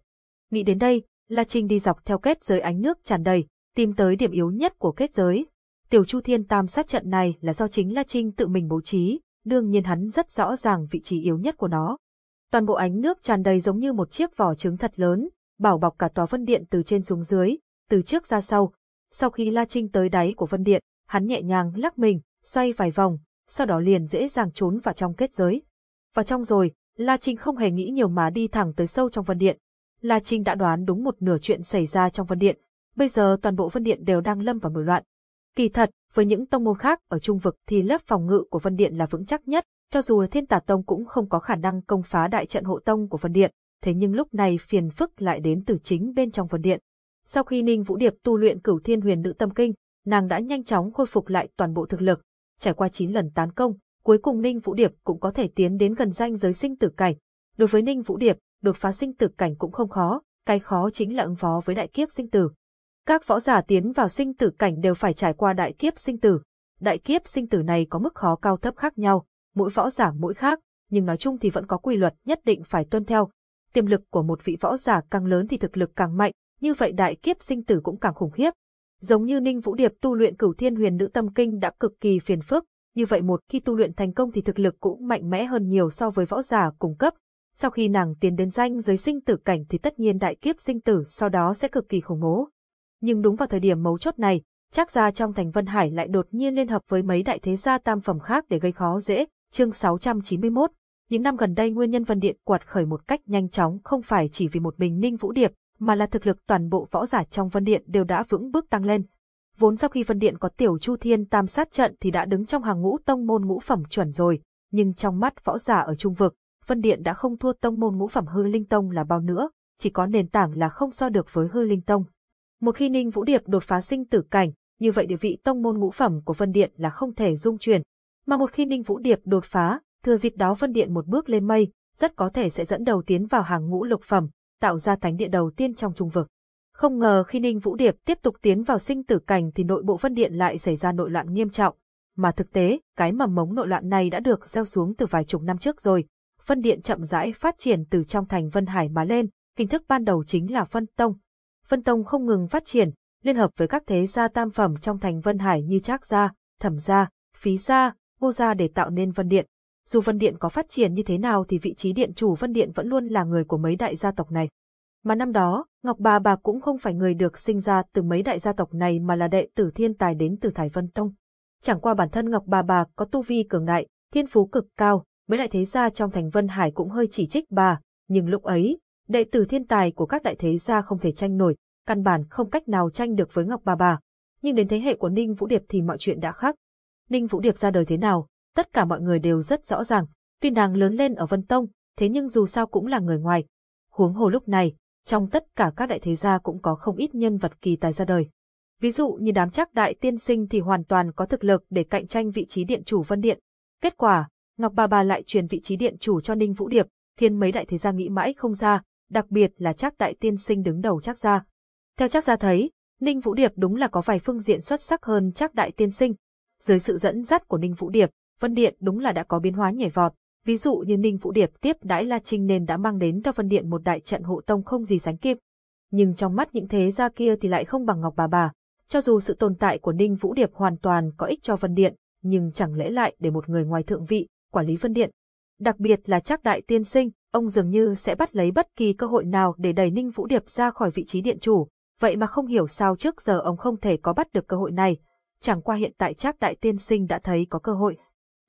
A: Nghĩ đến đây, La Trinh đi dọc theo kết giới ánh nước tràn đầy, tìm tới điểm yếu nhất của kết giới. Tiểu Chu Thiên Tam sát trận này là do chính La Trinh tự mình bố trí, đương nhiên hắn rất rõ ràng vị trí yếu nhất của nó. Toàn bộ ánh nước tràn đầy giống như một chiếc vỏ trứng thật lớn, bảo bọc cả tòa vân điện từ trên xuống dưới, từ trước ra sau. Sau khi La Trinh tới đáy của vân điện, hắn nhẹ nhàng lắc mình, xoay vài vòng, sau đó liền dễ dàng trốn vào trong kết giới. Vào trong rồi, La Trinh không hề nghĩ nhiều mà đi thẳng tới sâu trong vân điện. La Trinh đã đoán đúng một nửa chuyện xảy ra trong vân điện, bây giờ toàn bộ vân điện đều đang lâm vào nổi loạn. Kỳ thật, với những tông môn khác ở trung vực thì lớp phòng ngự của vân điện là vững chắc nhất, cho dù là thiên tà tông cũng không có khả năng công phá đại trận hộ tông của phần điện, thế nhưng lúc này phiền phức lại đến từ chính bên trong phần điện. Sau khi Ninh Vũ Điệp tu luyện cửu thiên huyền nữ tâm kinh, nàng đã nhanh chóng khôi phục lại toàn bộ thực lực, trải qua 9 lần tán công, cuối cùng Ninh Vũ Điệp cũng có thể tiến đến gần danh giới sinh tử cảnh. Đối với Ninh Vũ Điệp, đột phá sinh tử cảnh cũng không khó, cái khó chính là ứng phó với đại kiếp sinh tử. Các võ giả tiến vào sinh tử cảnh đều phải trải qua đại kiếp sinh tử. Đại kiếp sinh tử này có mức khó cao thấp khác nhau, mỗi võ giả mỗi khác, nhưng nói chung thì vẫn có quy luật nhất định phải tuân theo. Tiềm lực của một vị võ giả càng lớn thì thực lực càng mạnh, như vậy đại kiếp sinh tử cũng càng khủng khiếp. Giống như Ninh Vũ Điệp tu luyện Cửu Thiên Huyền Nữ Tâm Kinh đã cực kỳ phiền phức, như vậy một khi tu luyện thành công thì thực lực cũng mạnh mẽ hơn nhiều so với võ giả cùng cấp. Sau khi nàng tiến đến danh giới sinh tử cảnh thì tất nhiên đại kiếp sinh tử sau đó sẽ cực kỳ khủng bố. Nhưng đúng vào thời điểm mấu chốt này, chắc ra trong thành Vân Hải lại đột nhiên liên hợp với mấy đại thế gia tam phẩm khác để gây khó dễ. Chương 691 Những năm gần đây nguyên nhân Vân Điện quạt khởi một cách nhanh chóng không phải chỉ vì một mình Ninh Vũ Điệp, mà là thực lực toàn bộ võ giả trong Vân Điện đều đã vững bước tăng lên. Vốn sau khi Vân Điện có tiểu Chu Thiên Tam sát trận thì đã đứng trong hàng ngũ tông môn ngũ phẩm chuẩn rồi, nhưng trong mắt võ giả ở trung vực, Vân Điện đã không thua tông môn ngũ phẩm hư linh tông là bao nữa, chỉ có nền tảng là không so được với hư linh tông. Một khi Ninh Vũ Điệp đột phá sinh tử cảnh, như vậy địa vị tông môn ngũ phẩm của Vân Điện là không thể dung chuyển. Mà một khi Ninh Vũ Điệp đột phá, thừa dịp đó phân Điện một bước lên mây, rất có thể sẽ dẫn đầu tiến vào hàng ngũ lục phẩm, tạo ra thánh địa đầu tiên trong trung vực. Không ngờ khi Ninh Vũ Điệp tiếp tục tiến vào sinh tử cảnh thì nội bộ phân Điện lại xảy ra nội loạn nghiêm trọng. Mà thực tế, cái mầm mống nội loạn này đã được gieo xuống từ vài chục năm trước rồi. Phân Điện chậm rãi phát triển từ trong thành Vân Hải mà lên, hình thức ban đầu chính là phân Tông. Phân Tông không ngừng phát triển, liên hợp với các thế gia tam phẩm trong thành Vân Hải như Trác Gia, Thẩm Gia, Phí Gia, Ngô Gia để tạo nên Vân Điện. Dù Vân Điện có phát triển như thế nào thì vị trí điện chủ Vân Điện vẫn luôn là người của mấy đại gia tộc này. Mà năm đó, Ngọc Bà Bà cũng không phải người được sinh ra từ mấy đại gia tộc này mà là đệ tử thiên tài đến từ Thái Vân Tông. Chẳng qua bản thân Ngọc Bà Bà có tu vi cường đại, thiên phú cực cao, mấy đại thế gia trong thành Vân Hải cũng hơi chỉ trích bà, nhưng lúc ấy, đệ tử thiên tài của các đại thế gia không thể tranh nổi, căn bản không cách nào tranh được với Ngọc Bà Bà. Nhưng đến thế hệ của Ninh Vũ Điệp thì mọi chuyện đã khác. Ninh Vũ Điệp ra đời thế nào, tất cả mọi người đều rất rõ ràng. Tuy nàng lớn lên ở Vân Tông, thế nhưng dù sao cũng là người ngoài. Huống hồ lúc này, trong tất cả các đại thế gia cũng có không ít nhân vật kỳ tài ra đời. Ví dụ như đám chắc đại tiên sinh thì hoàn toàn có thực lực để cạnh tranh vị trí điện chủ Vân Điện. Kết quả, Ngọc Bà Bà lại truyền vị trí điện chủ cho Ninh Vũ Điệp, khiến mấy đại thế gia nghĩ mãi không ra, đặc biệt là chắc đại tiên sinh đứng đầu chắc gia. Theo chắc gia thấy, Ninh Vũ Điệp đúng là có vài phương diện xuất sắc hơn chắc đại tiên sinh. Dưới sự dẫn dắt của Ninh Vũ Điệp, Vân Điện đúng là đã có biến hóa nhảy vọt, ví dụ như Ninh Vũ Điệp tiếp đãi La Trinh nên đã mang đến cho Vân Điện một đại trận hộ tông không gì sánh kịp. Nhưng trong mắt những thế gia kia thì lại không bằng Ngọc Bà Bà, cho dù sự tồn tại của Ninh Vũ Điệp hoàn toàn có ích cho Vân Điện, nhưng chẳng lẽ lại để một người ngoài thượng vị, quản lý Vân Điện. Đặc biệt là chắc đại tiên sinh, ông dường như sẽ bắt lấy bất kỳ cơ hội nào để đẩy Ninh Vũ Điệp ra khỏi vị trí điện chủ, vậy mà không hiểu sao trước giờ ông không thể có bắt được cơ hội này. Chẳng qua hiện tại chắc đại tiên sinh đã thấy có cơ hội.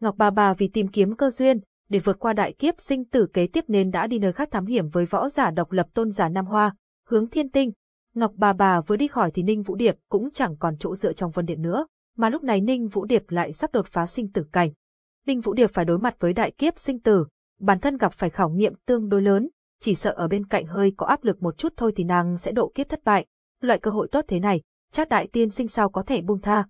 A: Ngọc Bà Bà vì tìm kiếm cơ duyên, để vượt qua đại kiếp sinh tử kế tiếp nên đã đi nơi khác thám hiểm với võ giả độc lập tôn giả Nam Hoa, hướng thiên tinh. Ngọc bà bà vừa đi khỏi thì Ninh Vũ Điệp cũng chẳng còn chỗ dựa trong vân điện nữa, mà lúc này Ninh Vũ Điệp lại sắp đột phá sinh tử cảnh. Ninh Vũ Điệp phải đối mặt với đại kiếp sinh tử, bản thân gặp phải khảo nghiệm tương đối lớn, chỉ sợ ở bên cạnh hơi có áp lực một chút thôi thì nàng sẽ độ kiếp thất bại. Loại cơ hội tốt thế này, chắc đại tiên sinh sao có thể buông tha.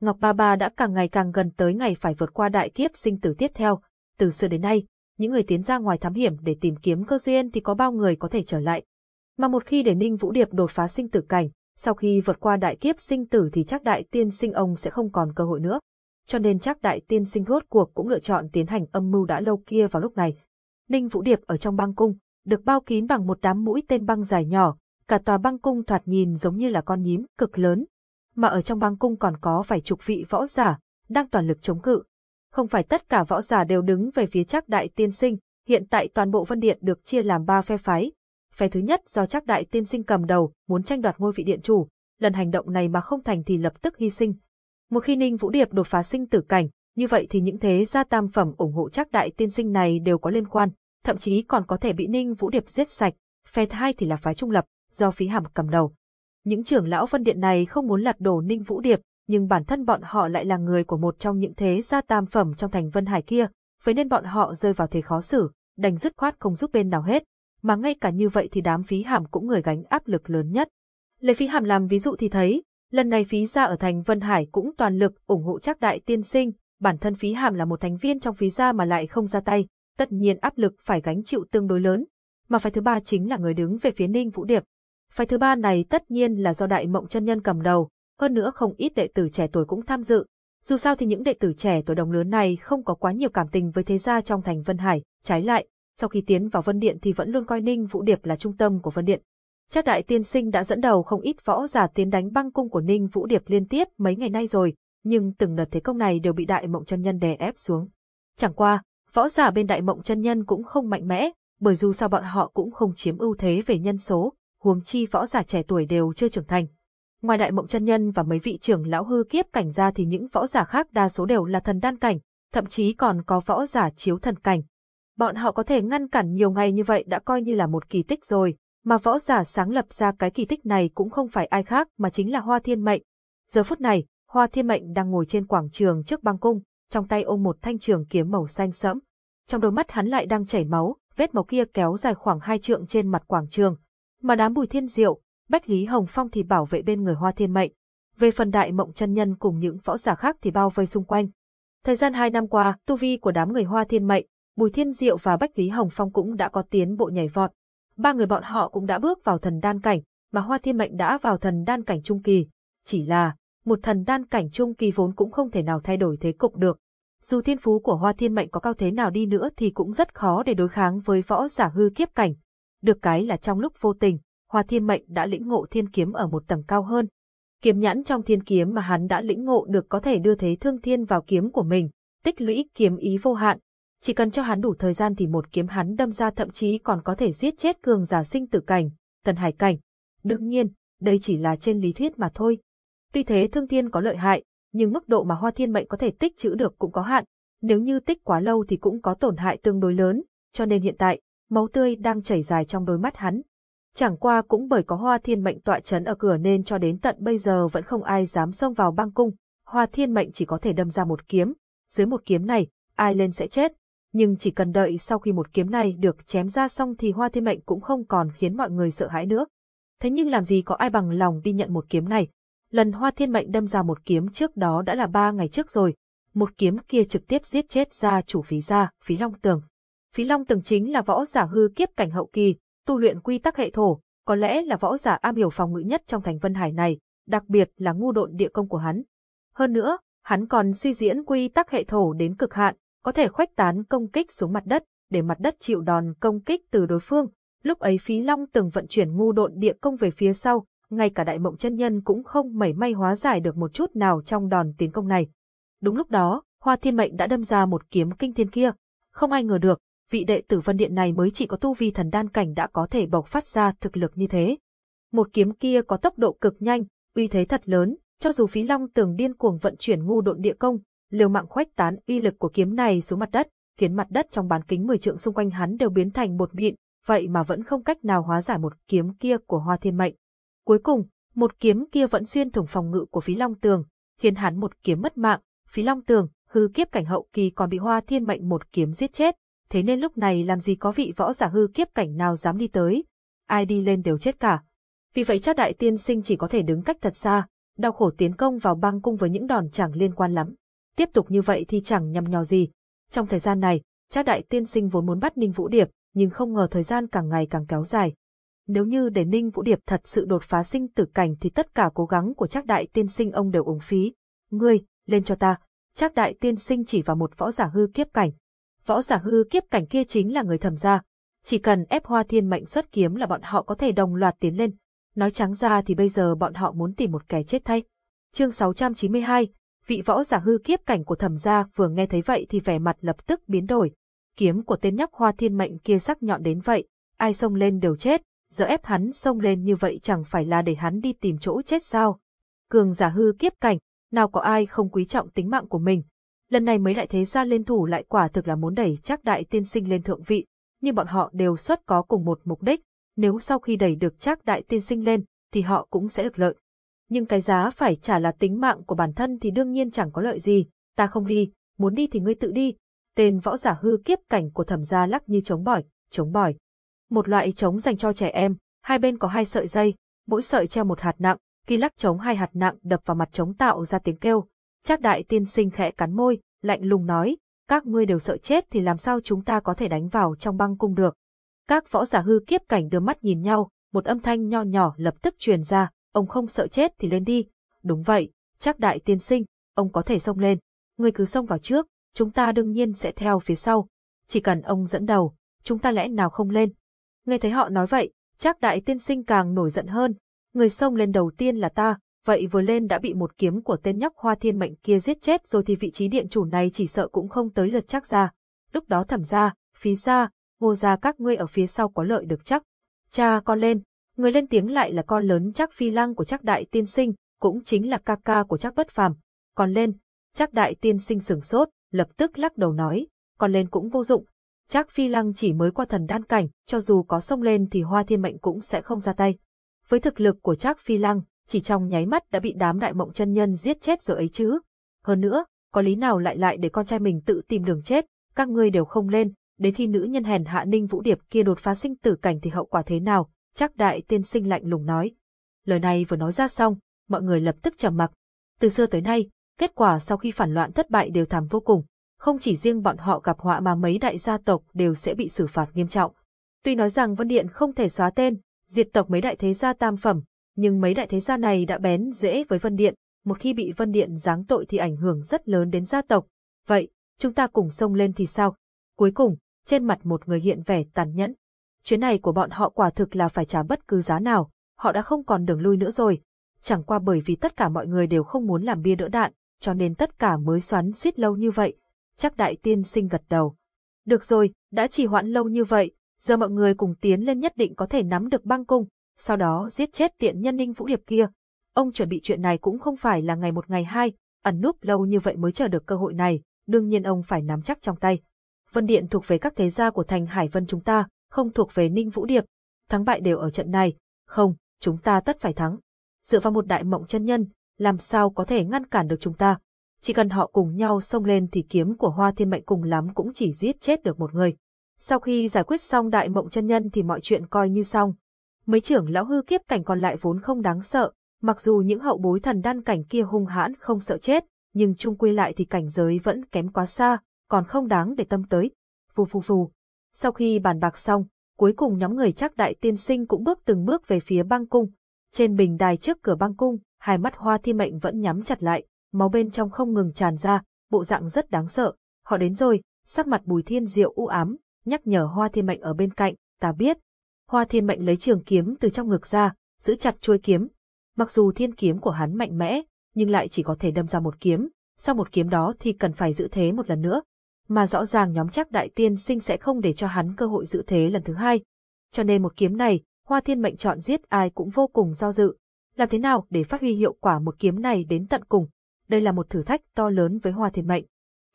A: Ngọc Ba Ba đã càng ngày càng gần tới ngày phải vượt qua đại kiếp sinh tử tiếp theo, từ xưa đến nay, những người tiến ra ngoài thám hiểm để tìm kiếm cơ duyên thì có bao người có thể trở lại. Mà một khi để Ninh Vũ Điệp đột phá sinh tử cảnh, sau khi vượt qua đại kiếp sinh tử thì chắc đại tiên sinh ông sẽ không còn cơ hội nữa. Cho nên chắc đại tiên sinh rốt cuộc cũng lựa chọn tiến hành âm mưu đã lâu kia vào lúc này. Ninh Vũ Điệp ở trong băng cung, được bao kín bằng một đám mũi tên băng dài nhỏ, cả tòa băng cung thoạt nhìn giống như là con nhím cực lớn. Mà ở trong băng cung còn có vài chục vị võ giả, đang toàn lực chống cự. Không phải tất cả võ giả đều đứng về phía chắc đại tiên sinh, hiện tại toàn bộ vân điện được chia làm ba phe phái. Phe thứ nhất do chắc đại tiên sinh cầm đầu, muốn tranh đoạt ngôi vị điện chủ, lần hành động này mà không thành thì lập tức hy sinh. Một khi Ninh Vũ Điệp đột phá sinh tử cảnh, như vậy thì những thế gia tam phẩm ủng hộ chắc đại tiên sinh này đều có liên quan, thậm chí còn có thể bị Ninh Vũ Điệp giết sạch. Phe thứ hai thì là phái trung lập, do phí hàm cầm đầu. Những trưởng lão phân điện này không muốn lật đổ Ninh Vũ Điệp, nhưng bản thân bọn họ lại là người của một trong những thế gia tam phẩm trong thành Vân Hải kia, vậy nên bọn họ rơi vào thế khó xử, đành dứt khoát không giúp bên nào hết, mà ngay cả như vậy thì đám phí hàm cũng người gánh áp lực lớn nhất. Lấy phí hàm làm ví dụ thì thấy, lần này phí gia ở thành Vân Hải cũng toàn lực ủng hộ chắc đại tiên sinh, bản thân phí hàm là một thành viên trong phí gia mà lại không ra tay, tất nhiên áp lực phải gánh chịu tương đối lớn. Mà phải thứ ba chính là người đứng về phía Ninh Vũ Điệp. Phái thứ ba này tất nhiên là do đại mộng chân nhân cầm đầu, hơn nữa không ít đệ tử trẻ tuổi cũng tham dự. Dù sao thì những đệ tử trẻ tuổi đồng lứa này không có quá nhiều cảm tình với thế gia trong thành Vân Hải, trái lại, sau khi tiến vào Vân Điện thì vẫn luôn coi Ninh Vũ Điệp là trung tâm của Vân Điện. Chắc đại tiên sinh đã dẫn đầu không ít võ giả tiến đánh băng cung của Ninh Vũ Điệp liên tiếp mấy ngày nay rồi, nhưng từng đợt thế công này đều bị đại mộng chân nhân đè ép xuống. Chẳng qua, võ giả bên đại mộng chân nhân cũng không mạnh mẽ, bởi dù sao bọn họ cũng không chiếm ưu thế về nhân số, huống chi võ giả trẻ tuổi đều chưa trưởng thành. Ngoài đại mộng chân nhân và mấy vị trưởng lão hư kiếp cảnh ra thì những võ giả khác đa số đều là thần đan cảnh, thậm chí còn có võ giả chiếu thần cảnh. Bọn họ có thể ngăn cản nhiều ngày như vậy đã coi như là một kỳ tích rồi, mà võ giả sáng lập ra cái kỳ tích này cũng không phải ai khác mà chính là Hoa Thiên Mệnh. Giờ phút này, Hoa Thiên Mệnh đang ngồi trên quảng trường trước băng cung, trong tay ôm một thanh trường kiếm màu xanh sẫm. Trong đôi mắt hắn lại đang chảy máu, vết máu kia kéo dài khoảng hai trượng trên mặt quảng trường. Mà đám Bùi Thiên Diệu, Bách Lý Hồng Phong thì bảo vệ bên người Hoa Thiên Mệnh. Về phần đại mộng chân nhân cùng những võ giả khác thì bao vây xung quanh. Thời gian hai năm qua, tu vi của đám người Hoa Thiên Mệnh, Bùi Thiên Diệu và Bách Lý Hồng Phong cũng đã có tiến bộ nhảy vọt. Ba người bọn họ cũng đã bước vào thần đan cảnh, mà Hoa Thiên Mệnh đã vào thần đan cảnh trung kỳ. Chỉ là, một thần đan cảnh trung kỳ vốn cũng không thể nào thay đổi thế cục được. Dù thiên phú của Hoa Thiên Mệnh có cao thế nào đi nữa thì cũng rất khó để đối kháng với võ giả hư kiếp cảnh. Được cái là trong lúc vô tình, Hoa Thiên Mệnh đã lĩnh ngộ thiên kiếm ở một tầng cao hơn. Kiếm nhãn trong thiên kiếm mà hắn đã lĩnh ngộ được có thể đưa thế thương thiên vào kiếm của mình, tích lũy kiếm ý vô hạn. Chỉ cần cho hắn đủ thời gian thì một kiếm hắn đâm ra thậm chí còn có thể giết chết cường giả sinh tử cảnh, tần hải cảnh. Đương nhiên, đây chỉ là trên lý thuyết mà thôi. Tuy thế thương thiên có lợi hại, nhưng mức độ mà hoa thiên mệnh có thể tích trữ được cũng có hạn. Nếu như tích quá lâu thì cũng có tổn hại tương đối lớn, cho nên hiện tại, máu tươi đang chảy dài trong đôi mắt hắn. Chẳng qua cũng bởi có hoa thiên mệnh tọa chấn ở cửa nên cho đến tận bây giờ vẫn không ai dám xông vào băng cung, hoa thiên mệnh chỉ có thể đâm ra một kiếm. Dưới một kiếm này, ai lên sẽ chết. Nhưng chỉ cần đợi sau khi một kiếm này được chém ra xong thì hoa thiên mệnh cũng không còn khiến mọi người sợ hãi nữa. Thế nhưng làm gì có ai bằng lòng đi nhận một kiếm này, Lần Hoa Thiên Mệnh đâm ra một kiếm trước đó đã là ba ngày trước rồi, một kiếm kia trực tiếp giết chết gia chủ phí gia, phí Long Tường. Phí Long từng chính là võ giả hư kiếp cảnh hậu kỳ, tu luyện quy tắc hệ thổ, có lẽ là võ giả am hiểu phòng ngự nhất trong thành Vân Hải này, đặc biệt là ngu độn địa công của hắn. Hơn nữa, hắn còn suy diễn quy tắc hệ thổ đến cực hạn, có thể khuếch tán công kích xuống mặt đất, để mặt đất chịu đòn công kích từ đối phương. Lúc ấy Phí Long từng vận chuyển ngu độn địa công về phía sau, ngay cả đại mộng chân nhân cũng không mảy may hóa giải được một chút nào trong đòn tiến công này. Đúng lúc đó, Hoa Thiên Mệnh đã đâm ra một kiếm kinh thiên kia. Không ai ngờ được, vị đệ tử Vân Điện này mới chỉ có tu vi thần đan cảnh đã có thể bộc phát ra thực lực như thế. Một kiếm kia có tốc độ cực nhanh, uy thế thật lớn, cho dù Phí Long tường điên cuồng vận chuyển ngu độn địa công, liều mạng khuếch tán uy lực của kiếm này xuống mặt đất, khiến mặt đất trong bán kính 10 trượng xung quanh hắn đều biến thành bột mịn, vậy mà vẫn không cách nào hóa giải một kiếm kia của Hoa Thiên Mệnh. Cuối cùng, một kiếm kia vẫn xuyên thủng phòng ngự của Phí Long Tường, khiến hắn một kiếm mất mạng, Phí Long Tường, hư kiếp cảnh hậu kỳ còn bị Hoa Thiên Mệnh một kiếm giết chết, thế nên lúc này làm gì có vị võ giả hư kiếp cảnh nào dám đi tới, ai đi lên đều chết cả. Vì vậy chắc đại tiên sinh chỉ có thể đứng cách thật xa, đau khổ tiến công vào băng cung với những đòn chẳng liên quan lắm. Tiếp tục như vậy thì chẳng nhầm nhò gì. Trong thời gian này, chắc đại tiên sinh vốn muốn bắt Ninh Vũ Điệp, nhưng không ngờ thời gian càng ngày càng kéo dài, nếu như để Ninh Vũ Điệp thật sự đột phá sinh tử cảnh thì tất cả cố gắng của Trác Đại Tiên Sinh ông đều uổng phí. Ngươi, lên cho ta. Trác Đại Tiên Sinh chỉ vào một võ giả hư kiếp cảnh. Võ giả hư kiếp cảnh kia chính là người thẩm gia. Chỉ cần ép Hoa Thiên Mệnh xuất kiếm là bọn họ có thể đồng loạt tiến lên. Nói trắng ra thì bây giờ bọn họ muốn tìm một kẻ chết thay. Chương 692, vị võ giả hư kiếp cảnh của thẩm gia vừa nghe thấy vậy thì vẻ mặt lập tức biến đổi. Kiếm của tên nhóc Hoa Thiên Mệnh kia sắc nhọn đến vậy, ai xông lên đều chết, giờ ép hắn xông lên như vậy chẳng phải là để hắn đi tìm chỗ chết sao. Cường giả hư kiếp cảnh, nào có ai không quý trọng tính mạng của mình. Lần này mới lại thế gia lên thủ lại quả thực là muốn đẩy chắc đại tiên sinh lên thượng vị, nhưng bọn họ đều xuất có cùng một mục đích, nếu sau khi đẩy được chắc đại tiên sinh lên, thì họ cũng sẽ được lợi. Nhưng cái giá phải trả là tính mạng của bản thân thì đương nhiên chẳng có lợi gì, ta không đi, muốn đi thì ngươi tự đi. Tên võ giả hư kiếp cảnh của thẩm gia lắc như chống bỏi, chống bỏi một loại trống dành cho trẻ em, hai bên có hai sợi dây, mỗi sợi treo một hạt nặng, khi lắc trống hai hạt nặng đập vào mặt trống tạo ra tiếng kêu. Trác đại tiên sinh khẽ cắn môi, lạnh lùng nói, các ngươi đều sợ chết thì làm sao chúng ta có thể đánh vào trong băng cung được. Các võ giả hư kiếp cảnh đưa mắt nhìn nhau, một âm thanh nho nhỏ lập tức truyền ra, ông không sợ chết thì lên đi. Đúng vậy, Trác đại tiên sinh, ông có thể xông lên. Ngươi cứ xông vào trước, chúng ta đương nhiên sẽ theo phía sau. Chỉ cần ông dẫn đầu, chúng ta lẽ nào không lên. Nghe thấy họ nói vậy, chắc đại tiên sinh càng nổi giận hơn. Người xông lên đầu tiên là ta, vậy vừa lên đã bị một kiếm của tên nhóc hoa thiên mệnh kia giết chết rồi thì vị trí điện chủ này chỉ sợ cũng không tới lượt chắc ra. Lúc đó thẩm ra, phí ra, ngô ra các ngươi ở phía sau có lợi được chắc. Cha con lên, người lên tiếng lại là con lớn chắc phi lăng của chắc đại tiên sinh, cũng chính là ca ca của chắc bất phàm. Còn lên, chắc đại tiên sinh sửng sốt, lập tức lắc đầu nói, còn lên cũng vô dụng, Trác Phi Lăng chỉ mới qua thần đan cảnh, cho dù có xông lên thì Hoa Thiên Mệnh cũng sẽ không ra tay. Với thực lực của Trác Phi Lăng, chỉ trong nháy mắt đã bị đám đại mộng chân nhân giết chết rồi ấy chứ. Hơn nữa, có lý nào lại lại để con trai mình tự tìm đường chết, các ngươi đều không lên, đến khi nữ nhân hèn hạ Ninh Vũ Điệp kia đột phá sinh tử cảnh thì hậu quả thế nào, chắc đại tiên sinh lạnh lùng nói. Lời này vừa nói ra xong, mọi người lập tức trầm mặc. Từ xưa tới nay, kết quả sau khi phản loạn thất bại đều thảm vô cùng, không chỉ riêng bọn họ gặp họa mà mấy đại gia tộc đều sẽ bị xử phạt nghiêm trọng. Tuy nói rằng Vân Điện không thể xóa tên, diệt tộc mấy đại thế gia tam phẩm, nhưng mấy đại thế gia này đã bén dễ với Vân Điện, một khi bị Vân Điện giáng tội thì ảnh hưởng rất lớn đến gia tộc. Vậy, chúng ta cùng xông lên thì sao? Cuối cùng, trên mặt một người hiện vẻ tàn nhẫn. Chuyến này của bọn họ quả thực là phải trả bất cứ giá nào, họ đã không còn đường lui nữa rồi. Chẳng qua bởi vì tất cả mọi người đều không muốn làm bia đỡ đạn, cho nên tất cả mới xoắn suýt lâu như vậy. Chắc đại tiên sinh gật đầu. Được rồi, đã trì hoãn lâu như vậy, giờ mọi người cùng tiến lên nhất định có thể nắm được băng cung, sau đó giết chết tiện nhân ninh vũ điệp kia. Ông chuẩn bị chuyện này cũng không phải là ngày một ngày hai, ẩn núp lâu như vậy mới chờ được cơ hội này, đương nhiên ông phải nắm chắc trong tay. Vân Điện thuộc về các thế gia của thành Hải Vân chúng ta, không thuộc về Ninh Vũ Điệp. Thắng bại đều ở trận này, không, chúng ta tất phải thắng. Dựa vào một đại mộng chân nhân, làm sao có thể ngăn cản được chúng ta. Chỉ cần họ cùng nhau xông lên thì kiếm của Hoa Thiên Mệnh cùng lắm cũng chỉ giết chết được một người. Sau khi giải quyết xong đại mộng chân nhân thì mọi chuyện coi như xong. Mấy trưởng lão hư kiếp cảnh còn lại vốn không đáng sợ, mặc dù những hậu bối thần đan cảnh kia hung hãn không sợ chết, nhưng chung quy lại thì cảnh giới vẫn kém quá xa, còn không đáng để tâm tới. Phù phù phù. Sau khi bàn bạc xong, cuối cùng nhóm người chắc đại tiên sinh cũng bước từng bước về phía băng cung. Trên bình đài trước cửa băng cung, hai mắt hoa thi mệnh vẫn nhắm chặt lại, máu bên trong không ngừng tràn ra, bộ dạng rất đáng sợ. Họ đến rồi, sắc mặt bùi thiên diệu u ám, nhắc nhở hoa thiên mệnh ở bên cạnh, ta biết. Hoa thiên mệnh lấy trường kiếm từ trong ngực ra, giữ chặt chuôi kiếm. Mặc dù thiên kiếm của hắn mạnh mẽ, nhưng lại chỉ có thể đâm ra một kiếm, sau một kiếm đó thì cần phải giữ thế một lần nữa mà rõ ràng nhóm chắc đại tiên sinh sẽ không để cho hắn cơ hội giữ thế lần thứ hai. Cho nên một kiếm này, Hoa Thiên mệnh chọn giết ai cũng vô cùng do dự. Làm thế nào để phát huy hiệu quả một kiếm này đến tận cùng? Đây là một thử thách to lớn với Hoa Thiên mệnh.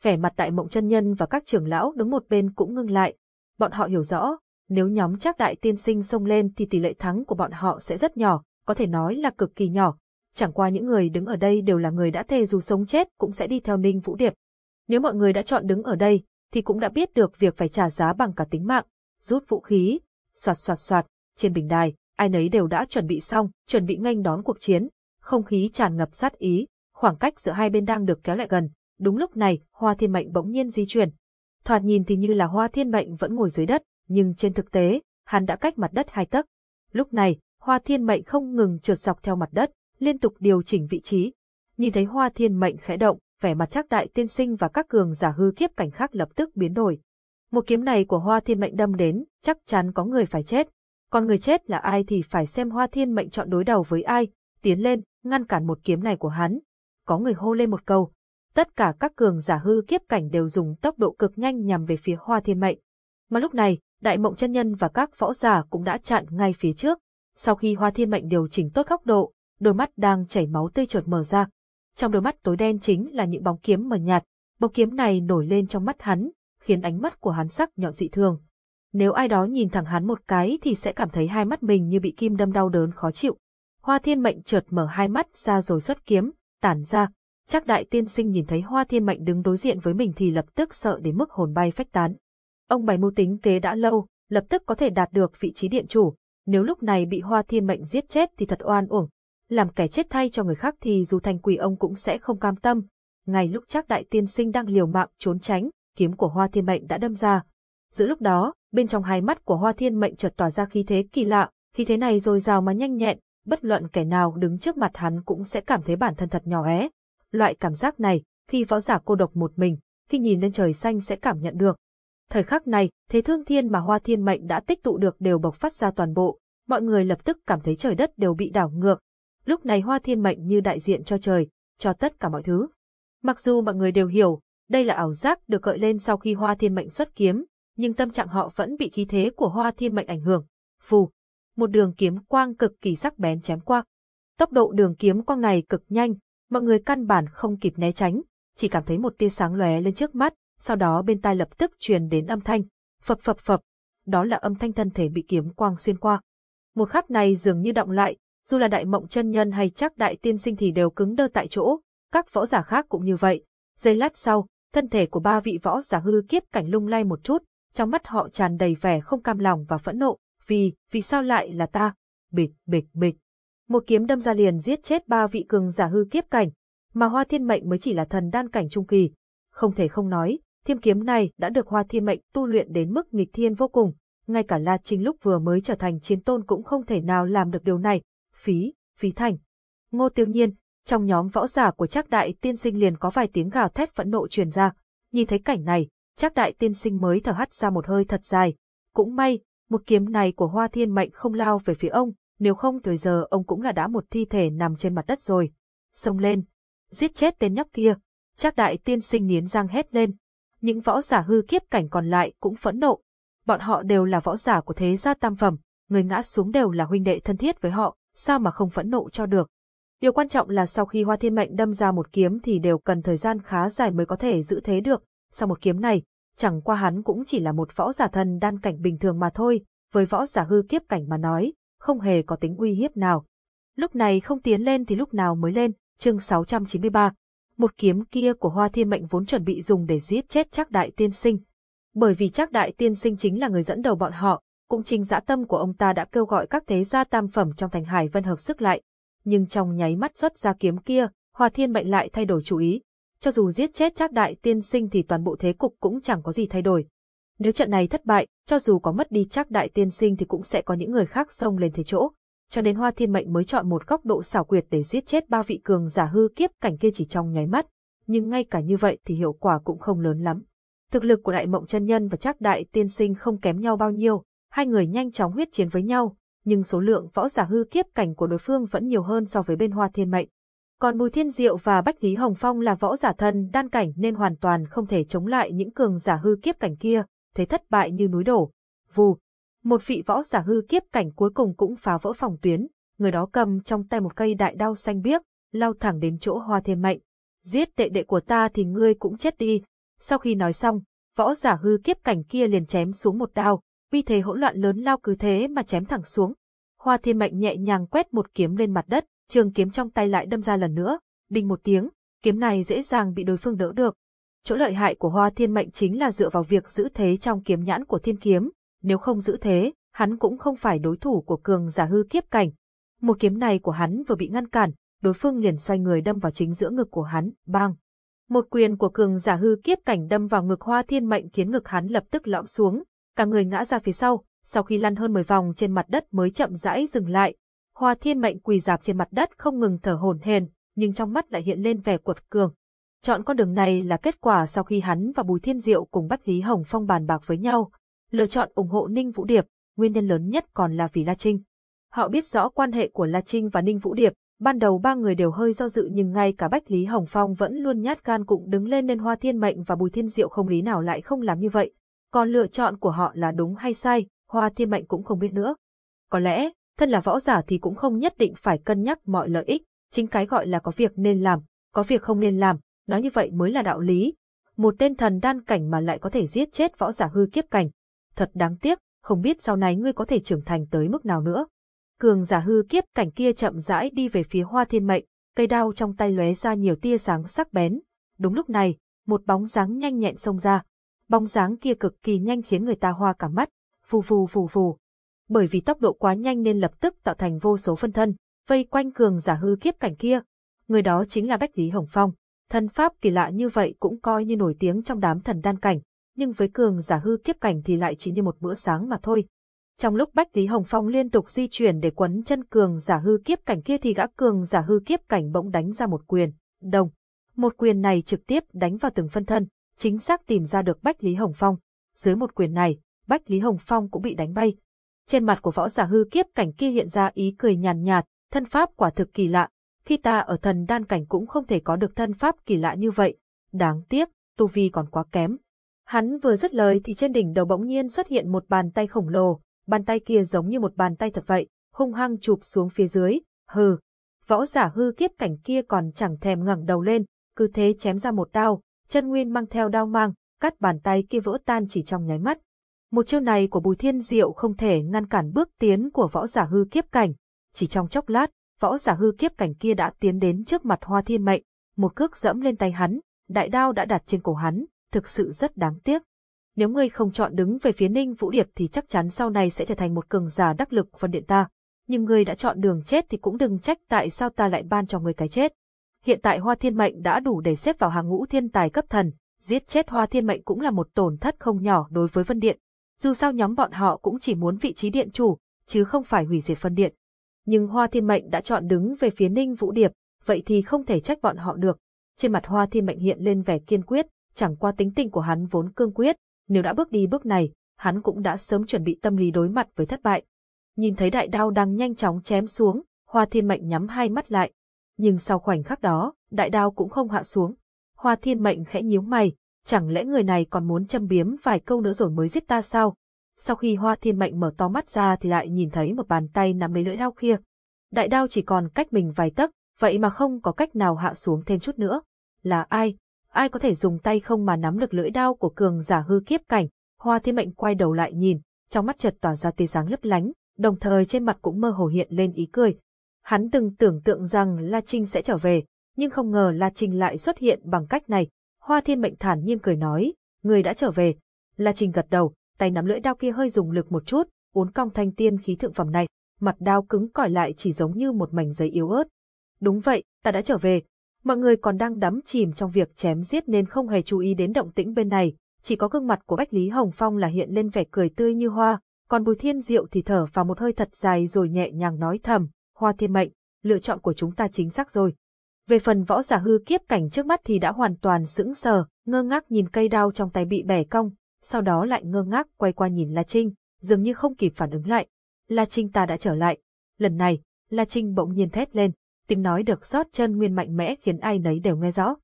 A: Vẻ mặt tại mộng chân nhân và các trưởng lão đứng một bên cũng ngưng lại. Bọn họ hiểu rõ, nếu nhóm chắc đại tiên sinh xông lên thì tỷ lệ thắng của bọn họ sẽ rất nhỏ, có thể nói là cực kỳ nhỏ. Chẳng qua những người đứng ở đây đều là người đã thề dù sống chết cũng sẽ đi theo Ninh Vũ Điệp, nếu mọi người đã chọn đứng ở đây, thì cũng đã biết được việc phải trả giá bằng cả tính mạng, rút vũ khí, soạt soạt soạt, trên bình đài, ai nấy đều đã chuẩn bị xong, chuẩn bị nghênh đón cuộc chiến, không khí tràn ngập sát ý, khoảng cách giữa hai bên đang được kéo lại gần. Đúng lúc này, Hoa Thiên Mệnh bỗng nhiên di chuyển. Thoạt nhìn thì như là Hoa Thiên Mệnh vẫn ngồi dưới đất, nhưng trên thực tế, hắn đã cách mặt đất hai tấc. Lúc này, Hoa Thiên Mệnh không ngừng trượt dọc theo mặt đất, liên tục điều chỉnh vị trí. Nhìn thấy Hoa Thiên Mệnh khẽ động, vẻ mặt chắc đại tiên sinh và các cường giả hư kiếp cảnh khác lập tức biến đổi. Một kiếm này của Hoa Thiên Mệnh đâm đến, chắc chắn có người phải chết. Còn người chết là ai thì phải xem Hoa Thiên Mệnh chọn đối đầu với ai, tiến lên, ngăn cản một kiếm này của hắn. Có người hô lên một câu. Tất cả các cường giả hư kiếp cảnh đều dùng tốc độ cực nhanh nhằm về phía Hoa Thiên Mệnh. Mà lúc này, Đại Mộng chân nhân và các võ giả cũng đã chặn ngay phía trước. Sau khi Hoa Thiên Mệnh điều chỉnh tốt góc độ, đôi mắt đang chảy máu tươi chợt mở ra, trong đôi mắt tối đen chính là những bóng kiếm mờ nhạt, bóng kiếm này nổi lên trong mắt hắn, khiến ánh mắt của hắn sắc nhọn dị thường. Nếu ai đó nhìn thẳng hắn một cái thì sẽ cảm thấy hai mắt mình như bị kim đâm đau đớn khó chịu. Hoa Thiên Mệnh chợt mở hai mắt ra rồi xuất kiếm, tản ra. Chắc đại tiên sinh nhìn thấy Hoa Thiên Mệnh đứng đối diện với mình thì lập tức sợ đến mức hồn bay phách tán. Ông bày mưu tính kế đã lâu, lập tức có thể đạt được vị trí điện chủ. Nếu lúc này bị Hoa Thiên Mệnh giết chết thì thật oan uổng, làm kẻ chết thay cho người khác thì dù thành quỷ ông cũng sẽ không cam tâm. Ngay lúc chắc đại tiên sinh đang liều mạng trốn tránh, kiếm của Hoa Thiên Mệnh đã đâm ra. Giữa lúc đó, bên trong hai mắt của Hoa Thiên Mệnh chợt tỏa ra khí thế kỳ lạ, khí thế này rồi rào mà nhanh nhẹn, bất luận kẻ nào đứng trước mặt hắn cũng sẽ cảm thấy bản thân thật nhỏ bé. Loại cảm giác này, khi võ giả cô độc một mình, khi nhìn lên trời xanh sẽ cảm nhận được. Thời khắc này, thế thương thiên mà Hoa Thiên Mệnh đã tích tụ được đều bộc phát ra toàn bộ, mọi người lập tức cảm thấy trời đất đều bị đảo ngược, Lúc này hoa thiên mệnh như đại diện cho trời, cho tất cả mọi thứ. Mặc dù mọi người đều hiểu, đây là ảo giác được gợi lên sau khi hoa thiên mệnh xuất kiếm, nhưng tâm trạng họ vẫn bị khí thế của hoa thiên mệnh ảnh hưởng. Phù, một đường kiếm quang cực kỳ sắc bén chém qua. Tốc độ đường kiếm quang này cực nhanh, mọi người căn bản không kịp né tránh, chỉ cảm thấy một tia sáng lóe lên trước mắt, sau đó bên tai lập tức truyền đến âm thanh, phập phập phập, đó là âm thanh thân thể bị kiếm quang xuyên qua. Một khắc này dường như động lại, Dù là đại mộng chân nhân hay chắc đại tiên sinh thì đều cứng đơ tại chỗ, các võ giả khác cũng như vậy. Giây lát sau, thân thể của ba vị võ giả hư kiếp cảnh lung lay một chút, trong mắt họ tràn đầy vẻ không cam lòng và phẫn nộ, vì, vì sao lại là ta? Bịch, bịch, bịch. Một kiếm đâm ra liền giết chết ba vị cường giả hư kiếp cảnh, mà Hoa Thiên Mệnh mới chỉ là thần đan cảnh trung kỳ. Không thể không nói, thiêm kiếm này đã được Hoa Thiên Mệnh tu luyện đến mức nghịch thiên vô cùng, ngay cả La Trinh lúc vừa mới trở thành chiến tôn cũng không thể nào làm được điều này. Phí, phí thành. Ngô Tiêu Nhiên, trong nhóm võ giả của Trác Đại Tiên Sinh liền có vài tiếng gào thét phẫn nộ truyền ra. Nhìn thấy cảnh này, Trác Đại Tiên Sinh mới thở hắt ra một hơi thật dài. Cũng may, một kiếm này của Hoa Thiên Mệnh không lao về phía ông, nếu không tới giờ ông cũng là đã một thi thể nằm trên mặt đất rồi. Xông lên, giết chết tên nhóc kia. Trác Đại Tiên Sinh nghiến răng hét lên. Những võ giả hư kiếp cảnh còn lại cũng phẫn nộ. Bọn họ đều là võ giả của thế gia tam phẩm, người ngã xuống đều là huynh đệ thân thiết với họ, sao mà không phẫn nộ cho được. Điều quan trọng là sau khi Hoa Thiên Mệnh đâm ra một kiếm thì đều cần thời gian khá dài mới có thể giữ thế được. Sau một kiếm này, chẳng qua hắn cũng chỉ là một võ giả thần đan cảnh bình thường mà thôi, với võ giả hư kiếp cảnh mà nói, không hề có tính uy hiếp nào. Lúc này không tiến lên thì lúc nào mới lên, chương 693. Một kiếm kia của Hoa Thiên Mệnh vốn chuẩn bị dùng để giết chết Trác đại tiên sinh. Bởi vì Trác đại tiên sinh chính là người dẫn đầu bọn họ, cũng chính dã tâm của ông ta đã kêu gọi các thế gia tam phẩm trong thành Hải Vân hợp sức lại, nhưng trong nháy mắt xuất ra kiếm kia, Hoa Thiên Mệnh lại thay đổi chủ ý. Cho dù giết chết Trác Đại Tiên Sinh thì toàn bộ thế cục cũng chẳng có gì thay đổi. Nếu trận này thất bại, cho dù có mất đi Trác Đại Tiên Sinh thì cũng sẽ có những người khác xông lên thế chỗ. Cho nên Hoa Thiên Mệnh mới chọn một góc độ xảo quyệt để giết chết ba vị cường giả hư kiếp cảnh kia chỉ trong nháy mắt. Nhưng ngay cả như vậy thì hiệu quả cũng không lớn lắm. Thực lực của Đại Mộng chân nhân và Trác Đại Tiên Sinh không kém nhau bao nhiêu, hai người nhanh chóng huyết chiến với nhau, nhưng số lượng võ giả hư kiếp cảnh của đối phương vẫn nhiều hơn so với bên Hoa Thiên Mệnh. Còn Bùi Thiên Diệu và Bách Lý Hồng Phong là võ giả thân đan cảnh nên hoàn toàn không thể chống lại những cường giả hư kiếp cảnh kia, thế thất bại như núi đổ. Vù, một vị võ giả hư kiếp cảnh cuối cùng cũng phá vỡ phòng tuyến, người đó cầm trong tay một cây đại đao xanh biếc, lao thẳng đến chỗ Hoa Thiên Mệnh. Giết đệ đệ của ta thì ngươi cũng chết đi. Sau khi nói xong, võ giả hư kiếp cảnh kia liền chém xuống một đao, uy thế hỗn loạn lớn lao cứ thế mà chém thẳng xuống. Hoa Thiên Mệnh nhẹ nhàng quét một kiếm lên mặt đất, trường kiếm trong tay lại đâm ra lần nữa, đinh một tiếng, kiếm này dễ dàng bị đối phương đỡ được. Chỗ lợi hại của Hoa Thiên Mệnh chính là dựa vào việc giữ thế trong kiếm nhãn của thiên kiếm, nếu không giữ thế, hắn cũng không phải đối thủ của cường giả hư kiếp cảnh. Một kiếm này của hắn vừa bị ngăn cản, đối phương liền xoay người đâm vào chính giữa ngực của hắn, bang. Một quyền của cường giả hư kiếp cảnh đâm vào ngực Hoa Thiên Mệnh khiến ngực hắn lập tức lõm xuống, cả người ngã ra phía sau, sau khi lăn hơn 10 vòng trên mặt đất mới chậm rãi dừng lại. Hoa Thiên Mệnh quỳ dạp trên mặt đất không ngừng thở hổn hển, nhưng trong mắt lại hiện lên vẻ cuột cường. Chọn con đường này là kết quả sau khi hắn và Bùi Thiên Diệu cùng Bách Lý Hồng Phong bàn bạc với nhau, lựa chọn ủng hộ Ninh Vũ Điệp, nguyên nhân lớn nhất còn là vì La Trinh. Họ biết rõ quan hệ của La Trinh và Ninh Vũ Điệp, ban đầu ba người đều hơi do dự nhưng ngay cả Bách Lý Hồng Phong vẫn luôn nhát gan cũng đứng lên nên Hoa Thiên Mệnh và Bùi Thiên Diệu không lý nào lại không làm như vậy. Còn lựa chọn của họ là đúng hay sai, Hoa Thiên Mệnh cũng không biết nữa. Có lẽ, thân là võ giả thì cũng không nhất định phải cân nhắc mọi lợi ích, chính cái gọi là có việc nên làm, có việc không nên làm, nói như vậy mới là đạo lý. Một tên thần đan cảnh mà lại có thể giết chết võ giả hư kiếp cảnh. Thật đáng tiếc, không biết sau này ngươi có thể trưởng thành tới mức nào nữa. Cường giả hư kiếp cảnh kia chậm rãi đi về phía hoa thiên mệnh, cây đao trong tay lóe ra nhiều tia sáng sắc bén. Đúng lúc này, một bóng dáng nhanh nhẹn xông ra. Bóng dáng kia cực kỳ nhanh khiến người ta hoa cả mắt, phù phù phù phù. Bởi vì tốc độ quá nhanh nên lập tức tạo thành vô số phân thân, vây quanh cường giả hư kiếp cảnh kia. Người đó chính là Bách Lý Hồng Phong. Thân pháp kỳ lạ như vậy cũng coi như nổi tiếng trong đám thần đan cảnh, nhưng với cường giả hư kiếp cảnh thì lại chỉ như một bữa sáng mà thôi. Trong lúc Bách Lý Hồng Phong liên tục di chuyển để quấn chân cường giả hư kiếp cảnh kia thì gã cường giả hư kiếp cảnh bỗng đánh ra một quyền, đồng. Một quyền này trực tiếp đánh vào từng phân thân, chính xác tìm ra được Bách Lý Hồng Phong. Dưới một quyền này, Bách Lý Hồng Phong cũng bị đánh bay. Trên mặt của võ giả hư kiếp cảnh kia hiện ra ý cười nhàn nhạt, thân pháp quả thực kỳ lạ, khi ta ở thần đan cảnh cũng không thể có được thân pháp kỳ lạ như vậy, đáng tiếc, tu vi còn quá kém. Hắn vừa dứt lời thì trên đỉnh đầu bỗng nhiên xuất hiện một bàn tay khổng lồ, bàn tay kia giống như một bàn tay thật vậy, hung hăng chụp xuống phía dưới, hừ. Võ giả hư kiếp cảnh kia còn chẳng thèm ngẩng đầu lên, cứ thế chém ra một đao, chân nguyên mang theo đao mang, cắt bàn tay kia vỡ tan chỉ trong nháy mắt. Một chiêu này của Bùi Thiên Diệu không thể ngăn cản bước tiến của võ giả hư kiếp cảnh. chỉ trong chốc lát, võ giả hư kiếp cảnh kia đã tiến đến trước mặt Hoa Thiên Mệnh, một cước dẫm lên tay hắn, đại đao đã đặt trên cổ hắn, thực sự rất đáng tiếc. Nếu ngươi không chọn đứng về phía Ninh Vũ Điệp thì chắc chắn sau này sẽ trở thành một cường giả đắc lực phân điện ta. Nhưng ngươi đã chọn đường chết thì cũng đừng trách tại sao ta lại ban cho ngươi cái chết. Hiện tại Hoa Thiên Mệnh đã đủ để xếp vào hàng ngũ thiên tài cấp thần, giết chết Hoa Thiên Mệnh cũng là một tổn thất không nhỏ đối với Vân Điện. Dù sao nhóm bọn họ cũng chỉ muốn vị trí điện chủ, chứ không phải hủy diệt Vân Điện. Nhưng Hoa Thiên Mệnh đã chọn đứng về phía Ninh Vũ Điệp, vậy thì không thể trách bọn họ được. Trên mặt Hoa Thiên Mệnh hiện lên vẻ kiên quyết, chẳng qua tính tình của hắn vốn cương quyết, nếu đã bước đi bước này, hắn cũng đã sớm chuẩn bị tâm lý đối mặt với thất bại. Nhìn thấy đại đao đang nhanh chóng chém xuống, Hoa Thiên Mệnh nhắm hai mắt lại. Nhưng sau khoảnh khắc đó, đại đao cũng không hạ xuống. Hoa Thiên Mệnh khẽ nhíu mày, chẳng lẽ người này còn muốn châm biếm vài câu nữa rồi mới giết ta sao? Sau khi Hoa Thiên Mệnh mở to mắt ra thì lại nhìn thấy một bàn tay nắm lấy lưỡi đao kia. Đại đao chỉ còn cách mình vài tấc, vậy mà không có cách nào hạ xuống thêm chút nữa. Là ai? Ai có thể dùng tay không mà nắm được lưỡi đao của cường giả hư kiếp cảnh? Hoa Thiên Mệnh quay đầu lại nhìn, trong mắt chợt tỏa ra tia sáng lấp lánh, đồng thời trên mặt cũng mơ hồ hiện lên ý cười. Hắn từng tưởng tượng rằng La Trinh sẽ trở về, nhưng không ngờ La Trinh lại xuất hiện bằng cách này. Hoa Thiên Mệnh thản nhiên cười nói, người đã trở về. La Trinh gật đầu, tay nắm lưỡi đao kia hơi dùng lực một chút, uốn cong thanh tiên khí thượng phẩm này, mặt đao cứng cỏi lại chỉ giống như một mảnh giấy yếu ớt. Đúng vậy, ta đã trở về. Mọi người còn đang đắm chìm trong việc chém giết nên không hề chú ý đến động tĩnh bên này, chỉ có gương mặt của Bách Lý Hồng Phong là hiện lên vẻ cười tươi như hoa, còn Bùi Thiên Diệu thì thở vào một hơi thật dài rồi nhẹ nhàng nói thầm, Hoa Thiên Mệnh, lựa chọn của chúng ta chính xác rồi. Về phần võ giả hư kiếp cảnh trước mắt thì đã hoàn toàn sững sờ, ngơ ngác nhìn cây đao trong tay bị bẻ cong, sau đó lại ngơ ngác quay qua nhìn La Trinh, dường như không kịp phản ứng lại. La Trinh ta đã trở lại. Lần này, La Trinh bỗng nhiên thét lên, tiếng nói được rót chân nguyên mạnh mẽ khiến ai nấy đều nghe rõ.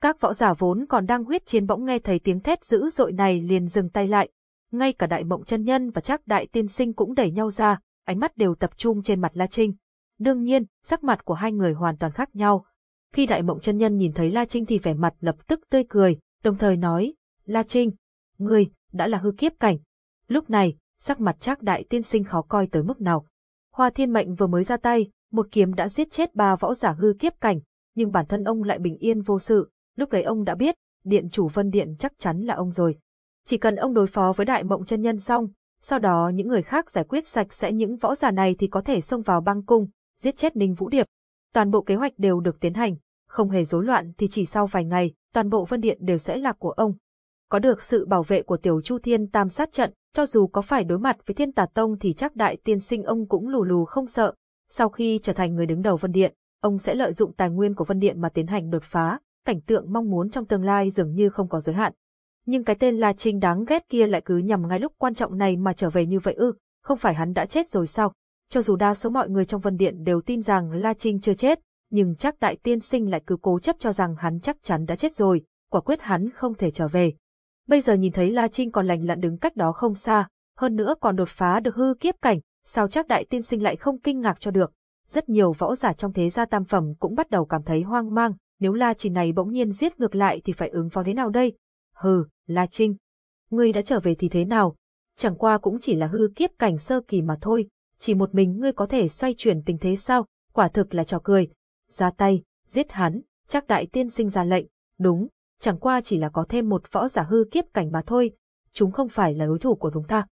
A: Các võ giả vốn còn đang huyết chiến bỗng nghe thấy tiếng thét dữ dội này liền dừng tay lại. Ngay cả đại mộng chân nhân và chắc đại tiên sinh cũng đẩy nhau ra, ánh mắt đều tập trung trên mặt La Trinh. Đương nhiên, sắc mặt của hai người hoàn toàn khác nhau. Khi đại mộng chân nhân nhìn thấy La Trinh thì vẻ mặt lập tức tươi cười, đồng thời nói, La Trinh, ngươi, đã là hư kiếp cảnh. Lúc này, sắc mặt chắc đại tiên sinh khó coi tới mức nào. Hoa thiên mệnh vừa mới ra tay, một kiếm đã giết chết ba võ giả hư kiếp cảnh, nhưng bản thân ông lại bình yên vô sự, lúc đấy ông đã biết, điện chủ vân điện chắc chắn là ông rồi. Chỉ cần ông đối phó với đại mộng chân nhân xong, sau đó những người khác giải quyết sạch sẽ những võ giả này thì có thể xông vào băng cung, giết chết Ninh Vũ Điệp. Toàn bộ kế hoạch đều được tiến hành, không hề rối loạn thì chỉ sau vài ngày, toàn bộ vân điện đều sẽ là của ông. Có được sự bảo vệ của tiểu Chu Thiên Tam sát trận, cho dù có phải đối mặt với Thiên Tà Tông thì chắc đại tiên sinh ông cũng lù lù không sợ. Sau khi trở thành người đứng đầu Vân Điện, ông sẽ lợi dụng tài nguyên của Vân Điện mà tiến hành đột phá, cảnh tượng mong muốn trong tương lai dường như không có giới hạn. Nhưng cái tên La Trinh đáng ghét kia lại cứ nhằm ngay lúc quan trọng này mà trở về như vậy ư, không phải hắn đã chết rồi sao? Cho dù đa số mọi người trong Vân Điện đều tin rằng La Trinh chưa chết, nhưng chắc đại tiên sinh lại cứ cố chấp cho rằng hắn chắc chắn đã chết rồi, quả quyết hắn không thể trở về. Bây giờ nhìn thấy La Trinh còn lành lặn đứng cách đó không xa, hơn nữa còn đột phá được hư kiếp cảnh, sao chắc đại tiên sinh lại không kinh ngạc cho được. Rất nhiều võ giả trong thế gia tam phẩm cũng bắt đầu cảm thấy hoang mang, nếu La Trinh này bỗng nhiên giết ngược lại thì phải ứng phó thế nào đây? Hừ, La Trinh. Ngươi đã trở về thì thế nào? Chẳng qua cũng chỉ là hư kiếp cảnh sơ kỳ mà thôi, chỉ một mình ngươi có thể xoay chuyển tình thế sao? Quả thực là trò cười. Ra tay, giết hắn, chắc đại tiên sinh ra lệnh, đúng, chẳng qua chỉ là có thêm một võ giả hư kiếp cảnh mà thôi, chúng không phải là đối thủ của chúng ta.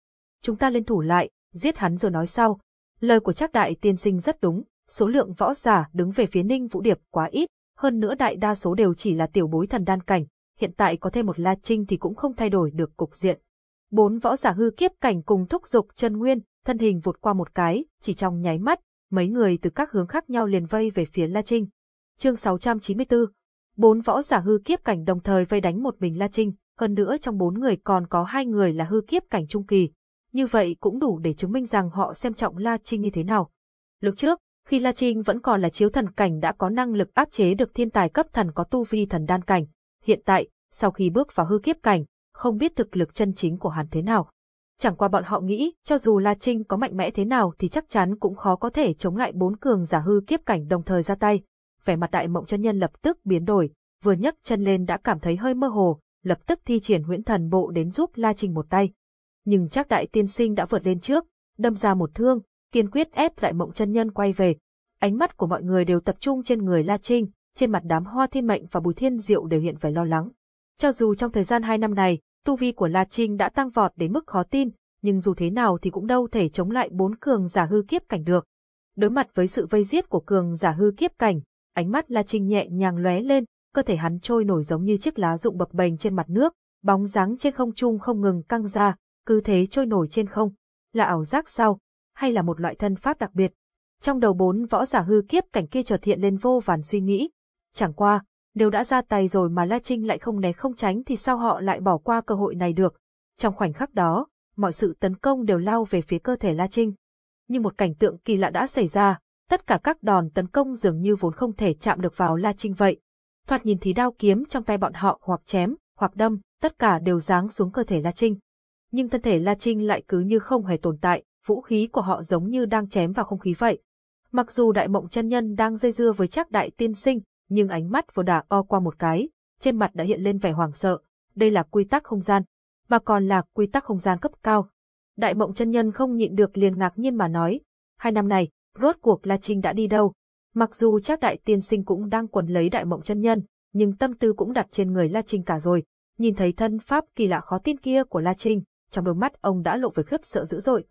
A: Chúng ta lên thủ lại, giết hắn rồi nói sau. Lời của chắc đại tiên sinh rất đúng, số lượng võ giả đứng về phía Ninh Vũ Điệp quá ít, hơn nữa đại đa số đều chỉ là tiểu bối thần đan cảnh, hiện tại có thêm một La Trinh thì cũng không thay đổi được cục diện. Bốn võ giả hư kiếp cảnh cùng thúc dục chân nguyên, thân hình vụt qua một cái, chỉ trong nháy mắt, mấy người từ các hướng khác nhau liền vây về phía La Trinh. Chương 694 Bốn võ giả hư kiếp cảnh đồng thời vây đánh một mình La Trinh, hơn nữa trong bốn người còn có hai người là hư kiếp cảnh trung kỳ. Như vậy cũng đủ để chứng minh rằng họ xem trọng La Trinh như thế nào. Lúc trước, khi La Trinh vẫn còn là chiếu thần cảnh đã có năng lực áp chế được thiên tài cấp thần có tu vi thần đan cảnh. Hiện tại, sau khi bước vào hư kiếp cảnh, không biết thực lực chân chính của hắn thế nào. Chẳng qua bọn họ nghĩ, cho dù La Trinh có mạnh mẽ thế nào thì chắc chắn cũng khó có thể chống lại bốn cường giả hư kiếp cảnh đồng thời ra tay, vẻ mặt đại mộng chân nhân lập tức biến đổi, vừa nhấc chân lên đã cảm thấy hơi mơ hồ, lập tức thi triển huyễn thần bộ đến giúp La Trinh một tay. Nhưng chắc đại tiên sinh đã vượt lên trước, đâm ra một thương, kiên quyết ép lại Mộng chân nhân quay về. Ánh mắt của mọi người đều tập trung trên người La Trinh, trên mặt đám Hoa Thiên Mệnh và Bùi Thiên Diệu đều hiện vẻ lo lắng. Cho dù trong thời gian hai năm này, tu vi của La Trinh đã tăng vọt đến mức khó tin, nhưng dù thế nào thì cũng đâu thể chống lại bốn cường giả hư kiếp cảnh được. Đối mặt với sự vây giết của cường giả hư kiếp cảnh, ánh mắt La Trinh nhẹ nhàng lóe lên, cơ thể hắn trôi nổi giống như chiếc lá rụng bập bềnh trên mặt nước, bóng dáng trên không trung không ngừng căng ra, cứ thế trôi nổi trên không. Là ảo giác sao? Hay là một loại thân pháp đặc biệt? Trong đầu bốn võ giả hư kiếp cảnh kia chợt hiện lên vô vàn suy nghĩ. Chẳng qua, nếu đã ra tay rồi mà La Trinh lại không né không tránh thì sao họ lại bỏ qua cơ hội này được? Trong khoảnh khắc đó, mọi sự tấn công đều lao về phía cơ thể La Trinh. Nhưng một cảnh tượng kỳ lạ đã xảy ra, tất cả các đòn tấn công dường như vốn không thể chạm được vào La Trinh vậy. Thoạt nhìn thì đao kiếm trong tay bọn họ hoặc chém, hoặc đâm, tất cả đều giáng xuống cơ thể La Trinh. Nhưng thân thể La Trinh lại cứ như không hề tồn tại, vũ khí của họ giống như đang chém vào không khí vậy. Mặc dù đại mộng chân nhân đang dây dưa với chắc đại tiên sinh, nhưng ánh mắt vừa đà o qua một cái, trên mặt đã hiện lên vẻ hoảng sợ. Đây là quy tắc không gian, mà còn là quy tắc không gian cấp cao. Đại mộng chân nhân không nhịn được liền ngạc nhiên mà nói, hai năm này, rốt cuộc La Trinh đã đi đâu? Mặc dù chắc đại tiên sinh cũng đang quần lấy đại mộng chân nhân, nhưng tâm tư cũng đặt trên người La Trinh cả rồi. Nhìn thấy thân pháp kỳ lạ khó tin kia của La Trinh, trong đôi mắt ông đã lộ vẻ khiếp sợ dữ dội.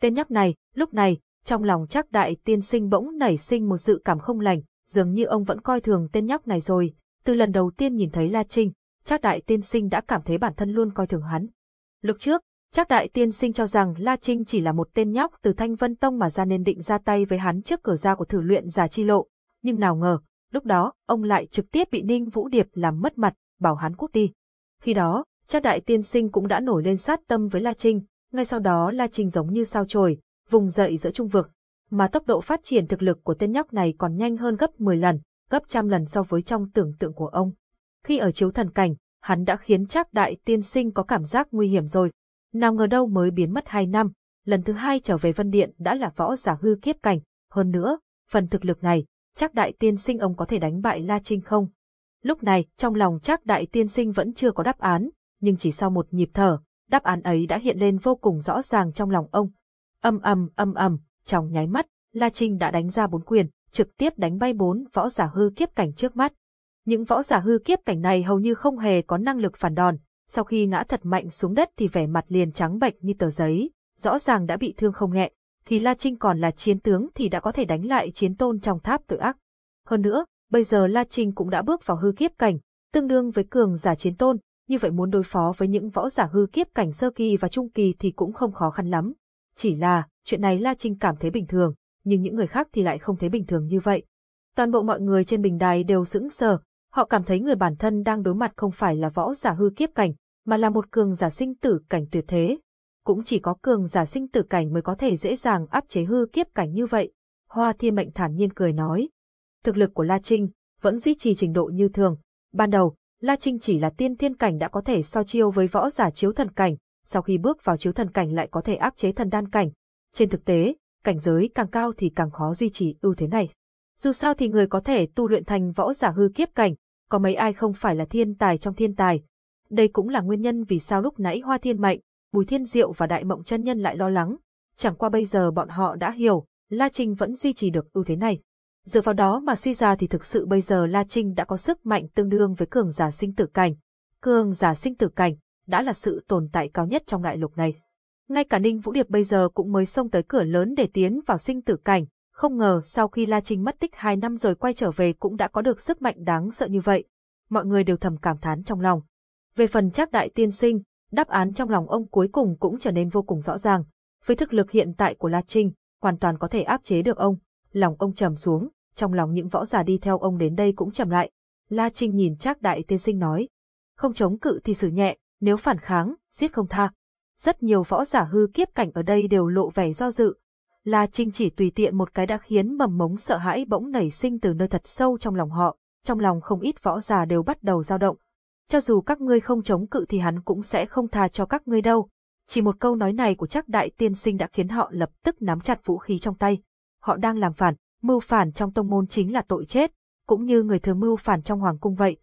A: Tên nhóc này, lúc này, trong lòng chắc đại tiên sinh bỗng nảy sinh một dự cảm không lành, dường như ông vẫn coi thường tên nhóc này rồi. Từ lần đầu tiên nhìn thấy La Trinh, chắc đại tiên sinh đã cảm thấy bản thân luôn coi thường hắn. Lúc trước, chắc đại tiên sinh cho rằng La Trinh chỉ là một tên nhóc từ Thanh Vân Tông mà ra nên định ra tay với hắn trước cửa ra của thử luyện giả chi lộ, nhưng nào ngờ, lúc đó, ông lại trực tiếp bị Ninh Vũ Điệp làm mất mặt, bảo hắn cút đi. Khi đó, cha đại tiên sinh cũng đã nổi lên sát tâm với La Trinh, ngay sau đó La Trinh giống như sao chổi, vùng dậy giữa trung vực, mà tốc độ phát triển thực lực của tên nhóc này còn nhanh hơn gấp 10 lần, gấp trăm lần so với trong tưởng tượng của ông. Khi ở chiếu thần cảnh, hắn đã khiến chắc đại tiên sinh có cảm giác nguy hiểm rồi. Nào ngờ đâu mới biến mất hai năm, lần thứ hai trở về Vân Điện đã là võ giả hư kiếp cảnh, hơn nữa, phần thực lực này, chắc đại tiên sinh ông có thể đánh bại La Trinh không? Lúc này, trong lòng chắc đại tiên sinh vẫn chưa có đáp án, nhưng chỉ sau một nhịp thở, đáp án ấy đã hiện lên vô cùng rõ ràng trong lòng ông. Âm ầm âm ầm, trong nháy mắt, La Trinh đã đánh ra bốn quyền, trực tiếp đánh bay bốn võ giả hư kiếp cảnh trước mắt. Những võ giả hư kiếp cảnh này hầu như không hề có năng lực phản đòn, sau khi ngã thật mạnh xuống đất thì vẻ mặt liền trắng bệch như tờ giấy, rõ ràng đã bị thương không nhẹ. Khi La Trinh còn là chiến tướng thì đã có thể đánh lại chiến tôn trong tháp tự ác. Hơn nữa, bây giờ La Trinh cũng đã bước vào hư kiếp cảnh, tương đương với cường giả chiến tôn, như vậy muốn đối phó với những võ giả hư kiếp cảnh sơ kỳ và trung kỳ thì cũng không khó khăn lắm. Chỉ là, chuyện này La Trinh cảm thấy bình thường, nhưng những người khác thì lại không thấy bình thường như vậy. Toàn bộ mọi người trên bình đài đều sững sờ, họ cảm thấy người bản thân đang đối mặt không phải là võ giả hư kiếp cảnh, mà là một cường giả sinh tử cảnh tuyệt thế. Cũng chỉ có cường giả sinh tử cảnh mới có thể dễ dàng áp chế hư kiếp cảnh như vậy. Hoa Thiên Mệnh thản nhiên cười nói. Thực lực của La Trinh vẫn duy trì trình độ như thường. Ban đầu, La Trinh chỉ là tiên thiên cảnh đã có thể so chiêu với võ giả chiếu thần cảnh, sau khi bước vào chiếu thần cảnh lại có thể áp chế thần đan cảnh. Trên thực tế, cảnh giới càng cao thì càng khó duy trì ưu thế này. Dù sao thì người có thể tu luyện thành võ giả hư kiếp cảnh, có mấy ai không phải là thiên tài trong thiên tài. Đây cũng là nguyên nhân vì sao lúc nãy Hoa Thiên Mệnh, Bùi Thiên Diệu và Đại Mộng chân Nhân lại lo lắng. Chẳng qua bây giờ bọn họ đã hiểu, La Trinh vẫn duy trì được ưu thế này. Dựa vào đó mà suy ra thì thực sự bây giờ La Trinh đã có sức mạnh tương đương với cường giả sinh tử cảnh. Cường giả sinh tử cảnh đã là sự tồn tại cao nhất trong đại lục này. Ngay cả Ninh Vũ Điệp bây giờ cũng mới xông tới cửa lớn để tiến vào sinh tử cảnh, không ngờ sau khi La Trinh mất tích hai năm rồi quay trở về cũng đã có được sức mạnh đáng sợ như vậy. Mọi người đều thầm cảm thán trong lòng. Về phần chắc đại tiên sinh, đáp án trong lòng ông cuối cùng cũng trở nên vô cùng rõ ràng. Với thực lực hiện tại của La Trinh, hoàn toàn có thể áp chế được ông. Lòng ông trầm xuống, trong lòng những võ giả đi theo ông đến đây cũng trầm lại. La Trinh nhìn Trác đại tiên sinh nói. Không chống cự thì xử nhẹ, nếu phản kháng, giết không tha. Rất nhiều võ giả hư kiếp cảnh ở đây đều lộ vẻ do dự. La Trinh chỉ tùy tiện một cái đã khiến mầm mống sợ hãi bỗng nảy sinh từ nơi thật sâu trong lòng họ, trong lòng không ít võ giả đều bắt đầu dao động. Cho dù các ngươi không chống cự thì hắn cũng sẽ không tha cho các ngươi đâu. Chỉ một câu nói này của chắc đại tiên sinh đã khiến họ lập tức nắm chặt vũ khí trong tay. Họ đang làm phản, mưu phản trong tông môn chính là tội chết, cũng như người thường mưu phản trong hoàng cung vậy.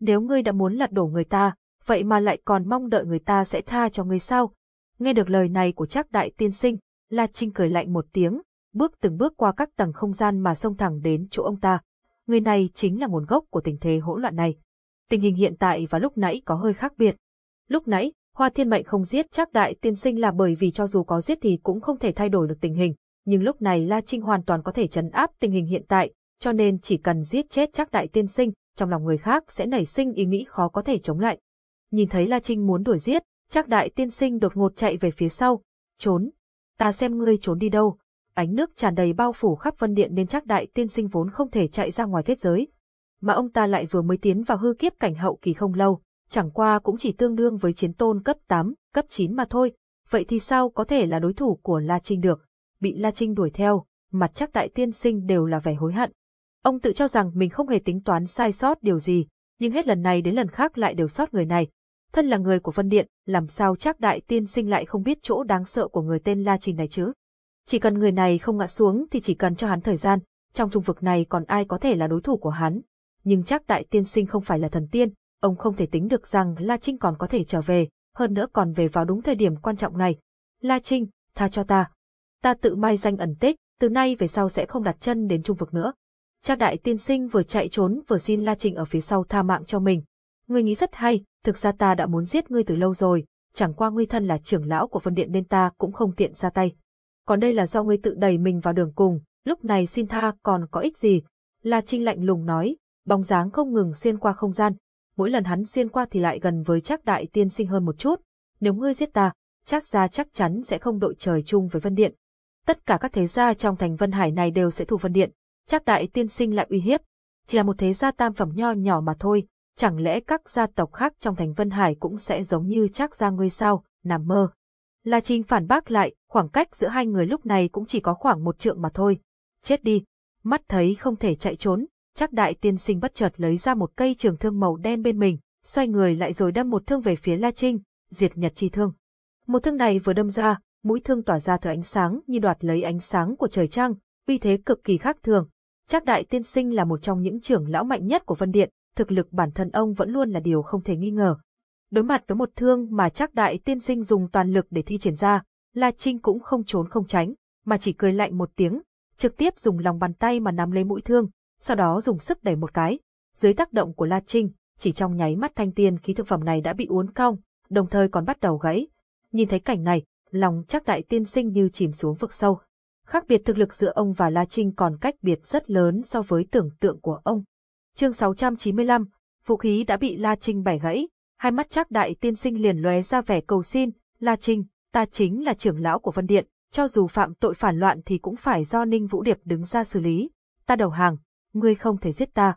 A: Nếu ngươi đã muốn lật đổ người ta, vậy mà lại còn mong đợi người ta sẽ tha cho ngươi sao? Nghe được lời này của Trác đại tiên sinh, La Trinh cười lạnh một tiếng, bước từng bước qua các tầng không gian mà xông thẳng đến chỗ ông ta. Người này chính là nguồn gốc của tình thế hỗn loạn này. Tình hình hiện tại và lúc nãy có hơi khác biệt. Lúc nãy, Hoa Thiên Mệnh không giết Trác đại tiên sinh là bởi vì cho dù có giết thì cũng không thể thay đổi được tình hình, nhưng lúc này La Trinh hoàn toàn có thể chấn áp tình hình hiện tại, cho nên chỉ cần giết chết chắc đại tiên sinh, trong lòng người khác sẽ nảy sinh ý nghĩ khó có thể chống lại. Nhìn thấy La Trinh muốn đuổi giết, chắc đại tiên sinh đột ngột chạy về phía sau, trốn. Ta xem ngươi trốn đi đâu. Ánh nước tràn đầy bao phủ khắp vân điện nên chắc đại tiên sinh vốn không thể chạy ra ngoài kết giới. Mà ông ta lại vừa mới tiến vào hư kiếp cảnh hậu kỳ không lâu, chẳng qua cũng chỉ tương đương với chiến tôn cấp 8, cấp 9 mà thôi, vậy thì sao có thể là đối thủ của La Trinh được? Bị La Trinh đuổi theo, mặt chắc đại tiên sinh đều là vẻ hối hận. Ông tự cho rằng mình không hề tính toán sai sót điều gì, nhưng hết lần này đến lần khác lại đều sót người này. Thân là người của Vân Điện, làm sao chắc đại tiên sinh lại không biết chỗ đáng sợ của người tên La Trinh này chứ? Chỉ cần người này không ngã xuống thì chỉ cần cho hắn thời gian, trong trung vực này còn ai có thể là đối thủ của hắn. Nhưng chắc đại tiên sinh không phải là thần tiên, ông không thể tính được rằng La Trinh còn có thể trở về, hơn nữa còn về vào đúng thời điểm quan trọng này. La Trinh, tha cho ta. Ta tự mai danh ẩn tích, từ nay về sau sẽ không đặt chân đến trung vực nữa. Cha đại tiên sinh vừa chạy trốn vừa xin La Trình ở phía sau tha mạng cho mình. Ngươi nghĩ rất hay, thực ra ta đã muốn giết ngươi từ lâu rồi, chẳng qua ngươi thân là trưởng lão của phân điện nên ta cũng không tiện ra tay. Còn đây là do ngươi tự đẩy mình vào đường cùng, lúc này xin tha còn có ích gì? La Trinh lạnh lùng nói, bóng dáng không ngừng xuyên qua không gian, mỗi lần hắn xuyên qua thì lại gần với chắc đại tiên sinh hơn một chút. Nếu ngươi giết ta, chắc ra chắc chắn sẽ không đội trời chung với Vân Điện. Tất cả các thế gia trong thành Vân Hải này đều sẽ thù Vân Điện, chắc đại tiên sinh lại uy hiếp. Chỉ là một thế gia tam phẩm nho nhỏ mà thôi, chẳng lẽ các gia tộc khác trong thành Vân Hải cũng sẽ giống như chắc gia ngươi sao, nằm mơ. La Trinh phản bác lại, khoảng cách giữa hai người lúc này cũng chỉ có khoảng một trượng mà thôi. Chết đi, mắt thấy không thể chạy trốn, chắc đại tiên sinh bất chợt lấy ra một cây trường thương màu đen bên mình, xoay người lại rồi đâm một thương về phía La Trinh, diệt nhật chi thương. Một thương này vừa đâm ra, mũi thương tỏa ra thứ ánh sáng như đoạt lấy ánh sáng của trời trăng, uy thế cực kỳ khác thường. Chắc đại tiên sinh là một trong những trưởng lão mạnh nhất của Vân Điện, thực lực bản thân ông vẫn luôn là điều không thể nghi ngờ. Đối mặt với một thương mà chắc đại tiên sinh dùng toàn lực để thi triển ra, La Trinh cũng không trốn không tránh, mà chỉ cười lạnh một tiếng, trực tiếp dùng lòng bàn tay mà nắm lấy mũi thương, sau đó dùng sức đẩy một cái. Dưới tác động của La Trinh, chỉ trong nháy mắt thanh tiên khí thực phẩm này đã bị uốn cong, đồng thời còn bắt đầu gãy. Nhìn thấy cảnh này, lòng chắc đại tiên sinh như chìm xuống vực sâu. Khác biệt thực lực giữa ông và La Trinh còn cách biệt rất lớn so với tưởng tượng của ông. Chương 695, vũ khí đã bị La Trinh bẻ gãy, hai mắt chắc đại tiên sinh liền lóe ra vẻ cầu xin, La Trinh, ta chính là trưởng lão của Vân Điện, cho dù phạm tội phản loạn thì cũng phải do Ninh Vũ Điệp đứng ra xử lý. Ta đầu hàng, ngươi không thể giết ta.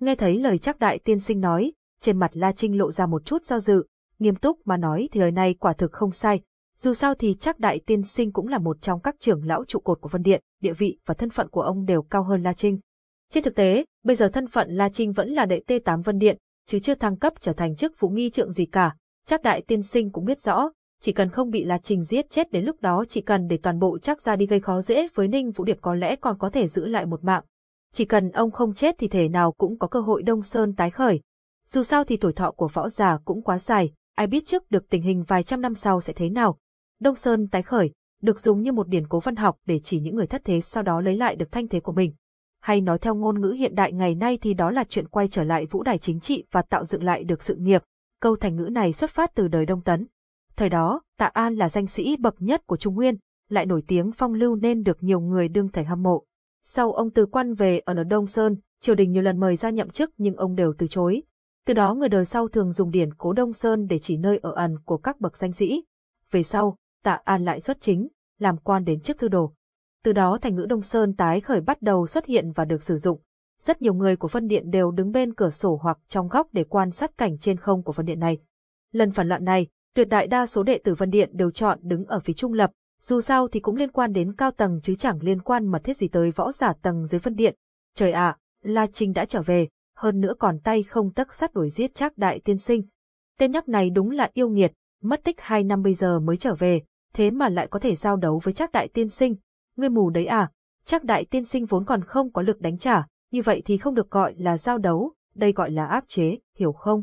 A: Nghe thấy lời chắc đại tiên sinh nói, trên mặt La Trinh lộ ra một chút do dự, nghiêm túc mà nói thì lời này quả thực không sai. Dù sao thì chắc đại tiên sinh cũng là một trong các trưởng lão trụ cột của Vân Điện, địa vị và thân phận của ông đều cao hơn La Trinh. Trên thực tế, bây giờ thân phận La Trinh vẫn là đệ T8 Vân Điện, chứ chưa thăng cấp trở thành chức vụ nghi trượng gì cả. Chắc đại tiên sinh cũng biết rõ, chỉ cần không bị La Trinh giết chết đến lúc đó chỉ cần để toàn bộ chắc ra đi gây khó dễ với Ninh Vũ Điệp có lẽ còn có thể giữ lại một mạng. Chỉ cần ông không chết thì thể nào cũng có cơ hội Đông Sơn tái khởi. Dù sao thì tuổi thọ của võ già cũng quá dài, ai biết trước được tình hình vài trăm năm sau sẽ thế nào. Đông Sơn tái khởi, được dùng như một điển cố văn học để chỉ những người thất thế sau đó lấy lại được thanh thế của mình. Hay nói theo ngôn ngữ hiện đại ngày nay thì đó là chuyện quay trở lại vũ đài chính trị và tạo dựng lại được sự nghiệp. Câu thành ngữ này xuất phát từ đời Đông Tấn. Thời đó, Tạ An là danh sĩ bậc nhất của Trung Nguyên, lại nổi tiếng phong lưu nên được nhiều người đương thể hâm mộ. Sau ông từ quan về ở Đông Sơn, triều đình nhiều lần mời ra nhậm chức nhưng ông đều từ chối. Từ đó người đời sau thường dùng điển cố Đông Sơn để chỉ nơi ở ẩn của các bậc danh sĩ. Về sau, Tạ An lại xuất chính, làm quan đến chức thư đồ. Từ đó thành ngữ Đông Sơn tái khởi bắt đầu xuất hiện và được sử dụng. Rất nhiều người của phân điện đều đứng bên cửa sổ hoặc trong góc để quan sát cảnh trên không của phân điện này. Lần phản loạn này, tuyệt đại đa số đệ tử phân điện đều chọn đứng ở phía trung lập, dù sao thì cũng liên quan đến cao tầng chứ chẳng liên quan mật thiết gì tới võ giả tầng dưới phân điện. Trời ạ, La Trinh đã trở về, hơn nữa còn tay không tấc sắt đuổi giết chắc đại tiên sinh. Tên nhóc này đúng là yêu nghiệt, mất tích hai năm bây giờ mới trở về, thế mà lại có thể giao đấu với chắc đại tiên sinh. Ngươi mù đấy à, chắc đại tiên sinh vốn còn không có lực đánh trả, như vậy thì không được gọi là giao đấu, đây gọi là áp chế, hiểu không?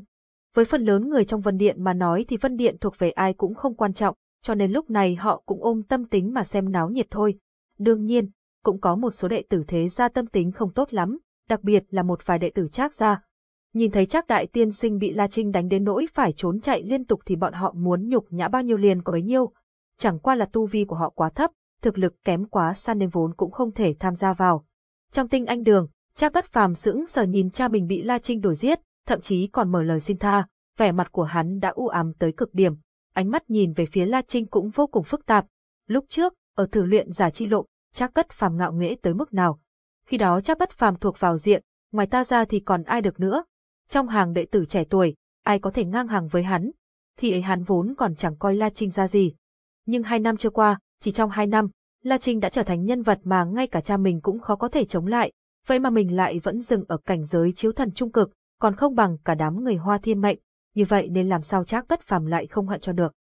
A: Với phần lớn người trong Vân Điện mà nói thì Vân Điện thuộc về ai cũng không quan trọng, cho nên lúc này họ cũng ôm tâm tính mà xem náo nhiệt thôi. Đương nhiên, cũng có một số đệ tử thế gia tâm tính không tốt lắm, đặc biệt là một vài đệ tử Trác gia. Nhìn thấy Trác đại tiên sinh bị La Trinh đánh đến nỗi phải trốn chạy liên tục thì bọn họ muốn nhục nhã bao nhiêu liền có bấy nhiêu. Chẳng qua là tu vi của họ quá thấp, thực lực kém quá xa nên vốn cũng không thể tham gia vào. Trong tinh anh đường, Trác bất phàm sững sờ nhìn cha mình bị La Trinh đuổi giết, thậm chí còn mở lời xin tha, vẻ mặt của hắn đã u ám tới cực điểm, ánh mắt nhìn về phía La Trinh cũng vô cùng phức tạp. Lúc trước, ở thử luyện giả chi lộ, Trác bất phàm ngạo nghễ tới mức nào. Khi đó Trác bất phàm thuộc vào diện, ngoài ta ra thì còn ai được nữa. Trong hàng đệ tử trẻ tuổi, ai có thể ngang hàng với hắn, thì ấy hắn vốn còn chẳng coi La Trinh ra gì. Nhưng hai năm trôi qua, chỉ trong hai năm, La Trinh đã trở thành nhân vật mà ngay cả cha mình cũng khó có thể chống lại, vậy mà mình lại vẫn dừng ở cảnh giới chiếu thần trung cực, còn không bằng cả đám người hoa thiên mệnh, như vậy nên làm sao Trác Bất Phàm lại không hận cho được.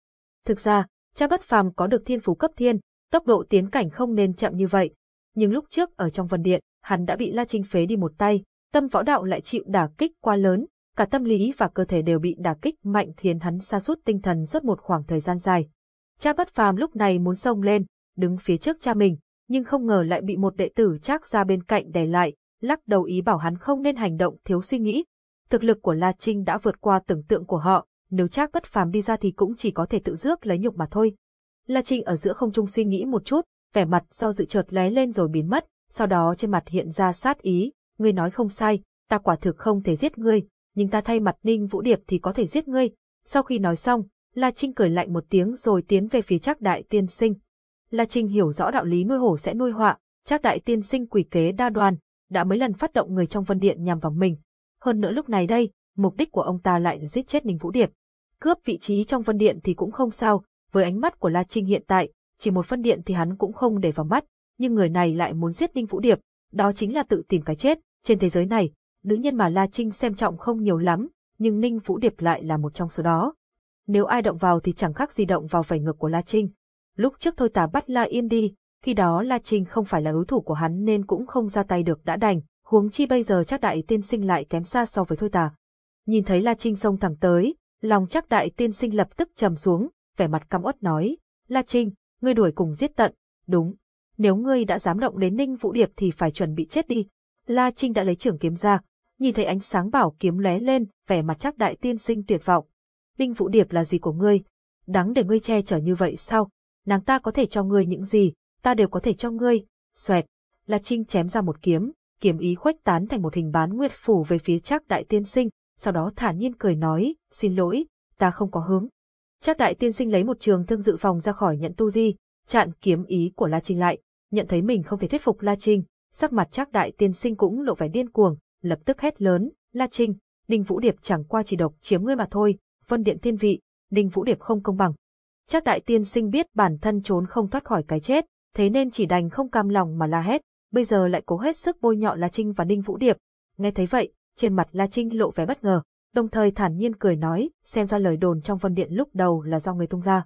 A: Thực ra, Trác Bất Phàm có được thiên phú cấp thiên, tốc độ tiến cảnh không nên chậm như vậy, nhưng lúc trước ở trong vân điện, hắn đã bị La Trinh phế đi một tay, tâm võ đạo lại chịu đả kích quá lớn, cả tâm lý và cơ thể đều bị đả kích mạnh khiến hắn sa sút tinh thần suốt một khoảng thời gian dài. Cha Bất Phàm lúc này muốn xông lên, đứng phía trước cha mình, nhưng không ngờ lại bị một đệ tử Trác ra bên cạnh đè lại, lắc đầu ý bảo hắn không nên hành động thiếu suy nghĩ. Thực lực của La Trinh đã vượt qua tưởng tượng của họ, nếu Trác Bất Phàm đi ra thì cũng chỉ có thể tự rước lấy nhục mà thôi. La Trinh ở giữa không trung suy nghĩ một chút, vẻ mặt do dự chợt lóe lên rồi biến mất, sau đó trên mặt hiện ra sát ý, ngươi nói không sai, ta quả thực không thể giết ngươi, nhưng ta thay mặt Ninh Vũ Điệp thì có thể giết ngươi. Sau khi nói xong, La Trinh cười lạnh một tiếng rồi tiến về phía Trác Đại Tiên Sinh. La Trinh hiểu rõ đạo lý nuôi hổ sẽ nuôi họa, Trác Đại Tiên Sinh quỷ kế đa đoan, đã mấy lần phát động người trong Vân Điện nhằm vào mình. Hơn nữa lúc này đây, mục đích của ông ta lại là giết chết Ninh Vũ Điệp. Cướp vị trí trong Vân Điện thì cũng không sao, với ánh mắt của La Trinh hiện tại, chỉ một phân điện thì hắn cũng không để vào mắt, nhưng người này lại muốn giết Ninh Vũ Điệp, đó chính là tự tìm cái chết. Trên thế giới này, nữ nhân mà La Trinh xem trọng không nhiều lắm, nhưng Ninh Vũ Điệp lại là một trong số đó. Nếu ai động vào thì chẳng khác gì động vào vảy ngực của La Trinh. Lúc trước thôi tà bắt La Yên đi, khi đó La Trinh không phải là đối thủ của hắn nên cũng không ra tay được đã đành, huống chi bây giờ chắc đại tiên sinh lại kém xa so với thôi tà. Nhìn thấy La Trinh xông thẳng tới, lòng chắc đại tiên sinh lập tức trầm xuống, vẻ mặt căm uất nói, La Trinh, ngươi đuổi cùng giết tận, đúng. Nếu ngươi đã dám động đến Ninh Vũ Điệp thì phải chuẩn bị chết đi. La Trinh đã lấy trưởng kiếm ra, nhìn thấy ánh sáng bảo kiếm lóe lên, vẻ mặt chắc đại tiên sinh tuyệt vọng. Đinh Vũ Điệp là gì của ngươi? Đáng để ngươi che chở như vậy sao? Nàng ta có thể cho ngươi những gì, ta đều có thể cho ngươi. Xoẹt, La Trinh chém ra một kiếm, kiếm ý khuếch tán thành một hình bán nguyệt phủ về phía Trác đại tiên sinh, sau đó thản nhiên cười nói, xin lỗi, ta không có hướng. Trác đại tiên sinh lấy một trường thương dự phòng ra khỏi nhận tu di, chặn kiếm ý của La Trinh lại, nhận thấy mình không thể thuyết phục La Trinh, sắc mặt Trác đại tiên sinh cũng lộ vẻ điên cuồng, lập tức hét lớn, La Trinh, Ninh Vũ Điệp chẳng qua chỉ độc chiếm ngươi mà thôi, vân điện thiên vị, Ninh Vũ Điệp không công bằng. Chắc đại tiên sinh biết bản thân trốn không thoát khỏi cái chết, thế nên chỉ đành không cam lòng mà la hét, bây giờ lại cố hết sức bôi nhọ La Trinh và Ninh Vũ Điệp. Nghe thấy vậy, trên mặt La Trinh lộ vẻ bất ngờ, đồng thời thản nhiên cười nói, xem ra lời đồn trong Vân Điện lúc đầu là do người tung ra.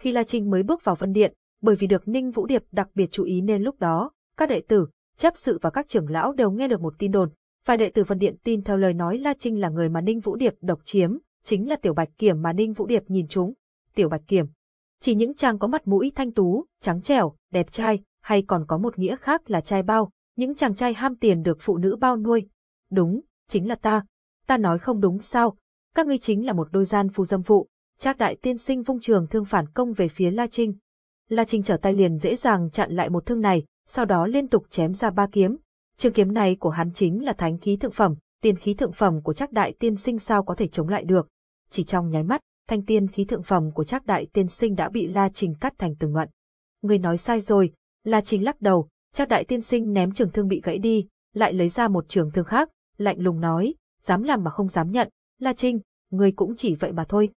A: Khi La Trinh mới bước vào Vân Điện, bởi vì được Ninh Vũ Điệp đặc biệt chú ý nên lúc đó, các đệ tử, chấp sự và các trưởng lão đều nghe được một tin đồn. Vài đệ tử Vân Điện tin theo lời nói La Trinh là người mà Ninh Vũ Điệp độc chiếm, chính là Tiểu Bạch Kiểm mà Ninh Vũ Điệp nhìn chúng. Tiểu Bạch Kiểm. Chỉ những chàng có mặt mũi thanh tú, trắng trẻo, đẹp trai, hay còn có một nghĩa khác là trai bao, những chàng trai ham tiền được phụ nữ bao nuôi. Đúng, chính là ta, ta nói không đúng sao, các ngươi chính là một đôi gian phu dâm phụ. Trác đại tiên sinh vung trường thương phản công về phía La Trinh. La Trinh trở tay liền dễ dàng chặn lại một thương này, sau đó liên tục chém ra ba kiếm. Trường kiếm này của hắn chính là thánh khí thượng phẩm, tiên khí thượng phẩm của Trác đại tiên sinh sao có thể chống lại được. Chỉ trong nháy mắt, thanh tiên khí thượng phẩm của Trác đại tiên sinh đã bị La Trình cắt thành từng đoạn. Người nói sai rồi, La Trình lắc đầu, Trác đại tiên sinh ném trường thương bị gãy đi, lại lấy ra một trường thương khác, lạnh lùng nói, dám làm mà không dám nhận, La Trình, ngươi cũng chỉ vậy mà thôi.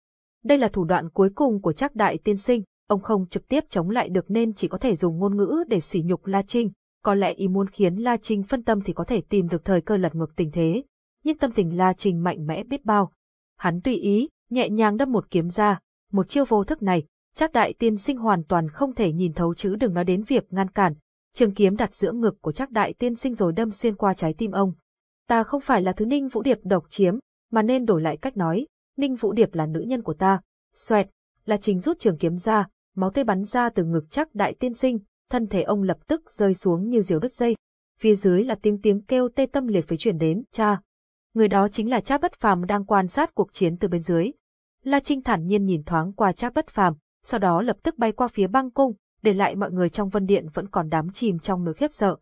A: Đây là thủ đoạn cuối cùng của Trác đại tiên sinh, ông không trực tiếp chống lại được nên chỉ có thể dùng ngôn ngữ để sỉ nhục La Trinh, có lẽ ý muốn khiến La Trinh phân tâm thì có thể tìm được thời cơ lật ngược tình thế. Nhưng tâm tình La Trình mạnh mẽ biết bao. Hắn tùy ý, nhẹ nhàng đâm một kiếm ra, một chiêu vô thức này, chắc đại tiên sinh hoàn toàn không thể nhìn thấu chứ đừng nói đến việc ngăn cản. Trường kiếm đặt giữa ngực của chắc đại tiên sinh rồi đâm xuyên qua trái tim ông. Ta không phải là thứ Ninh Vũ Điệp độc chiếm, mà nên đổi lại cách nói, Ninh Vũ Điệp là nữ nhân của ta. Xoẹt, là trình rút trường kiếm ra, máu tươi bắn ra từ ngực chắc đại tiên sinh, thân thể ông lập tức rơi xuống như diều đứt dây. Phía dưới là tiếng tiếng kêu tê tâm liệt với chuyển đến, cha. Người đó chính là trác bất phàm đang quan sát cuộc chiến từ bên dưới. La Trinh thản nhiên nhìn thoáng qua trác bất phàm, sau đó lập tức bay qua phía băng cung, để lại mọi người trong vân điện vẫn còn đắm chìm trong nỗi khiếp sợ.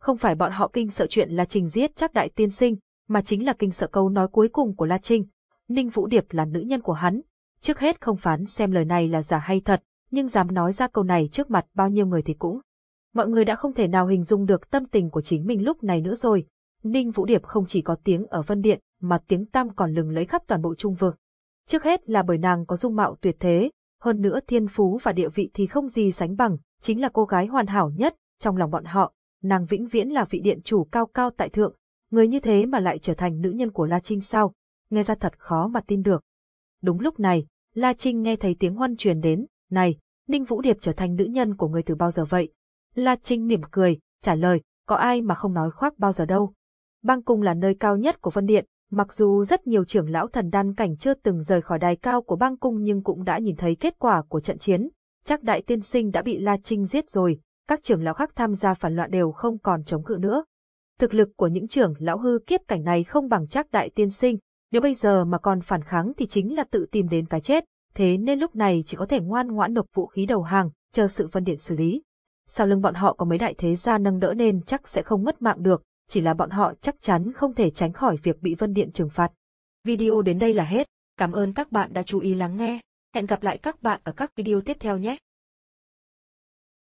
A: Không phải bọn họ kinh sợ chuyện La Trinh giết trác đại tiên sinh, mà chính là kinh sợ câu nói cuối cùng của La Trinh. Ninh Vũ Điệp là nữ nhân của hắn. Trước hết không phán xem lời này là giả hay thật, nhưng dám nói ra câu này trước mặt bao nhiêu người thì cũng. Mọi người đã không thể nào hình dung được tâm tình của chính mình lúc này nữa rồi. Ninh Vũ Điệp không chỉ có tiếng ở Vân Điện, mà tiếng tam còn lừng lấy khắp toàn bộ trung vực. Trước hết là bởi nàng có dung mạo tuyệt thế, hơn nữa thiên phú và địa vị thì không gì sánh bằng, chính là cô gái hoàn hảo nhất, trong lòng bọn họ, nàng vĩnh viễn là vị điện chủ cao cao tại thượng, người như thế mà lại trở thành nữ nhân của La Trinh sao, nghe ra thật khó mà tin được. Đúng lúc này, La Trinh nghe thấy tiếng hoan truyền đến, này, Ninh Vũ Điệp trở thành nữ nhân của người từ bao giờ vậy? La Trinh mỉm cười, trả lời, có ai mà không nói khoác bao giờ đâu. Bang cung là nơi cao nhất của phân điện, mặc dù rất nhiều trưởng lão thần đan cảnh chưa từng rời khỏi đài cao của bang cung nhưng cũng đã nhìn thấy kết quả của trận chiến. Chắc đại tiên sinh đã bị La Trinh giết rồi, các trưởng lão khác tham gia phản loạn đều không còn chống cự nữa. Thực lực của những trưởng lão hư kiếp cảnh này không bằng chắc đại tiên sinh, nếu bây giờ mà còn phản kháng thì chính là tự tìm đến cái chết, thế nên lúc này chỉ có thể ngoan ngoãn nộp vũ khí đầu hàng, chờ sự phân điện xử lý. Sau lưng bọn họ có mấy đại thế gia nâng đỡ nên chắc sẽ không mất mạng được, chỉ là bọn họ chắc chắn không thể tránh khỏi việc bị Vân Điện trừng phạt.
B: Video đến đây là hết, cảm ơn các bạn đã chú ý lắng nghe. Hẹn gặp lại các bạn ở các video tiếp theo nhé.